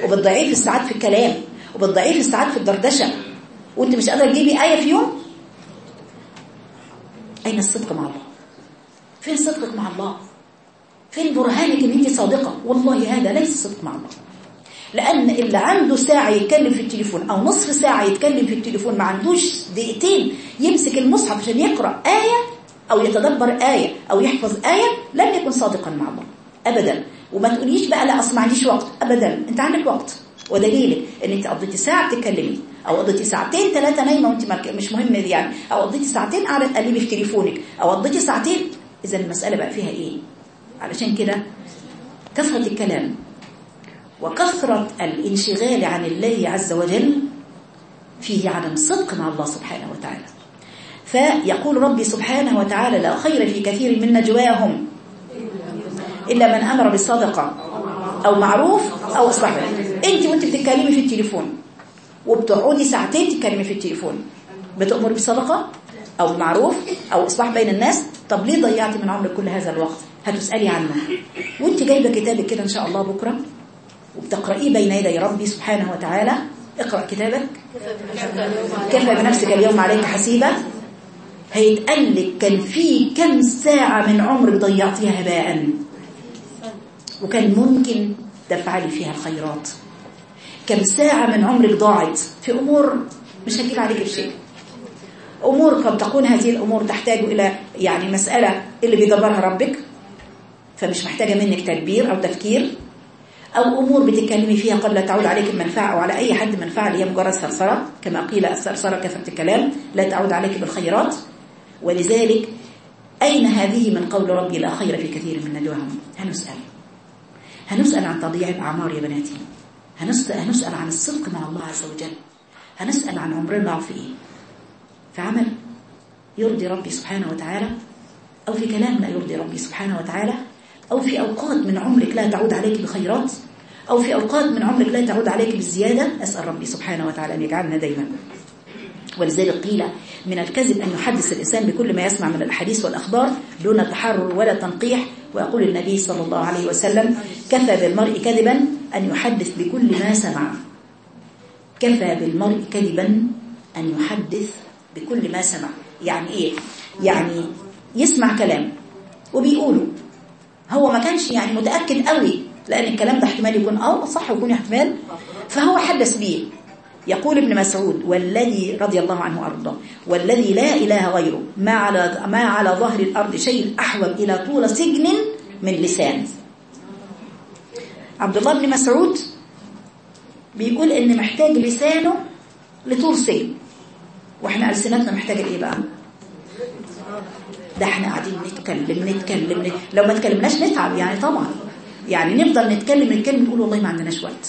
وبتضيعيه في الساعات في الكلام وبتضيعيه في الساعات في الدردشة. وانت مش قادرة تجيبي آية في يوم؟ أين الصدق مع الله؟ فين صدقك مع الله؟ فين برهانك إن أنت صادقة؟ والله هذا ليس صدق مع الله. لأن اللي عنده ساعة يتكلم في التليفون أو نصف ساعة يتكلم في التليفون ما عندوش دقيقتين يمسك المصحف عشان يقرأ آية أو يتدبر آية أو يحفظ آية لن يكن صادقا مع الله. أبدا. وما تقوليش بقى لا أصل ما عنديش وقت. أبدا. أنت عندك وقت. ودليلك إن أنت قضيتي ساعة بتتكلمي أو قضيتي ساعتين ثلاثة نايمة وأنت مش مهم يعني أو قضيتي ساعتين قاعدة تقلبي في تليفونك أو قضيتي ساعتين إذا المسألة بقى فيها إيه؟ علشان كده كثرة الكلام وكثرة الانشغال عن الله عز وجل فيه عدم صدق مع الله سبحانه وتعالى. فيقول ربي سبحانه وتعالى لا خير في كثير من نجواهم إلا من أمر بالصدقة أو معروف أو إصلاح أنت وأنت بتتكلمي في التليفون. وبتقعدي ساعتين تتكلمي في التليفون. بتأمر بصدقة أو معروف أو إصلاح بين الناس؟ طب ليه ضيعتي من عمرك كل هذا الوقت؟ هتسألي عنه. وأنت جايبة كتابك كده إن شاء الله بكرة وبتقرأيه بين يدي ربي سبحانه وتعالى. اقرأ كتابك. كفى بنفسك اليوم عليك حسيبة. هيتقال لك كان في كم ساعة من عمرك ضيعتيها هباء. وكان ممكن تفعلي فيها الخيرات. كم ساعة من عمرك ضاعت في أمور مش هتجيب عليك بشيء. أمور قد تكون هذه الأمور تحتاج إلى يعني مسألة اللي بيدبرها ربك فمش محتاجة منك تدبير أو تفكير أو أمور بتتكلمي فيها قد لا تعود عليك المنفعة أو على أي حد منفعة اللي هي مجرد ثرثرة كما قيل الثرثرة كثرة الكلام لا تعود عليك بالخيرات. ولذلك أين هذه من قول ربي لا خير في كثير من نجواهم هنسأل. هنسأل عن تضييع الأعمار يا بناتي. هنسأل, عن الصدق مع الله عز وجل. هنسأل عن عمرنا في إيه في عمل يرضي ربي سبحانه وتعالى أو في كلام لا يرضي ربي سبحانه وتعالى أو في أوقات من عمرك لا تعود عليك بخيرات أو في أوقات من عمرك لا تعود عليك بالزيادة أسأل ربي سبحانه وتعالى أن يجعلنا دايما. ولذلك قيل من الكذب أن يحدث الإنسان بكل ما يسمع من الأحاديث والأخبار دون تحرر ولا تنقيح ويقول النبي صلى الله عليه وسلم كفى بالمرء كذبا أن يحدث بكل ما سمع. كفى بالمرء كذبا أن يحدث بكل ما سمع. يعني إيه؟ يعني يسمع كلام وبيقوله. هو ما كانش يعني متأكد قوي لأن الكلام ده احتمال يكون أو صح ويكون احتمال. فهو حدث بيه. يقول ابن مسعود والذي رضي الله عنه أرضاه والذي لا إله غيره ما على, ما على ظهر الأرض شيء أحوج إلى طول سجن من لسان. عبد الله بن مسعود بيقول إن محتاج لسانه لطول سجن. وإحنا ألسنتنا محتاجة إيه بقى؟ ده إحنا قاعدين نتكلم نتكلم نت... لو ما تكلمناش نتعب يعني طبعا. يعني نفضل نتكلم نتكلم نقول والله ما عندناش وقت.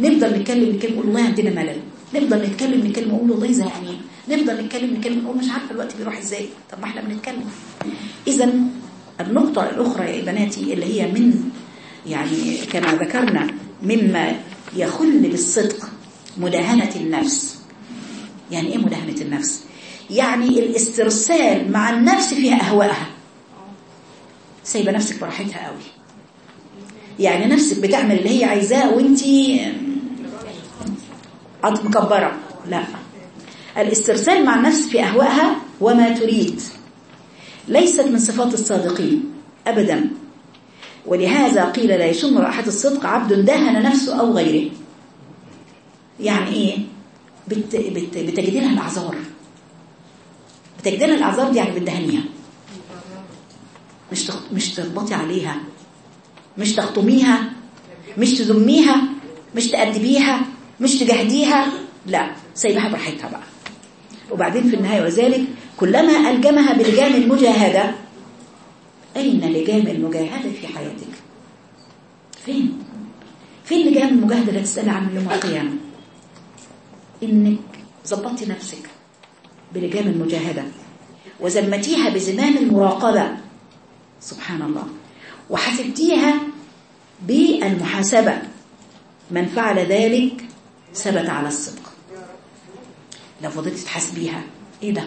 نفضل نتكلم نتكلم نقول والله عندنا ملل. نفضل نتكلم نتكلم نقول والله زهقانين نفضل نتكلم نتكلم نقول مش عارفة الوقت بيروح إزاي. طب ما إحنا بنتكلم. اذا النقطة الأخرى يا بناتي اللي هي من يعني كما ذكرنا مما يخل بالصدق مداهنة النفس. يعني إيه مداهنة النفس؟ يعني الاسترسال مع النفس فيها أهوائها. سايبة نفسك براحتها قوي. يعني نفسك بتعمل اللي هي عايزاه وانت مكبرة. لا. الاسترسال مع النفس في أهوائها وما تريد. ليست من صفات الصادقين. أبدا. ولهذا قيل لا يشم رائحة الصدق عبد داهن نفسه أو غيره. يعني إيه؟ بت بت بتجدين الأعذار. بتجديلها الأعذار دي يعني بتدهنيها. مش تخ... مش تربطي عليها. مش تخطميها مش تذميها مش تأدبيها مش تجهديها لا سيبها براحتها بقى. وبعدين في النهاية وذلك كلما ألجمها بلجام المجاهدة أين لجام المجاهدة في حياتك؟ فين؟ فين لجام المجاهدة اللي تسألي عنه يوم القيامة؟ إنك ظبطتي نفسك بلجام المجاهدة وزمتيها بزمام المراقبة. سبحان الله. وحسبتيها بالمحاسبة. من فعل ذلك ثبت على الصدق. لو فضلت تحاسبيها. إيه ده؟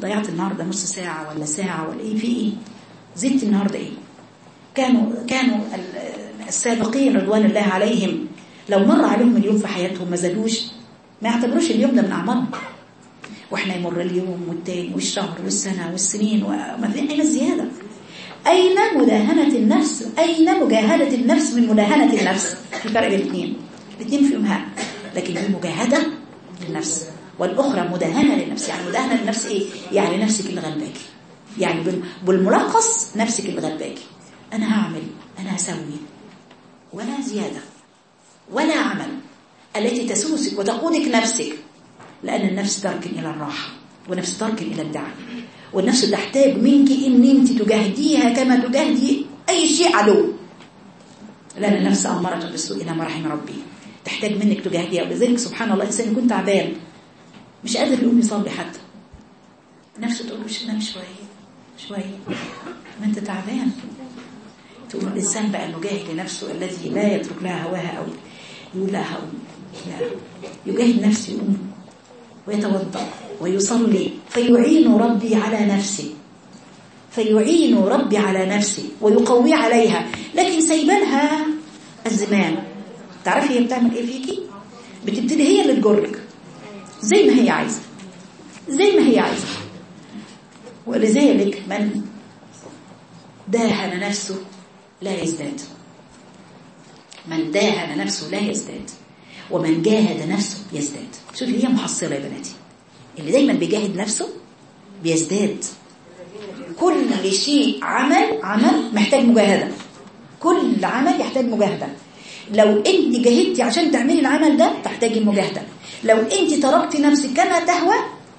ضيعت النهارده نص ساعة ولا ساعة ولا إيه؟ في إيه؟ زدت النهارده إيه؟ كانوا كانوا السابقين رضوان الله عليهم. لو مر عليهم اليوم في حياتهم ما زادوش ما يعتبروش اليوم ده من أعمارهم. وإحنا يمر اليوم والتاني والشهر والسنة والسنين وما في أين الزيادة أين مداهنة النفس؟ أين مجاهدة النفس من مداهنة النفس؟ في فرق بين الاثنين. الاثنين فيهم ها لكن دي مجاهدة للنفس والأخرى مداهنة للنفس. يعني مداهنة للنفس إيه؟ يعني نفسك اللي يعني بالملخص نفسك اللي أنا هعمل أنا هسوي ولا زيادة ولا عمل التي تسوسك وتقودك نفسك لأن النفس تركن إلى الراحة ونفس تركن إلى الدعم والنفس تحتاج منك إن أنت تجاهديها كما تجاهدي أي شيء عدو. لأن النفس أمارة بالسوء إلى ما رحم ربي. تحتاج منك تجاهديها. ولذلك سبحان الله الإنسان يكون تعبان. مش قادر يقوم يصلي حتى. نفسه تقول مش نام شوية شوية. ما أنت تعبان. تقول الإنسان بقى المجاهد لنفسه الذي لا يترك لها هواها أو يقول لها لا. يجاهد نفسه يقوم. ويتوضأ ويصلي فيعين ربي على نفسه. فيعين ربي على نفسه ويقوي عليها. لكن سايبالها الزمان تعرفي هي بتعمل إيه فيكي؟ بتبتدي هي اللي تجرك. زي ما هي عايزة. زي ما هي عايزة. ولذلك من داهن نفسه لا يزداد. من داهن نفسه لا يزداد. ومن جاهد نفسه يزداد شوفي هي محصلة يا بناتي. اللي دايما بيجاهد نفسه بيزداد. كل شيء عمل عمل محتاج مجاهدة. كل عمل يحتاج مجاهدة. لو انت جاهدتي عشان تعملي العمل ده تحتاجي المجاهدة لو انت تركتي نفسك كما تهوى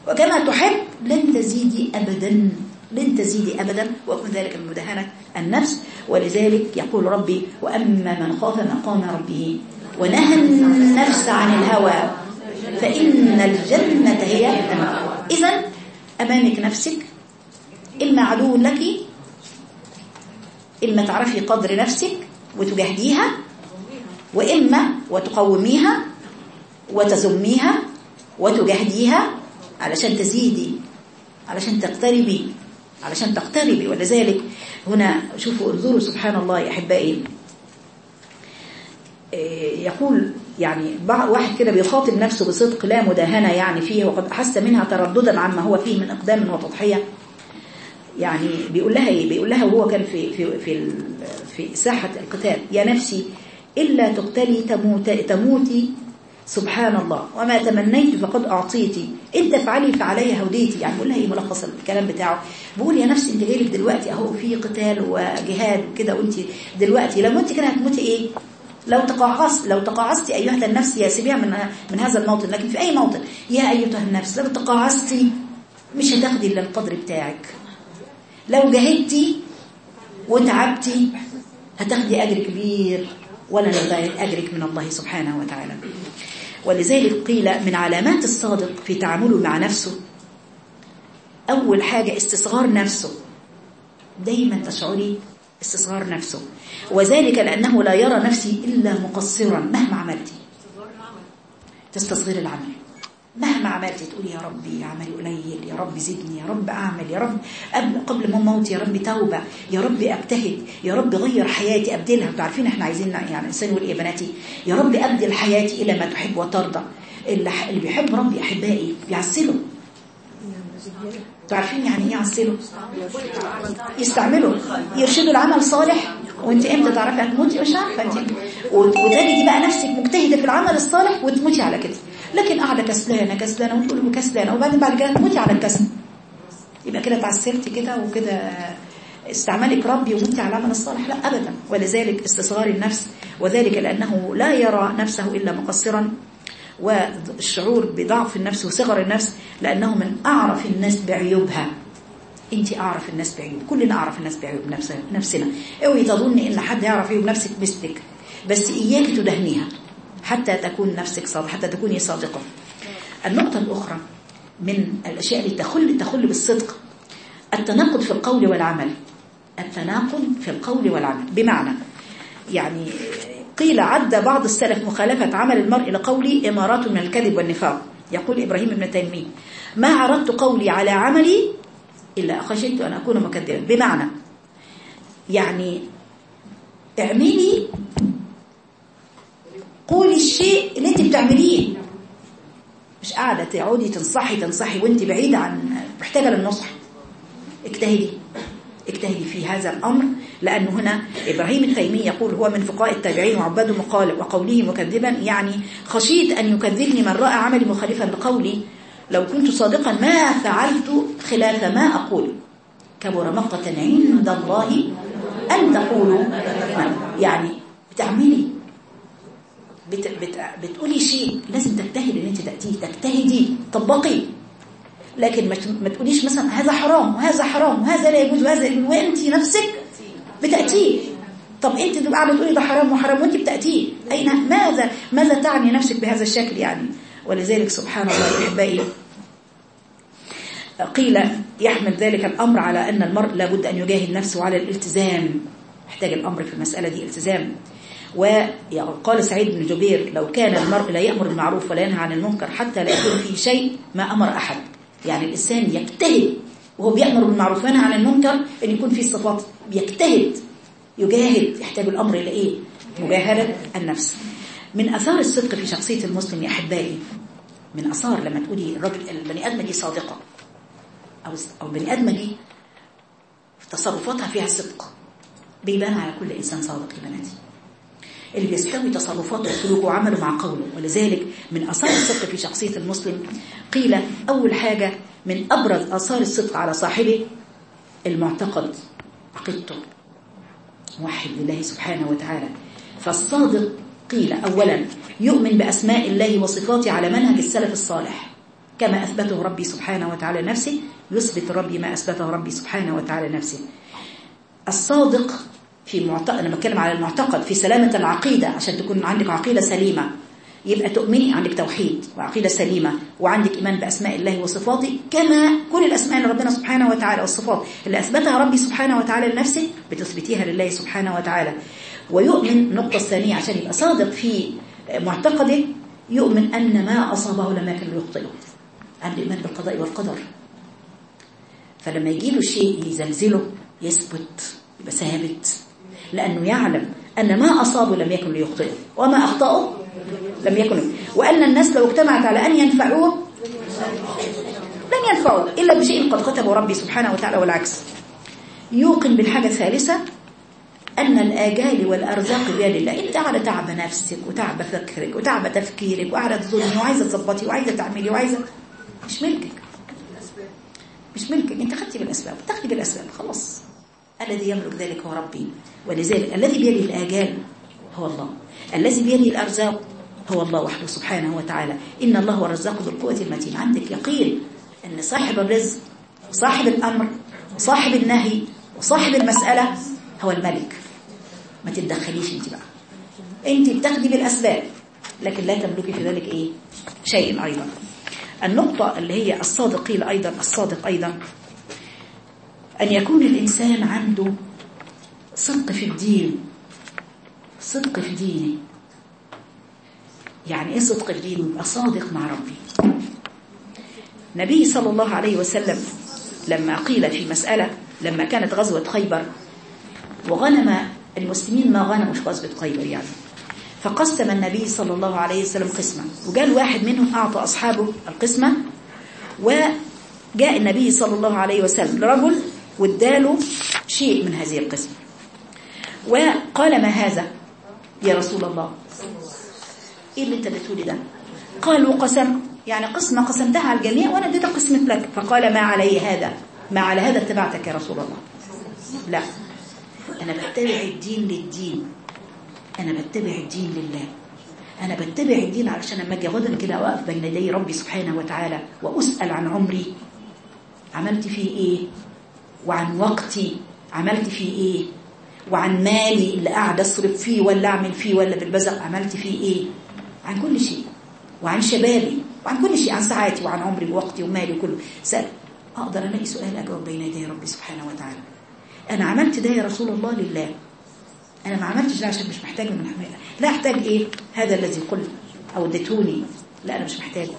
وكما تحب لن تزيدي أبدا. لن تزيدي أبدا. ويكون ذلك من مدهنة النفس. ولذلك يقول ربي وأما من خاف مقام ربه ونهى النفس عن الهوى فإن الجنة هي إذا أمامك نفسك إما عدو لك إما تعرفي قدر نفسك وتجاهديها وإما وتقوميها وتزميها وتجاهديها علشان تزيدي علشان تقتربي علشان تقتربي. ولذلك هنا شوفوا انظروا سبحان الله يا أحبائي. يقول يعني واحد كده بيخاطب نفسه بصدق لا مداهنة يعني فيه وقد أحس منها ترددا عما هو فيه من إقدام وتضحية يعني بيقول لها إيه؟ بيقول لها وهو كان في في في في ساحة القتال يا نفسي إلا تقتلي تموت تموتي سبحان الله وما تمنيت فقد أعطيتي إن تفعلي فعلي هوديتي يعني بقول لها إيه ملخص الكلام بتاعه؟ بقول يا نفسي أنت جايلك دلوقتي أهو في قتال وجهاد كده وأنت دلوقتي لما انت كده هتموتي إيه؟ لو تقاعست لو تقاعستي أيها النفس يا سيبيها من من هذا الموطن لكن في أي موطن يا أيتها النفس لو تقاعستي مش هتاخدي إلا القدر بتاعك. لو جاهدتي وتعبتي هتاخدي أجر كبير ولا نضيع أجرك من الله سبحانه وتعالى. ولذلك قيل من علامات الصادق في تعامله مع نفسه أول حاجة استصغار نفسه. دايما تشعري استصغار نفسه. وذلك لأنه لا يرى نفسي إلا مقصرا مهما عملتي تستصغير العمل. مهما عملتي تقولي يا ربي عملي قليل يا رب زدني يا رب أعمل يا رب قبل ما موت يا رب توبة يا رب أبتهد يا رب غير حياتي أبدلها. أنتوا عارفين إحنا عايزين يعني إنسان يقول إيه يا بناتي؟ يا رب أبدل حياتي إلى ما تحب وترضى. اللي, بيحب ربي أحبائي بيعسله. عارفين يعني إيه يعسله يستعملوا يرشدوا العمل صالح وأنت إمتى تعرفي هتموتي مش عارفة أنت. وتجدي بقى نفسك مجتهدة في العمل الصالح وتموتي على كده. لكن قاعدة كسلانة كسلانة وتقولي كسلانة وبعدين بعد كده تموتي على الكسل. يبقى كده تعسرتي كده وكده استعملك ربي وأنت على العمل الصالح؟ لا ابدا. ولذلك استصغار النفس وذلك لأنه لا يرى نفسه إلا مقصرا. والشعور بضعف النفس وصغر النفس لأنه من أعرف الناس بعيوبها. انت أعرف الناس بعيوب كلنا أعرف الناس بعيوب نفسنا. اوعي تظني إن حد يعرف عيوب نفسك مثلك بس إياك تدهنيها حتى تكون نفسك صادقة حتى تكوني صادقة. النقطة الأخرى من الأشياء اللي تخل تخل بالصدق التناقض في القول والعمل. التناقض في القول والعمل. بمعنى يعني قيل عد بعض السلف مخالفة عمل المرء لقولي إمارات من الكذب والنفاق. يقول إبراهيم بن تيمية ما عرضت قولي على عملي إلا خشيت أن أكون مكذبا. بمعنى يعني اعملي قولي الشيء اللي أنت بتعمليه. مش قاعدة تقعدي تنصحي تنصحي وأنت بعيدة عن محتاجة للنصح. اجتهدي. اجتهدي في هذا الأمر. لأنه هنا إبراهيم التيمي يقول هو من فقهاء التابعين وعباد مقال وقوله مكذبا يعني خشيت أن يكذبني من رأى عملي مخالفا لقولي. لو كنت صادقا ما فعلت خلاف ما أقول. كبر مقتا عند الله أن تقولوا. يعني بتعملي. بت بت بتقولي شيء لازم تجتهدي إن أنت تأتيه. تجتهدي طبقي. لكن ما تقوليش مثلا هذا حرام وهذا حرام وهذا لا يجوز وهذا وأنت نفسك بتأتيه طب أنت تبقى قاعدة تقولي ده حرام وحرام وأنت بتاتيه اين ماذا ماذا تعني نفسك بهذا الشكل يعني؟ ولذلك سبحان الله أحبائي قيل يحمل ذلك الأمر على أن المرء لابد أن يجاهد نفسه على الالتزام. يحتاج الأمر في المسألة دي التزام. وقال سعيد بن جبير لو كان المرء لا يأمر بالمعروف ولا ينهى عن المنكر حتى لا يكون فيه شيء ما أمر أحد. يعني الإنسان يجتهد وهو بيأمر بالمعروف. وينهى عن المنكر أن يكون فيه صفات يجتهد يجاهد يحتاج الأمر إلى إيه؟ مجاهدة النفس. من أثار الصدق في شخصية المسلم يا أحبائي من أثار لما تقولي الرجل البني آدمة دي صادقة أو أو البني آدمة دي في تصرفاتها فيها صدق بيبان على كل إنسان صادق يا بناتي. اللي بيستوي تصرفاته وسلوكه وعمله مع قوله. ولذلك من أثار الصدق في شخصية المسلم قيل أول حاجة من أبرز آثار الصدق على صاحبه المعتقد عقيدته. موحد لله سبحانه وتعالى. فالصادق قيل أولا يؤمن بأسماء الله وصفاته على منهج السلف الصالح. كما أثبته ربي سبحانه وتعالى نفسه يثبت ربي ما أثبته ربي سبحانه وتعالى نفسه. الصادق في معتقد أنا بتكلم على المعتقد في سلامة العقيدة عشان تكون عندك عقيدة سليمة. يبقى تؤمني عندك توحيد وعقيدة سليمة وعندك إيمان بأسماء الله وصفاته كما كل الأسماء اللي ربنا سبحانه وتعالى والصفات اللي أثبتها ربي سبحانه وتعالى لنفسه بتثبتيها لله سبحانه وتعالى. ويؤمن النقطة الثانية عشان يبقى صادق في معتقده يؤمن أن ما أصابه لم يكن ليخطئه. عنده إيمان بالقضاء والقدر. فلما يجي له شيء يزلزله يثبت يبقى ثابت لأنه يعلم أن ما أصابه لم يكن ليخطئه. وما أخطأه؟ لم يكن. وأن الناس لو اجتمعت على أن ينفعوه لن ينفعوه إلا بشيء قد كتبه ربي سبحانه وتعالى والعكس. يوقن بالحاجة الثالثة أن الآجال والأرزاق بيد الله. أنت قاعدة تعب نفسك وتعب فكرك وتعب تفكيرك وقاعدة تظني وعايزة تظبطي وعايزة تعملي وعايزة مش ملكك. مش ملكك. أنت خدتي بالأسباب تاخدي بالأسباب خلاص. الذي يملك ذلك هو ربي ولذلك الذي بيده الآجال هو الله. الذي بيده الأرزاق هو الله وحده سبحانه وتعالى. إن الله هو الرزاق ذو القوة المتين. عندك يقين أن صاحب الرزق وصاحب الأمر وصاحب النهي وصاحب المسألة هو الملك. ما تتدخليش أنت بقى. أنت بتاخدي بالأسباب لكن لا تملكي في ذلك إيه؟ شيء أيضا. النقطة اللي هي الصادق قيل أيضا الصادق أيضا. أن يكون الإنسان عنده صدق في الدين. صدق في دينه. يعني إيه صدق في دينه يبقى صادق مع ربي. نبي صلى الله عليه وسلم لما قيل في مسألة لما كانت غزوة خيبر وغنم المسلمين ما غنموا في غزوة خيبر يعني. فقسم النبي صلى الله عليه وسلم قسمة وقال واحد منهم أعطى أصحابه القسمة وجاء النبي صلى الله عليه وسلم لرجل واداله شيء من هذه القسمة. وقال ما هذا يا رسول الله؟ إيه اللي أنت بتقولي ده؟ قالوا قسم يعني قسمة قسمتها على الجميع وأنا اديتك قسمة لك فقال ما علي هذا؟ ما على هذا اتبعتك يا رسول الله. لا. أنا بتبع الدين للدين. أنا بتبع الدين لله. أنا بتبع الدين علشان لما أجي غدا كده واقف بين يدي ربي سبحانه وتعالى وأسأل عن عمري. عملت فيه إيه؟ وعن وقتي. عملت فيه إيه؟ وعن مالي اللي قاعد أصرف فيه ولا أعمل فيه ولا بالبزق عملت فيه إيه؟ عن كل شيء وعن شبابي وعن كل شيء عن ساعاتي وعن عمري ووقتي ومالي وكله. سأل أقدر الاقي سؤال أجاوب بين يدي ربي سبحانه وتعالى؟ أنا عملت ده يا رسول الله لله. أنا ما عملتش ده عشان مش محتاج من حماية. لا أحتاج إيه؟ هذا الذي قلت أو اديتوني لا أنا مش محتاجه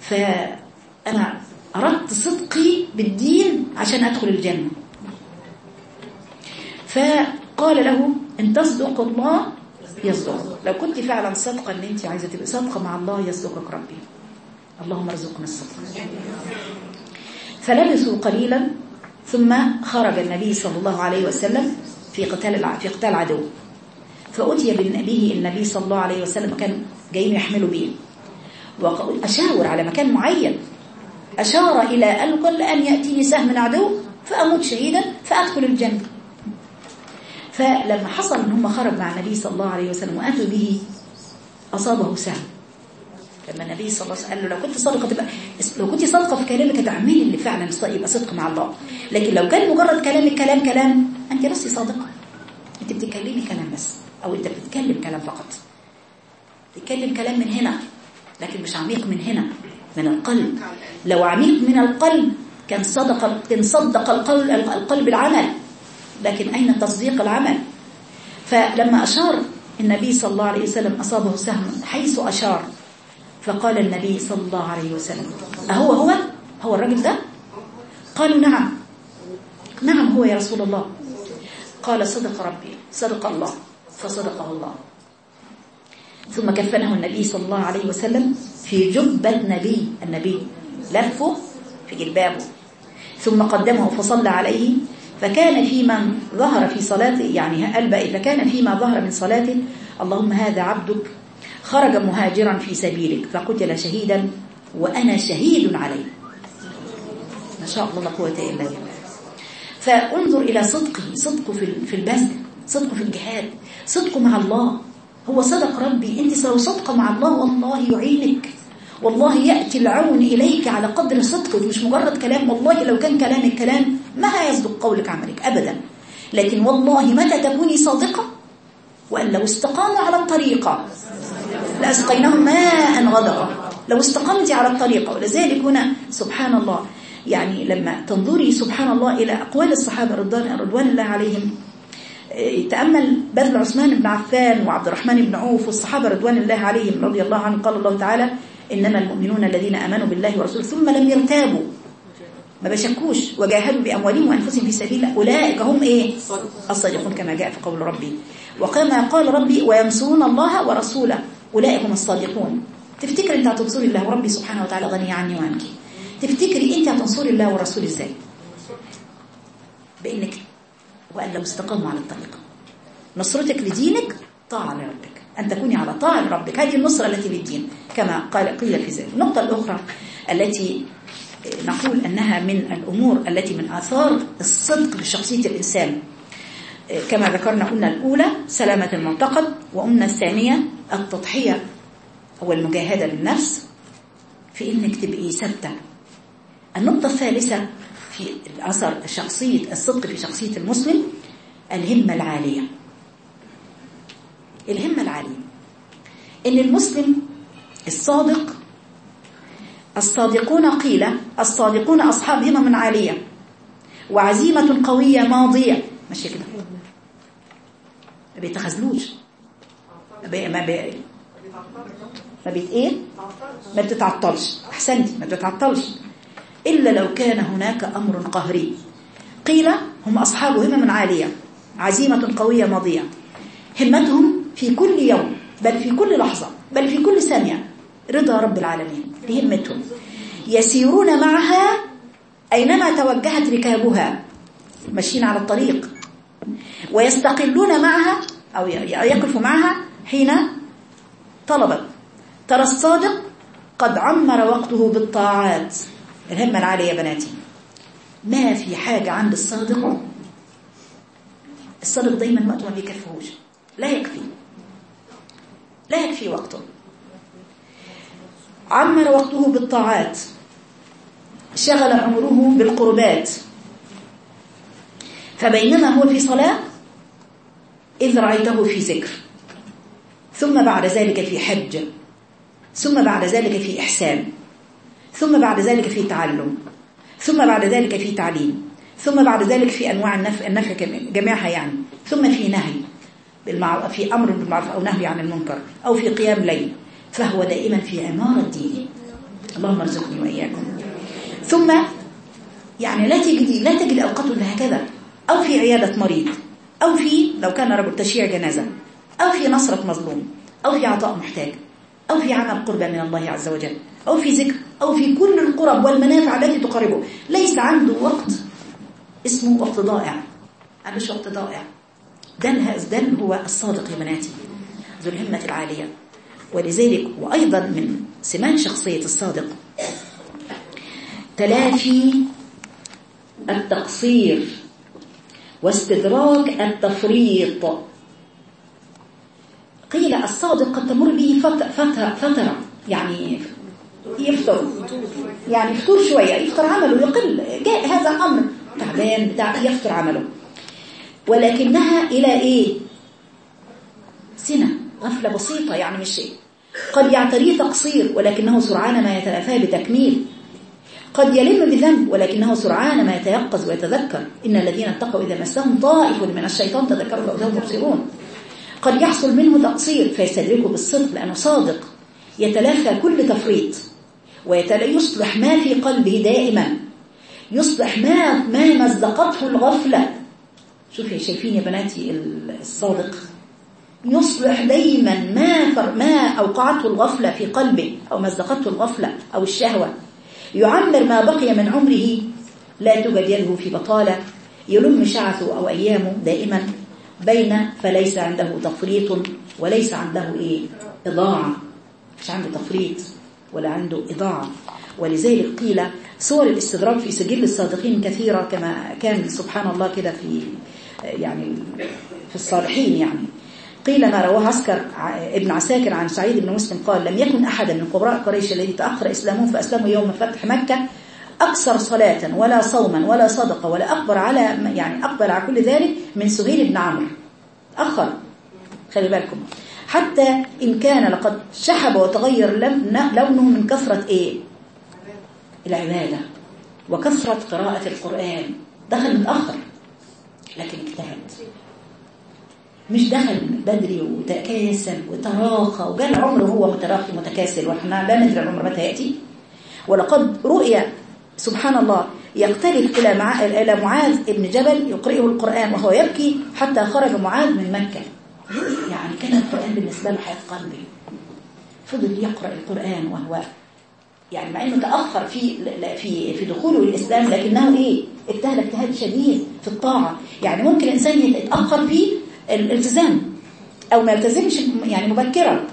فأنا أردت صدقي بالدين عشان أدخل الجنة. فقال له إن تصدق الله يصدق. لو كنت فعلا صادقة أن أنت عايزة تبقى صادقة مع الله يصدقك ربي. اللهم ارزقنا الصدق. فلبثوا قليلا ثم خرج النبي صلى الله عليه وسلم في قتال في قتال عدو. فأتي بالنبي النبي صلى الله عليه وسلم كان جايين يحملوا به وأشاور على مكان معين. أشار إلى القل أن يأتيني سهم عدو فأموت شهيدا فأدخل الجنة. فلما حصل أن هم خرج مع النبي صلى الله عليه وسلم وأتوا به أصابه سهم. لما النبي صلى الله عليه وسلم قال له لو كنت صادقة تبقى لو كنت صادقة في كلامك هتعملي اللي فعلا يبقى صدق مع الله. لكن لو كان مجرد كلامك كلام كلام أنت لست صادقة. بتتكلمي كلام بس أو أنت بتتكلم كلام فقط. تتكلم كلام من هنا لكن مش عميق من هنا من القلب. لو عميق من القلب كان صدق كان صدق القلب القلب العمل. لكن أين تصديق العمل؟ فلما أشار النبي صلى الله عليه وسلم أصابه سهم حيث أشار فقال النبي صلى الله عليه وسلم أهو هو؟ هو الرجل ده؟ قالوا نعم. نعم هو يا رسول الله. قال صدق ربي صدق الله فصدقه الله. ثم كفنه النبي صلى الله عليه وسلم في جبة نبي النبي لفه في جلبابه ثم قدمه فصلى عليه فكان في من ظهر في صلاته يعني قال بقى فكان فيما ظهر من صلاته اللهم هذا عبدك خرج مهاجرا في سبيلك فقتل شهيدا وأنا شهيد عليه. ما شاء الله لا قوة إلا بالله. فانظر إلى صدقه صدقه في البذل صدقه في الجهاد صدقه مع الله. هو صدق ربي أنت لو صدقه مع الله والله يعينك. والله يأتي العون إليك على قدر صدقك مش مجرد كلام والله لو كان كلام ما هيصدق قولك عملك أبدا. لكن والله متى تكوني صادقة؟ وأن لو استقاموا على الطريقة لأسقيناهم ماء غدقا لو استقمت على الطريقة ولذلك هنا سبحان الله يعني لما تنظري سبحان الله إلى أقوال الصحابة رضوان, الله عليهم تأمل بذل عثمان بن عفان وعبد الرحمن بن عوف والصحابة رضوان الله عليهم رضي الله عنهم قال الله تعالى إنما المؤمنون الذين آمنوا بالله ورسوله ثم لم يرتابوا. ما بشكوش. وجاهدوا بأموالهم وأنفسهم في سبيل الله. أولئك هم إيه؟ الصادقون. كما جاء في قول ربي. وكما قال ربي وينصرون الله ورسوله. أولئك هم الصادقون. تفتكر أنت هتنصري الله وربي سبحانه وتعالى غني عني وعنك؟ تفتكري أنت هتنصري الله ورسوله إزاي؟ بأنك وأن لو استقاموا على الطريقة. نصرتك لدينك طاعة لربك أن تكوني على طاعة لربك هذه النصرة التي للدين كما قال قيل في ذلك النقطة الأخرى التي نقول أنها من الأمور التي من آثار الصدق بشخصية الإنسان. كما ذكرنا قلنا الأولى سلامة المعتقد وقلنا الثانية التضحية أو المجاهدة للنفس. في إنك تبقي ثابتة النقطة الثالثة في أثر شخصية الصدق في شخصية المسلم الهمة العالية. الهمة العالية. إن المسلم الصادق الصادقون قيل الصادقون أصحاب همم عالية. وعزيمة قوية ماضية. ماشي كده. ما بيتخزلوش ما بي... ما بي... ما بيت إيه؟ ما بتتعطلش. احسنتي ما بتتعطلش. إلا لو كان هناك أمر قهري. قيل هم أصحاب همم عالية. عزيمة قوية ماضية. همتهم في كل يوم بل في كل لحظة بل في كل ثانية. رضا رب العالمين لهمتهم يسيرون معها أينما توجهت ركابها. ماشيين على الطريق. ويستقلون معها أو يقفوا معها حين طلبت. ترى الصادق قد عمر وقته بالطاعات. الهمة العالية يا بناتي. ما في حاجة عند الصادق؟ الصادق دايما وقته ما بيكفيهوش لا يكفي. لا يكفي وقته. عمر وقته بالطاعات. شغل عمره بالقربات. فبينما هو في صلاة إذ رأيته في ذكر. ثم بعد ذلك في حج. ثم بعد ذلك في إحسان. ثم بعد ذلك في تعلم. ثم بعد ذلك في تعليم. ثم بعد ذلك في أنواع النفع, النفع جميعها يعني. ثم في نهي. في أمر بالمعروف أو نهي عن المنكر أو في قيام ليل فهو دائما في عمارة دينه. اللهم ارزقني وإياكم. ثم يعني لا تجد لا تجد أوقاته إلا هكذا أو في عيادة مريض أو في لو كان رجل تشييع جنازة أو في نصرة مظلوم أو في عطاء محتاج أو في عمل قربة من الله عز وجل أو في ذكر أو في كل القرب والمنافع التي تقربه. ليس عنده وقت اسمه وقت ضائع. مش وقت ضائع. ده ده هو الصادق يا بناتي ذو الهمة العالية. ولذلك وأيضا من سمان شخصية الصادق. تلافي التقصير واستدراك التفريط. قيل الصادق قد تمر به فترة, فترة. يعني يفطر يعني يفطر شوية. يفطر عمله. يقل. جاء هذا أمر تعبان بتاع يفطر عمله. ولكنها إلى إيه؟ سنة غفلة بسيطة يعني مش شيء. قد يعتريه تقصير ولكنه سرعان ما يتلافاه بتكميل. قد يلم بذنب ولكنه سرعان ما يتيقظ ويتذكر. إن الذين اتقوا إذا مسهم طائف من الشيطان تذكروا فأوزهم مبصرون. قد يحصل منه تقصير فيستدركه بالصدق لأنه صادق. يتلافى كل تفريط. ويصلح ما في قلبه دائما. يصلح ما ما مزدقته الغفلة. شوفي شايفين يا بناتي الصادق يصلح دايما ما فر ما أوقعته الغفلة في قلبه أو مزدقته الغفلة أو الشهوة. يعمر ما بقي من عمره لا توجد يده في بطالة. يلم شعثه أو أيامه دائما. بين فليس عنده تفريط وليس عنده إيه؟ إضاعة. مش عنده تفريط ولا عنده إضاعة. ولذلك قيل صور الاستدراك في سجل الصادقين كثيرة كما كان سبحان الله كده في يعني في الصالحين يعني. قيل ما رواه عسكر ابن عساكر عن سعيد بن مسلم قال لم يكن أحدا من قراء قريش الذي تأخر إسلامهم فأسلموا يوم فتح مكة أكثر صلاة ولا صوما ولا صدقة ولا أكبر على يعني أقبل على كل ذلك من سهيل بن عمرو. أخر. خلي بالكم. حتى إن كان لقد شحب وتغير لونه من كثرة إيه؟ العبادة وكثرة قراءة القرآن. دخل متأخر. لكن اجتهد. مش دخل بدري وتكاسل وتراخى وجال عمره هو متراخي متكاسل وإحنا لا ندري العمر متى يأتي. ولقد رؤي سبحان الله يقترب إلى مع... إلى معاذ ابن جبل يقرئه القرآن وهو يبكي حتى خرج معاذ من مكة. يعني كان القرآن بالنسبة له حياة قلبي. فضل يقرأ القرآن وهو يعني مع انه تأخر في في في دخوله الإسلام لكنه إيه؟ اجتهد اجتهاد شديد في الطاعة. يعني ممكن الإنسان يتأخر في الالتزام أو ما يلتزمش يعني مبكرا.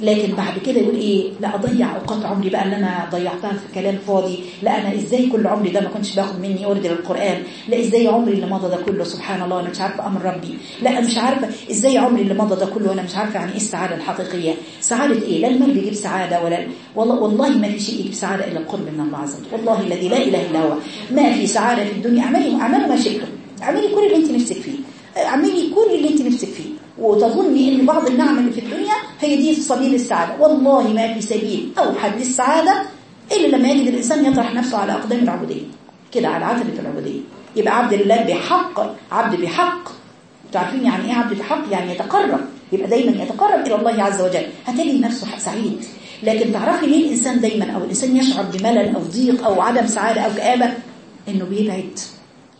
لكن بعد كده يقول إيه لا اضيع أوقات عمري بقى اللي أنا ضيعتها في كلام فاضي. لا أنا إزاي كل عمري ده ما كنتش باخد مني أورد للقرآن؟ لا إزاي عمري اللي مضى ده كله؟ سبحان الله أنا مش عارفة أمر ربي. لا مش عارفة إزاي عمري اللي مضى ده كله؟ وأنا مش عارفة يعني إيه السعادة الحقيقية؟ سعادة إيه؟ لا المال بيجيب سعادة ولا والله والله ما في شيء يجيب سعادة إلا القرب من الله عز وجل. والله الذي لا إله إلا هو. ما في سعادة في الدنيا. اعملي اعملي ما شئتم. اعملي كل اللي أنت نفسك فيه. اعملي كل اللي أنت نفسك فيه. وتظني إن بعض النعم اللي في الدنيا هي دي سبيل السعادة. والله ما في سبيل أوحد للسعادة إلا لما يجد الإنسان يطرح نفسه على أقدام العبودية. كده على عتبة العبودية. يبقى عبد الله بحق عبد بحق. تعرفين يعني إيه عبد بحق؟ يعني يتقرب. يبقى دايما يتقرب إلى الله عز وجل. هتجد نفسه سعيد. لكن تعرفي ليه الإنسان دايما أو الإنسان يشعر بملل أو ضيق أو عدم سعادة أو كآبة؟ إنه بيبعد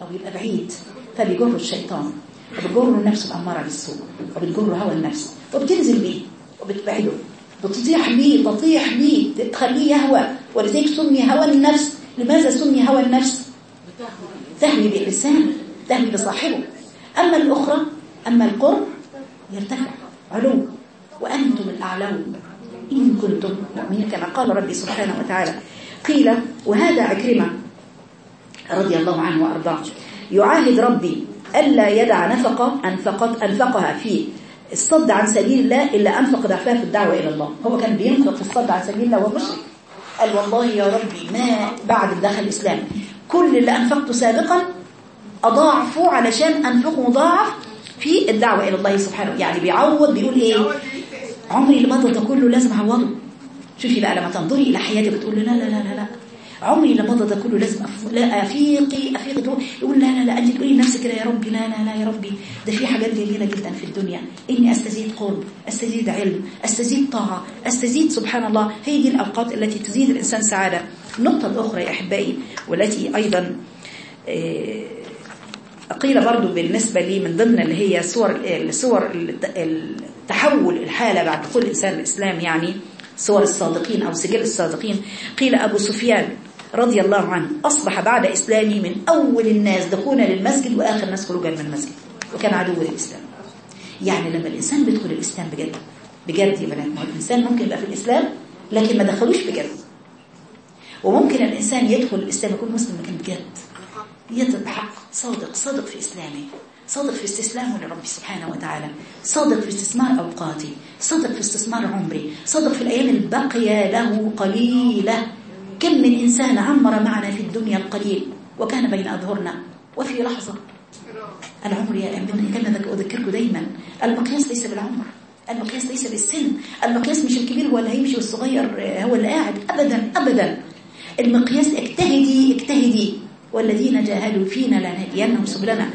أو يبقى بعيد. فبيجره الشيطان. وبتجر النفس الأمارة بالسوء وبتجر هوى النفس. وبتنزل بيه وبتبعده بتطيح بيه تطيح بيه تخليه يهوى. ولذلك سمي هوى النفس. لماذا سمي هوى النفس؟ تهوي باللسان تهوي بصاحبه. أما الأخرى أما القرب يرتفع. علو. وأنتم الأعلون إن كنتم مؤمنين. كما قال ربي سبحانه وتعالى. قيل وهذا عكرمة رضي الله عنه وأرضاه يعاهد ربي ألا يدع نفقة أنفقت أنفقها في الصد عن سبيل الله إلا أنفق ضعفها في الدعوة إلى الله. هو كان بينفق في الصد عن سبيل الله ومشرك قال والله يا ربي ما بعد دخل الإسلام كل اللي أنفقته سابقا أضاعفه علشان أنفقه مضاعف في الدعوة إلى الله سبحانه يعني بيعوض بيقول إيه؟ عمري اللي مضى كله لازم أعوضه. شوفي بقى لما تنظري إلى حياتي بتقول لا لا لا لا لا. عمري اللي مضى ده كله لازم. لا أفيقي أفيقي. يقول لا لا لا انت تقولي لنفسك كده يا ربي. لا لا لا يا ربي. ده في حاجات جميلة جدا في الدنيا. إني أستزيد قرب أستزيد علم أستزيد طاعة أستزيد سبحان الله. هي دي الأوقات التي تزيد الإنسان سعادة. النقطه الاخرى يا أحبائي والتي أيضا قيل برضو بالنسبة لي من ضمن اللي هي صور الصور التحول الحالة بعد دخول الإنسان الإسلام يعني صور الصادقين أو سجل الصادقين. قيل أبو سفيان رضي الله عنه أصبح بعد إسلامه من أول الناس دخولا للمسجد وآخر الناس خروجا من المسجد وكان عدو للإسلام. يعني لما الإنسان بيدخل الإسلام بجد بجد يا بنات ما الإنسان ممكن يبقى في الإسلام لكن ما دخلوش بجد. وممكن الإنسان يدخل الإسلام يكون مسلم لكن بجد. يدخل بحق صادق صادق في إسلامه. صادق في استسلامه لرب سبحانه وتعالى. صادق في استثمار أوقاتي صادق في استثمار عمري صادق في الأيام الباقية له قليلة. كم من إنسان عمر معنا في الدنيا القليل وكان بين أظهرنا. وفي لحظة العمر يا أمين كما أذكركم دايما. المقياس ليس بالعمر المقياس ليس بالسن المقياس مش الكبير هو اللي هيمشي والصغير هو اللي قاعد أبدا أبدا. المقياس اجتهدي اجتهدي. والذين جاهدوا فينا لنهدينهم سبلنا.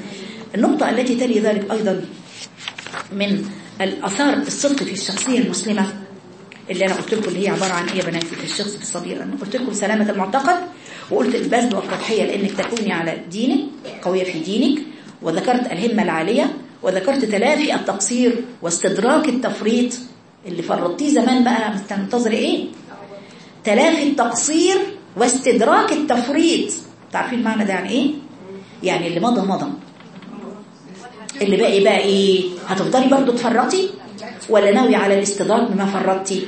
النقطة التي تلي ذلك أيضا من الأثار الصدق في الشخصية المسلمة. اللي أنا قلت لكم اللي هي عبارة عن إيه يا بناتي؟ في الشخص الصغير أنا قلت لكم سلامة المعتقد وقلت البذل والتضحية لأنك تكوني على دينك قوية في دينك وذكرت الهمة العالية وذكرت تلافي التقصير واستدراك التفريط اللي فرطتيه زمان بقى تنتظري إيه؟ تلافي التقصير واستدراك التفريط. تعرفين المعنى ده يعني إيه؟ يعني اللي مضى مضى. اللي باقي بقى إيه هتفضلي برضو تفرطي؟ ولا ناوي على الاستدراك بما فرطتي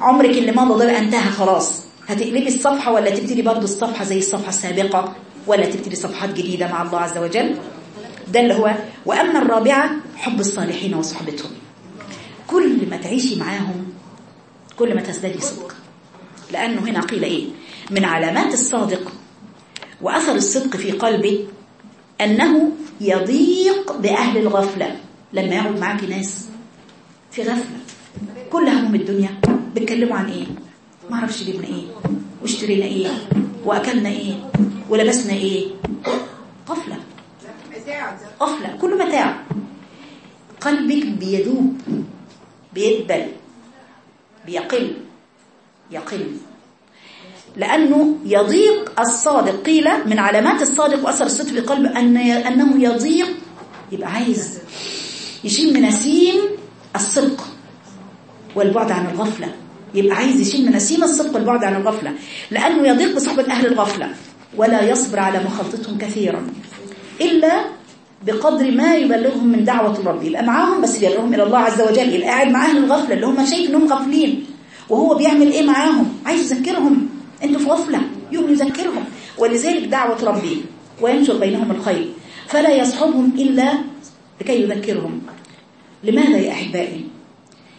عمرك اللي مضى ده انتهى خلاص. هتقلبي الصفحة ولا تبتدي برضو الصفحة زي الصفحة السابقة؟ ولا تبتدي صفحات جديدة مع الله عز وجل؟ ده اللي هو وأما الرابعة حب الصالحين وصحبتهم. كل ما تعيشي معاهم كل ما تزدادي صدق. لأنه هنا قيل إيه؟ من علامات الصادق وأثر الصدق في قلبه أنه يضيق بأهل الغفلة. لما يقعد معاك ناس في غفلة كل همهم الدنيا. بيتكلموا عن إيه؟ ما أعرفش جبنا إيه. واشترينا إيه؟ وأكلنا إيه؟ ولبسنا إيه؟ غفلة غفلة كل متاع. قلبك بيذوب. بيدبل. بيقل. يقل. لأنه يضيق الصادق. قيل من علامات الصادق وأثر الصدق في قلبه أن أنه يضيق. يبقى عايز. يشم نسيم. الصدق والبعد عن الغفلة. يبقى عايز يشم نسيم الصدق والبعد عن الغفلة. لأنه يضيق بصحبة أهل الغفلة. ولا يصبر على مخالطتهم كثيرا. إلا بقدر ما يبلغهم من دعوة الرب. يبقى معاهم بس يبلغهم إلى الله عز وجل. يبقى قاعد مع أهل الغفلة اللي هم شايف إنهم غافلين. وهو بيعمل إيه معاهم؟ عايز يذكرهم. أنتوا في غفلة. يوم يذكرهم. ولذلك دعوة ربي. وينشر بينهم الخير. فلا يصحبهم إلا لكي يذكرهم. لماذا يا أحبائي؟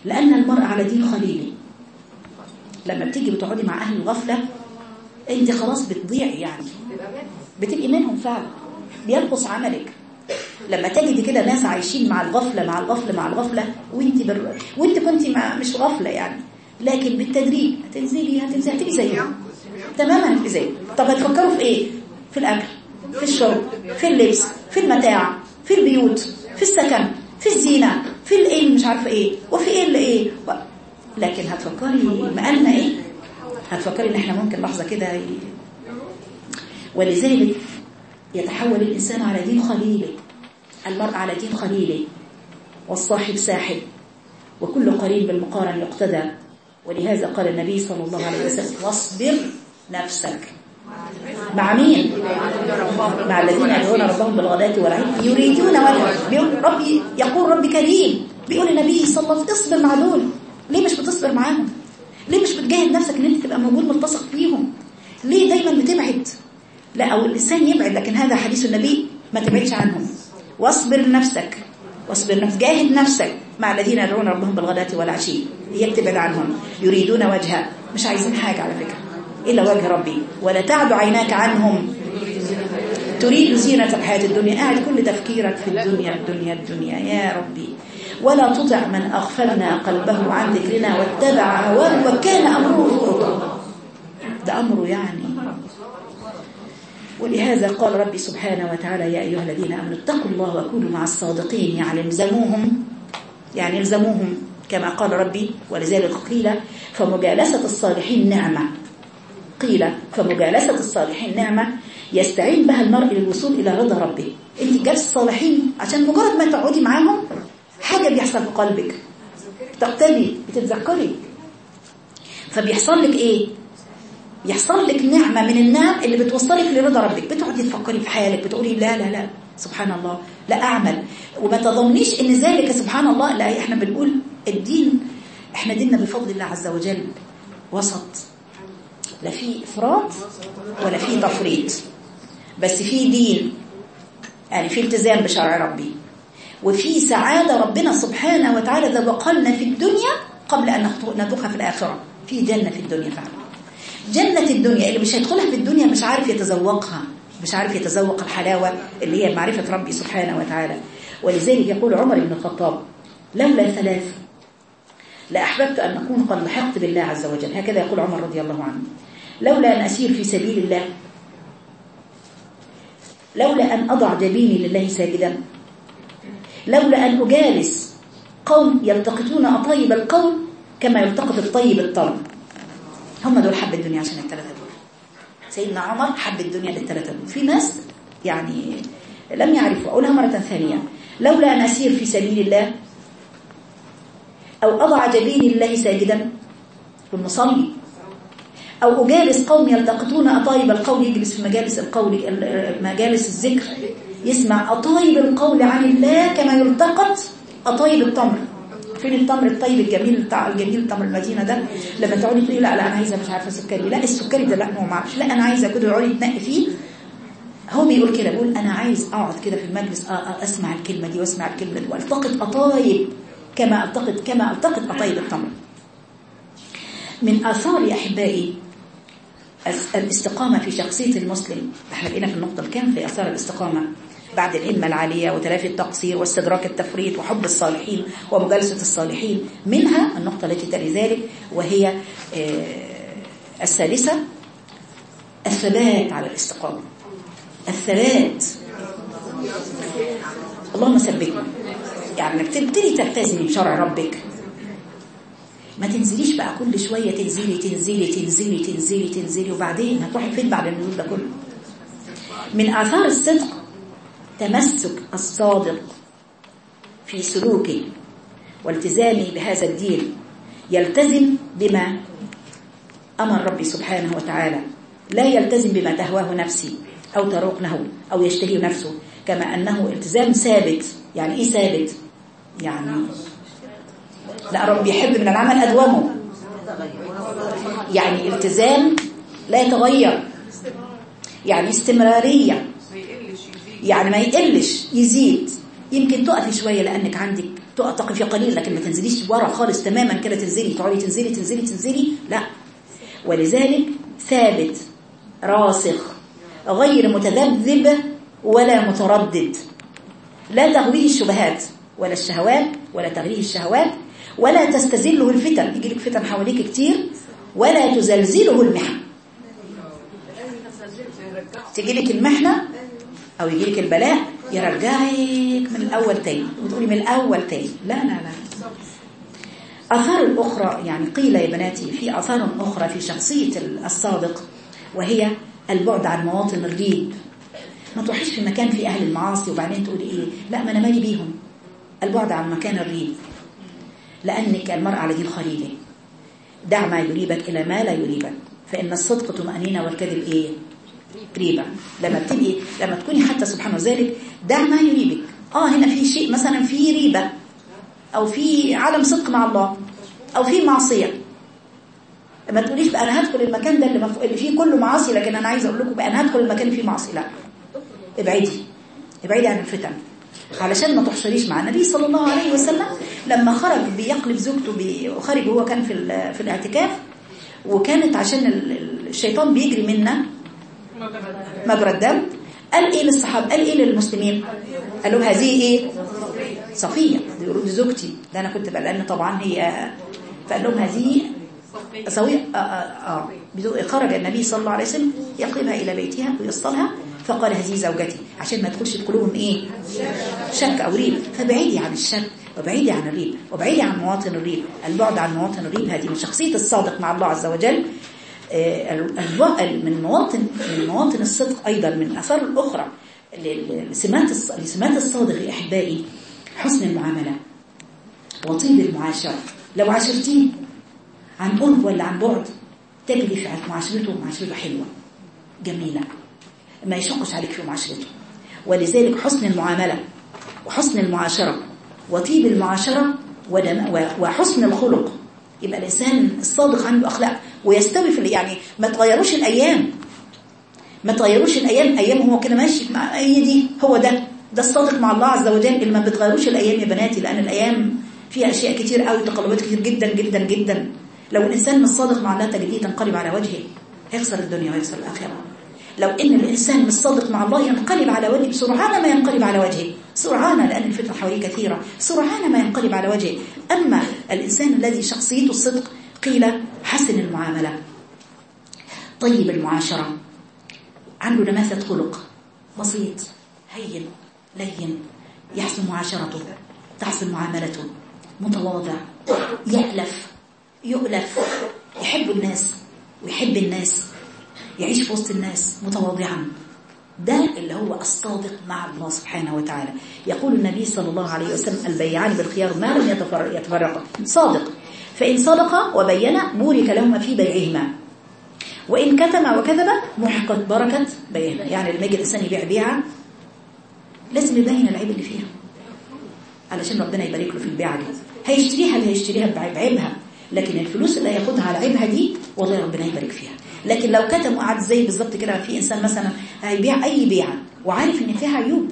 لأن المرء على دين خليلي لما بتيجي بتقعدي مع أهل الغفلة أنت خلاص بتضيعي يعني. بتبقي منهم فعلا. بينقص عملك. لما تجدي كده ناس عايشين مع الغفلة مع الغفلة مع الغفلة وأنت بر... وأنت كنت مع... مش غفلة يعني. لكن بالتدريج هتنزلي هتنزلي هتبقي زيهم. تماما زي طب هتفكروا في إيه؟ في الأكل في الشرب في اللبس في المتاع في البيوت في السكن في الزينة. عارفة إيه؟ وفي إيه اللي إيه؟ و... لكن هتفكري مقالنا إيه؟ هتفكري إن إحنا ممكن لحظة كده ي... ولذلك يتحول الإنسان على دين خليله المرء على دين خليله والصاحب ساحب. وكل قريب بالمقارن يقتدى. ولهذا قال النبي صلى الله عليه وسلم واصبر نفسك. مع مين؟ مع الذين يدعون ربهم بالغداة والعشي يريدون وجهه ربي يقول ربي كريم بيقول النبي صلى الله عليه وسلم اصبر مع دول. ليه مش بتصبر معاهم؟ ليه مش بتجاهد نفسك ان انت تبقى موجود ملتصق فيهم؟ ليه دايما بتبعد؟ لا أو الإنسان يبعد لكن هذا حديث النبي ما تبعدش عنهم واصبر نفسك. واصبر نفسك. جاهد نفسك مع الذين يدعون ربهم بالغداة والعشي. هي تبعد عنهم. يريدون وجهه مش عايزين حاجة على فكرة. إلا وجه ربي. ولا تعد عيناك عنهم. تريد زينة الحياة الدنيا. قاعد كل تفكيرك في الدنيا الدنيا الدنيا. يا ربي. ولا تطع من أغفلنا قلبه عن ذكرنا واتبع هواه وكان أمره فرطا ده أمره يعني. ولهذا قال ربي سبحانه وتعالى يا أيها الذين آمنوا اتقوا الله وكونوا مع الصادقين يعني الزموهم يعني الزموهم كما قال ربي ولذلك قيل فمجالسة الصالحين نعمة. قيل فمجالسة الصالحين نعمة يستعين بها المرء للوصول إلى رضا ربه. انت جالس الصالحين عشان مجرد ما تقعدي معاهم حاجة بيحصل في قلبك. تقتبي بتتذكري. فبيحصل لك إيه؟ يحصل لك نعمة من النعم اللي بتوصلك لرضا ربك. بتقعدي تفكري في حالك بتقولي لا لا لا سبحان الله لا أعمل. وما تظنيش إن ذلك سبحان الله لا إحنا بنقول الدين إحنا ديننا بفضل الله عز وجل. وسط. لا في إفراط ولا في تفريط. بس في دين. يعني في التزام بشرع ربي. وفي سعادة ربنا سبحانه وتعالى ذوقنا في الدنيا قبل أن نذوقها في الآخرة. في جنة في الدنيا فعلا. جنة الدنيا اللي مش هيدخلها في الدنيا مش عارف يتذوقها مش عارف يتذوق الحلاوة اللي هي معرفة ربي سبحانه وتعالى. ولذلك يقول عمر بن الخطاب لولا ثلاث لأحببت أن أكون قد لحقت بالله عز وجل. هكذا يقول عمر رضي الله عنه. لولا أن أسير في سبيل الله لولا أن أضع جبيني لله ساجدا لولا أن أجالس قوم يلتقطون أطيب القول كما يلتقط الطيب الطرب هم دول حب الدنيا عشان الثلاثة دول. سيدنا عمر حب الدنيا للثلاثة دول. في ناس يعني لم يعرفوا. أقولها مرة ثانية. لولا أن أسير في سبيل الله أو أضع جبيني لله ساجدا والمصلي أو أجالس قوم يلتقطون أطايب القول يجلس في مجالس القول مجالس الذكر. يسمع أطايب القول عن الله كما يلتقط أطايب التمر. فين التمر الطيب الجميل بتاع الجميل التمر المدينة ده؟ لما تقعدي تقولي لا لا أنا عايزة مش عارفة سكري. لا السكري ده لا ما أعرفش. لا أنا عايزة كده يقعدي تنقي فيه. هو بيقول كده بيقول أنا عايز أقعد كده في المجلس أسمع الكلمة دي وأسمع الكلمة دي وألتقط أطايب كما التقط كما ألتقط أطايب التمر. من آثار أحبائي الاستقامة في شخصية المسلم. إحنا بقينا في النقطة الكام؟ في آثار الاستقامة. بعد الهمة العالية وتلافي التقصير واستدراك التفريط وحب الصالحين ومجالسة الصالحين منها النقطة التي تلي ذلك وهي الثالثة الثبات على الاستقامة. الثبات. اللهم ثبتنا يعني إنك تبتدي تلتزمي بشرع ربك. ما تنزليش بقى كل شوية تنزلي تنزلي تنزلي تنزلي تنزلي وبعدين هتروحي فين بعد النزول ده كله؟ من آثار الصدق تمسك الصادق في سلوكه والتزامه بهذا الدين يلتزم بما أمر ربي سبحانه وتعالى. لا يلتزم بما تهواه نفسي أو تروق له أو يشتهي نفسه كما أنه التزام ثابت. يعني إيه ثابت؟ يعني لا رب يحب من العمل أدومه. يعني التزام لا يتغير. يعني استمرارية. يعني ما يقلش يزيد. يمكن تقفي شوية لأنك عندك تقفي قليل لكن ما تنزليش ورا خالص تماما كده تنزلي تقعدي تنزلي تنزلي تنزلي. لا. ولذلك ثابت راسخ غير متذبذب ولا متردد. لا تغويه الشبهات ولا الشهوات ولا تغريه الشهوات ولا تستزله الفتن. يجي لك فتن حواليك كتير ولا تزلزله المحن. تيجي لك المحنة أو يجي لك البلاء يرجعك من الأول تاني وتقولي من الأول تاني. لا لا لا. آثار الأخرى يعني قيل يا بناتي في آثار أخرى في شخصية الصادق وهي البعد عن مواطن الريب. ما تروحيش في مكان فيه أهل المعاصي وبعدين تقولي إيه؟ لا ما أنا مالي بيهم. البعد عن مكان الريب. لأنك المرء على دين خليله دع ما يريبك إلى ما لا يريبك. فإن الصدق طمأنينة والكذب إيه؟ ريبة لما بتبقي لما تكوني حتى سبحان ذلك دع ما يريبك آه هنا في شيء مثلا في ريبة أو في عدم صدق مع الله أو في معصية ما تقوليش بقى أنا هدخل المكان ده اللي. اللي فيه كله معاصي لكن أنا عايزه أقول لكم بقى أنا هدخل المكان اللي فيه معاصي لا ابعدي ابعدي عن الفتن علشان ما تحشريش مع النبي صلى الله عليه وسلم لما خرج بيقلب زوجته. وخرج وهو كان في. في الاعتكاف وكانت عشان الشيطان بيجري منا مجرى الدم. قال إيه للصحابه قال إيه للمسلمين؟ قال لهم هذه إيه صفيه دي زوجتي. ده أنا كنت بقى طبعا هي فقال لهم هذه صوية آه آه آه. خرج النبي صلى الله عليه وسلم يقلبها إلى بيتها ويصلها فقال هذه زوجتي. عشان ما تدخلش قلوبهم إيه؟ شك أو ريب. فبعيدي عن الشك وبعيدي عن الريب وبعيدي عن مواطن الريب. البعد عن مواطن الريب هذه من شخصية الصادق مع الله عز وجل. من مواطن من مواطن الصدق أيضا من الآثار الأخرى لسمات لسمات الصادق أحبائي حسن المعاملة وطيب المعاشرة. لو عاشرتيه عن قرب ولا عن بعد تجري في معاشرته معاشرته حلوة جميلة. ما يشقش عليك في معاشرته. ولذلك حسن المعاملة وحسن المعاشرة وطيب المعاشرة وحسن الخلق. يبقى الإنسان الصادق عنده أخلاق. ويستوي في يعني ما تغيروش الأيام. ما تغيروش الأيام. أيام هو كده ماشي. أي دي هو ده. ده الصادق مع الله عز وجل اللي ما بتغيروش الأيام يا بناتي لأن الأيام فيها أشياء كتير قوي تقلبات كتير جدا جدا جدا. لو الإنسان مش صادق مع الله تجديه تنقلب على وجهه هيخسر الدنيا ويخسر الآخرة. لو إن الإنسان مش صادق مع الله ينقلب على وجهه بسرعان ما ينقلب على وجهه. سرعان لأن الفتنة حواليه كثيرة. سرعان ما ينقلب على وجهه. أما الإنسان الذي شخصيته الصدق قيل حسن المعاملة. طيب المعاشرة. عنده نماذج خلق بسيط هين لين. يحسن معاشرته تحسن معاملته. متواضع يألف يؤلف. يحب الناس ويحب الناس. يعيش في وسط الناس متواضعا. ده اللي هو الصادق مع الله سبحانه وتعالى. يقول النبي صلى الله عليه وسلم البيعان بالخيار ما لم يتفرقا. صادق. فإن صدق وبين بورك لهما في بيعهما. وإن كتم وكذب محقت بركة بيعهما. يعني لما يجي الإنسان يبيع بيعة لازم يبين العيب اللي فيها. علشان ربنا يبارك له في البيعة دي. هيشتريها اللي هيشتريها بعيبها لكن الفلوس اللي هياخدها على عيبها دي والله ربنا يبارك فيها. لكن لو كتم وقعد زي بالظبط كده في إنسان مثلا هيبيع أي بيعة وعارف إن فيها عيوب.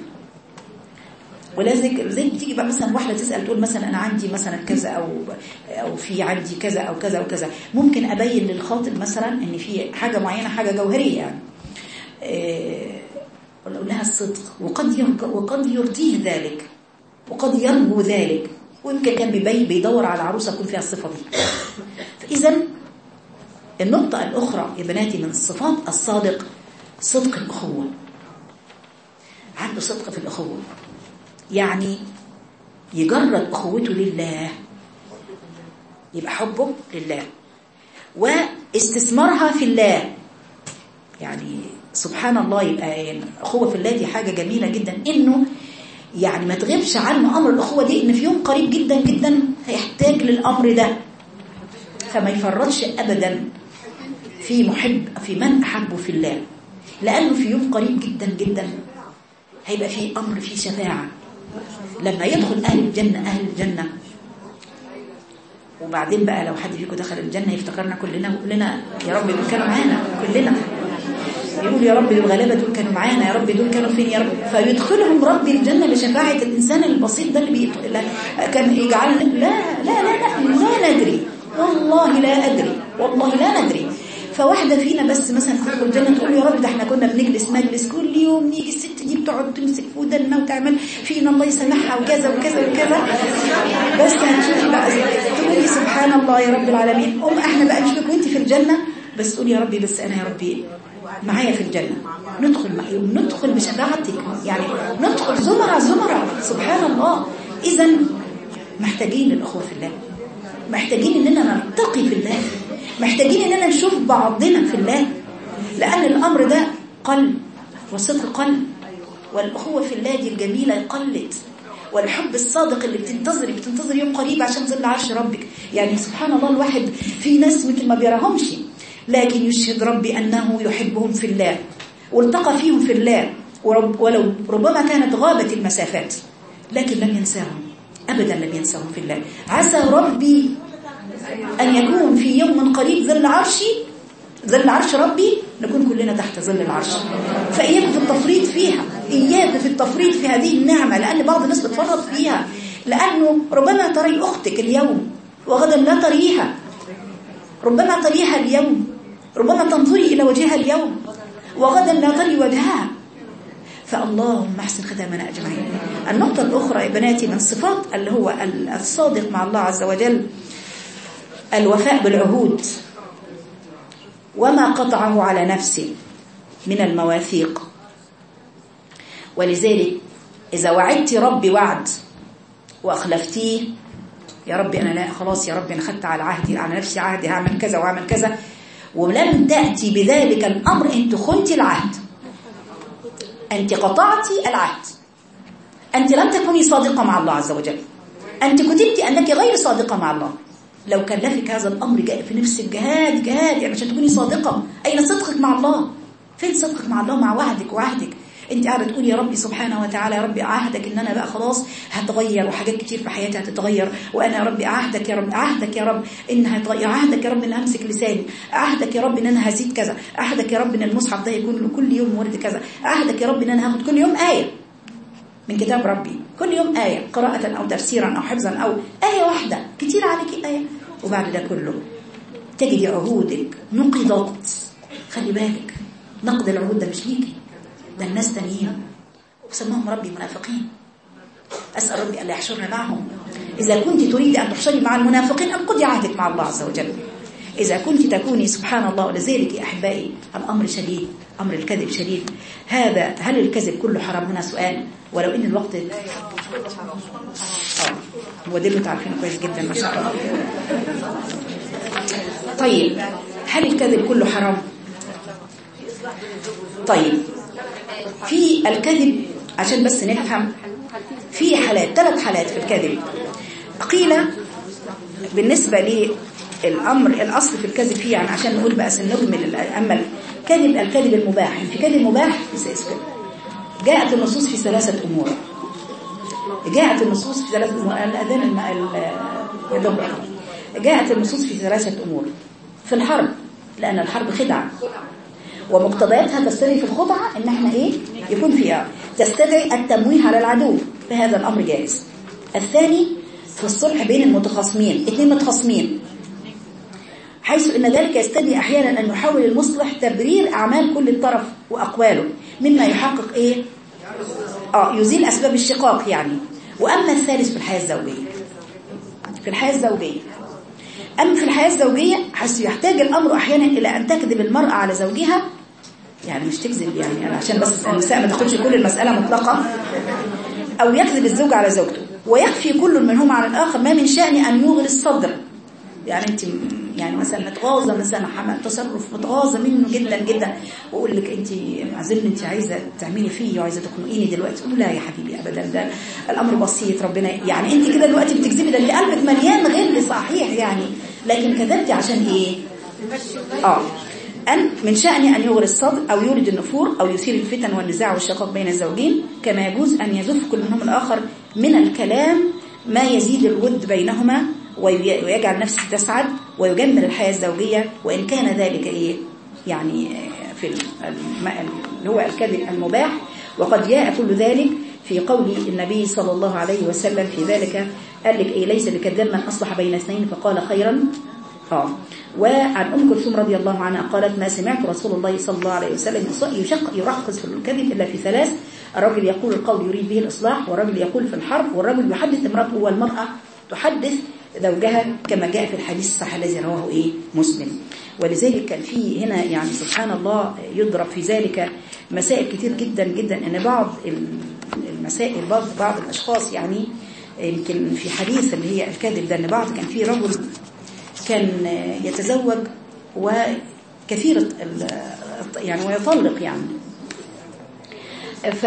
ولازم زي بتيجي بقى مثلا واحدة تسأل تقول مثلا أنا عندي مثلا كذا أو أو في عندي كذا أو كذا أو كذا. ممكن أبين للخاطب مثلا إن في حاجة معينة حاجة جوهرية. يعني أقول لها الصدق. وقد وقد يرضيه ذلك. وقد يرجو ذلك. ويمكن كان بيبي بيدور على عروسة يكون فيها الصفة دي. فاذا النقطة الأخرى يا بناتي من الصفات الصادق صدق الأخوة. عنده صدق في الأخوة. يعني يجرد أخوته لله. يبقى حبه لله. واستثمارها في الله. يعني سبحان الله يبقى أخوة في الله دي حاجة جميلة جدا. إنه يعني ما تغيبش عنه أمر الأخوة دي إن في يوم قريب جدا جدا هيحتاج للأمر ده. فما يفرطش أبدا في محب في من أحبه في الله. لأنه في يوم قريب جدا جدا هيبقى في أمر في شفاعة. لما يدخل أهل الجنة أهل الجنة وبعدين بقى لو حد فيكم دخل الجنة يفتكرنا كلنا ويقول لنا يا رب دول كانوا معانا كلنا يقول يا رب الغلابة دول كانوا معانا يا رب دول كانوا فين يا رب فيدخلهم ربي الجنة لشفاعة الإنسان البسيط ده اللي بي... كان يجعل لا لا لا لا لا ندري والله لا أدري والله لا ندري فواحدة فينا بس مثلا تدخل الجنة تقول يا رب ده إحنا كنا بنجلس مجلس كل يوم نيجي الست دي بتقعد تمسك ودنا وتعمل فينا الله يسامحها وكذا وكذا وكذا. بس هتشوفي بقى. تقولي سبحان الله يا رب العالمين. ام إحنا بقى نشوفك وانت في الجنة. بس تقولي يا ربي بس أنا يا ربي معايا في الجنة. ندخل ندخل بشفاعتك يعني ندخل زمرة زمرة. سبحان الله. اذا محتاجين للأخوة في الله. محتاجين إننا نرتقي في الله. محتاجين اننا نشوف بعضنا في الله لأن الأمر ده قل والصدق قل والأخوة في الله دي الجميلة قلت والحب الصادق اللي بتنتظري بتنتظري يوم قريب عشان ظل عرش ربك. يعني سبحان الله الواحد في ناس يمكن ما بيراهمش لكن يشهد ربي أنه يحبهم في الله والتقى فيهم في الله. ورب ولو ربما كانت غابت المسافات لكن لم ينساهم ابدا لم ينساهم في الله. عسى ربي أن يكون في يوم قريب ظل عرشي ظل عرش ربي نكون كلنا تحت ظل العرش. فإياك في التفريط فيها إياك في التفريط في هذه النعمة لأن بعض الناس بتفرط فيها. لأنه ربما تري أختك اليوم وغدا لا تريها. ربما تريها اليوم. ربما تنظري إلى وجهها اليوم وغدا لا تري وجهها. فاللهم أحسن ختامنا أجمعين. النقطة الأخرى يا بناتي من صفات اللي هو الصادق مع الله عز وجل. الوفاء بالعهود وما قطعه على نفسه من المواثيق. ولذلك إذا وعدت ربي وعد وأخلفتيه يا ربي أنا لا خلاص يا ربي أنا خدت على عهدي على نفسي عهدي هعمل كذا وأعمل كذا. ولم تأتي بذلك الأمر أنت خنت العهد. أنت قطعت العهد. أنت لم تكوني صادقة مع الله عز وجل. أنت كتبت أنك غير صادقة مع الله. لو كلفك هذا الأمر في نفس الجهاد جهاد يعني عشان تكوني صادقة. أين صدقك مع الله؟ فين صدقك مع الله؟ مع وعدك وعهدك. أنت قاعدة تقولي يا ربي سبحانه وتعالى يا ربي عهدك إن أنا بقى خلاص هتغير وحاجات كتير في حياتي هتتغير. وأنا يا ربي عهدك يا رب عهدك يا رب إن هتغير. عهدك يا رب إن أمسك لساني. عهدك يا رب إن أنا هزيد كذا. عهدك يا رب إن المصحف ده يكون له كل يوم ورد كذا. عهدك يا رب إن أنا هاخد كل يوم آية من كتاب ربي. كل يوم آية قراءة أو تفسيرا أو حفظا أو آية واحدة. كتير عليك آية. وبعد ده كله تجد عهودك نقضت. خلي بالك نقد العهود ده مش ليكي ده الناس تانيين. وسماهم ربي منافقين. أسأل ربي ألا يحشرنا معهم. إذا كنت تريد أن تحشري مع المنافقين أنقضي عهدك مع الله عز وجل؟ إذا كنت تكوني سبحان الله ولذلك يا أحبائي الأمر شديد. أمر الكذب شديد. هذا هل الكذب كله حرام؟ هنا سؤال. ولو إن الوقت آه. هو ده اللي أنتوا عارفينه كويس جدا ما شاء الله. طيب هل الكذب كله حرام؟ طيب في الكذب عشان بس نفهم في حالات ثلاث حالات في الكذب. قيل بالنسبة للأمر الأصل في الكذب فيه يعني عشان نقول بقى نكمل أما الكذب الكذب المباح. في كذب مباح جاءت النصوص في ثلاثة أمور. جاءت النصوص في ثلاثة أمور. الأذان الظهر جاءت النصوص في ثلاثة أمور. في الحرب لأن الحرب خدعة. ومقتضياتها تستدعي في الخدعة إن إحنا إيه؟ يكون فيها تستدعي التمويه على العدو. فهذا الأمر جائز. الثاني في الصلح بين المتخاصمين. اثنين متخاصمين. حيث إن ذلك يستدعي أحيانا أن يحاول المصلح تبرير أعمال كل طرف وأقواله مما يحقق إيه؟ آه يزيل أسباب الشقاق يعني. وأما الثالث في الحياة الزوجية. في الحياة الزوجية. أما في الحياة الزوجية حيث يحتاج الأمر أحيانا إلى أن تكذب المرأة على زوجها يعني مش تكذب يعني أنا عشان بس النساء ما تاخدش كل المسألة مطلقة. أو يكذب الزوج على زوجته. ويخفي كل منهما على الآخر ما من شأن أن يغري الصدر. يعني أنت يعني مثلا متغاظة مثلا حمل تصرف متغاظة منه جدا جدا. وأقول لك أنت عزمني أنت عايزة تعملي فيا وعايزة تخنقيني دلوقتي تقول لا يا حبيبي ابدا. ده الأمر بسيط ربنا. يعني أنت كده دلوقتي بتكذبي ده أنت قلبك مليان غل صحيح يعني. لكن كذبتي عشان إيه؟ آه. أن من شأن أن يغري الصدر أو يولد النفور أو يثير الفتن والنزاع والشقاق بين الزوجين كما يجوز أن يزف كل منهم الآخر من الكلام ما يزيد الود بينهما ويجعل نفسه تسعد ويجمل الحياة الزوجية وإن كان ذلك إيه؟ يعني في اللي هو الكذب المباح. وقد جاء كل ذلك في قول النبي صلى الله عليه وسلم في ذلك قال لك إيه؟ ليس بكذاب من أصلح بين اثنين فقال خيرا. آه. وعن أم كلثوم رضي الله عنها قالت ما سمعت رسول الله صلى الله عليه وسلم يشق يرخص في الكذب إلا في ثلاث. الرجل يقول القول يريد به الإصلاح والرجل يقول في الحرب والرجل يحدث امرأته والمرأة تحدث زوجها كما جاء في الحديث الصحيح الذي رواه إيه؟ مسلم. ولذلك كان في هنا يعني سبحان الله يضرب في ذلك مسائل كتير جدا جدا إن بعض المسائل بعض بعض الأشخاص يعني يمكن في حديث اللي هي الكذب ده إن بعض كان في رجل كان يتزوج وكثير يعني ويطلق يعني. ف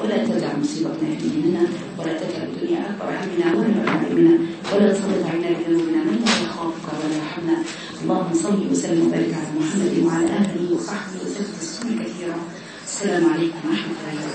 ولا تجعل مصيبتنا في ديننا ولا تجعل الدنيا أكبر همنا ولا علمنا. ولا تسلط علينا بذنوبنا من لا يخافك ولا يرحمنا. اللهم صل وسلم وبارك على محمد وعلى آله وصحبه وسلم تسليما كثيرا. السلام عليكم ورحمة الله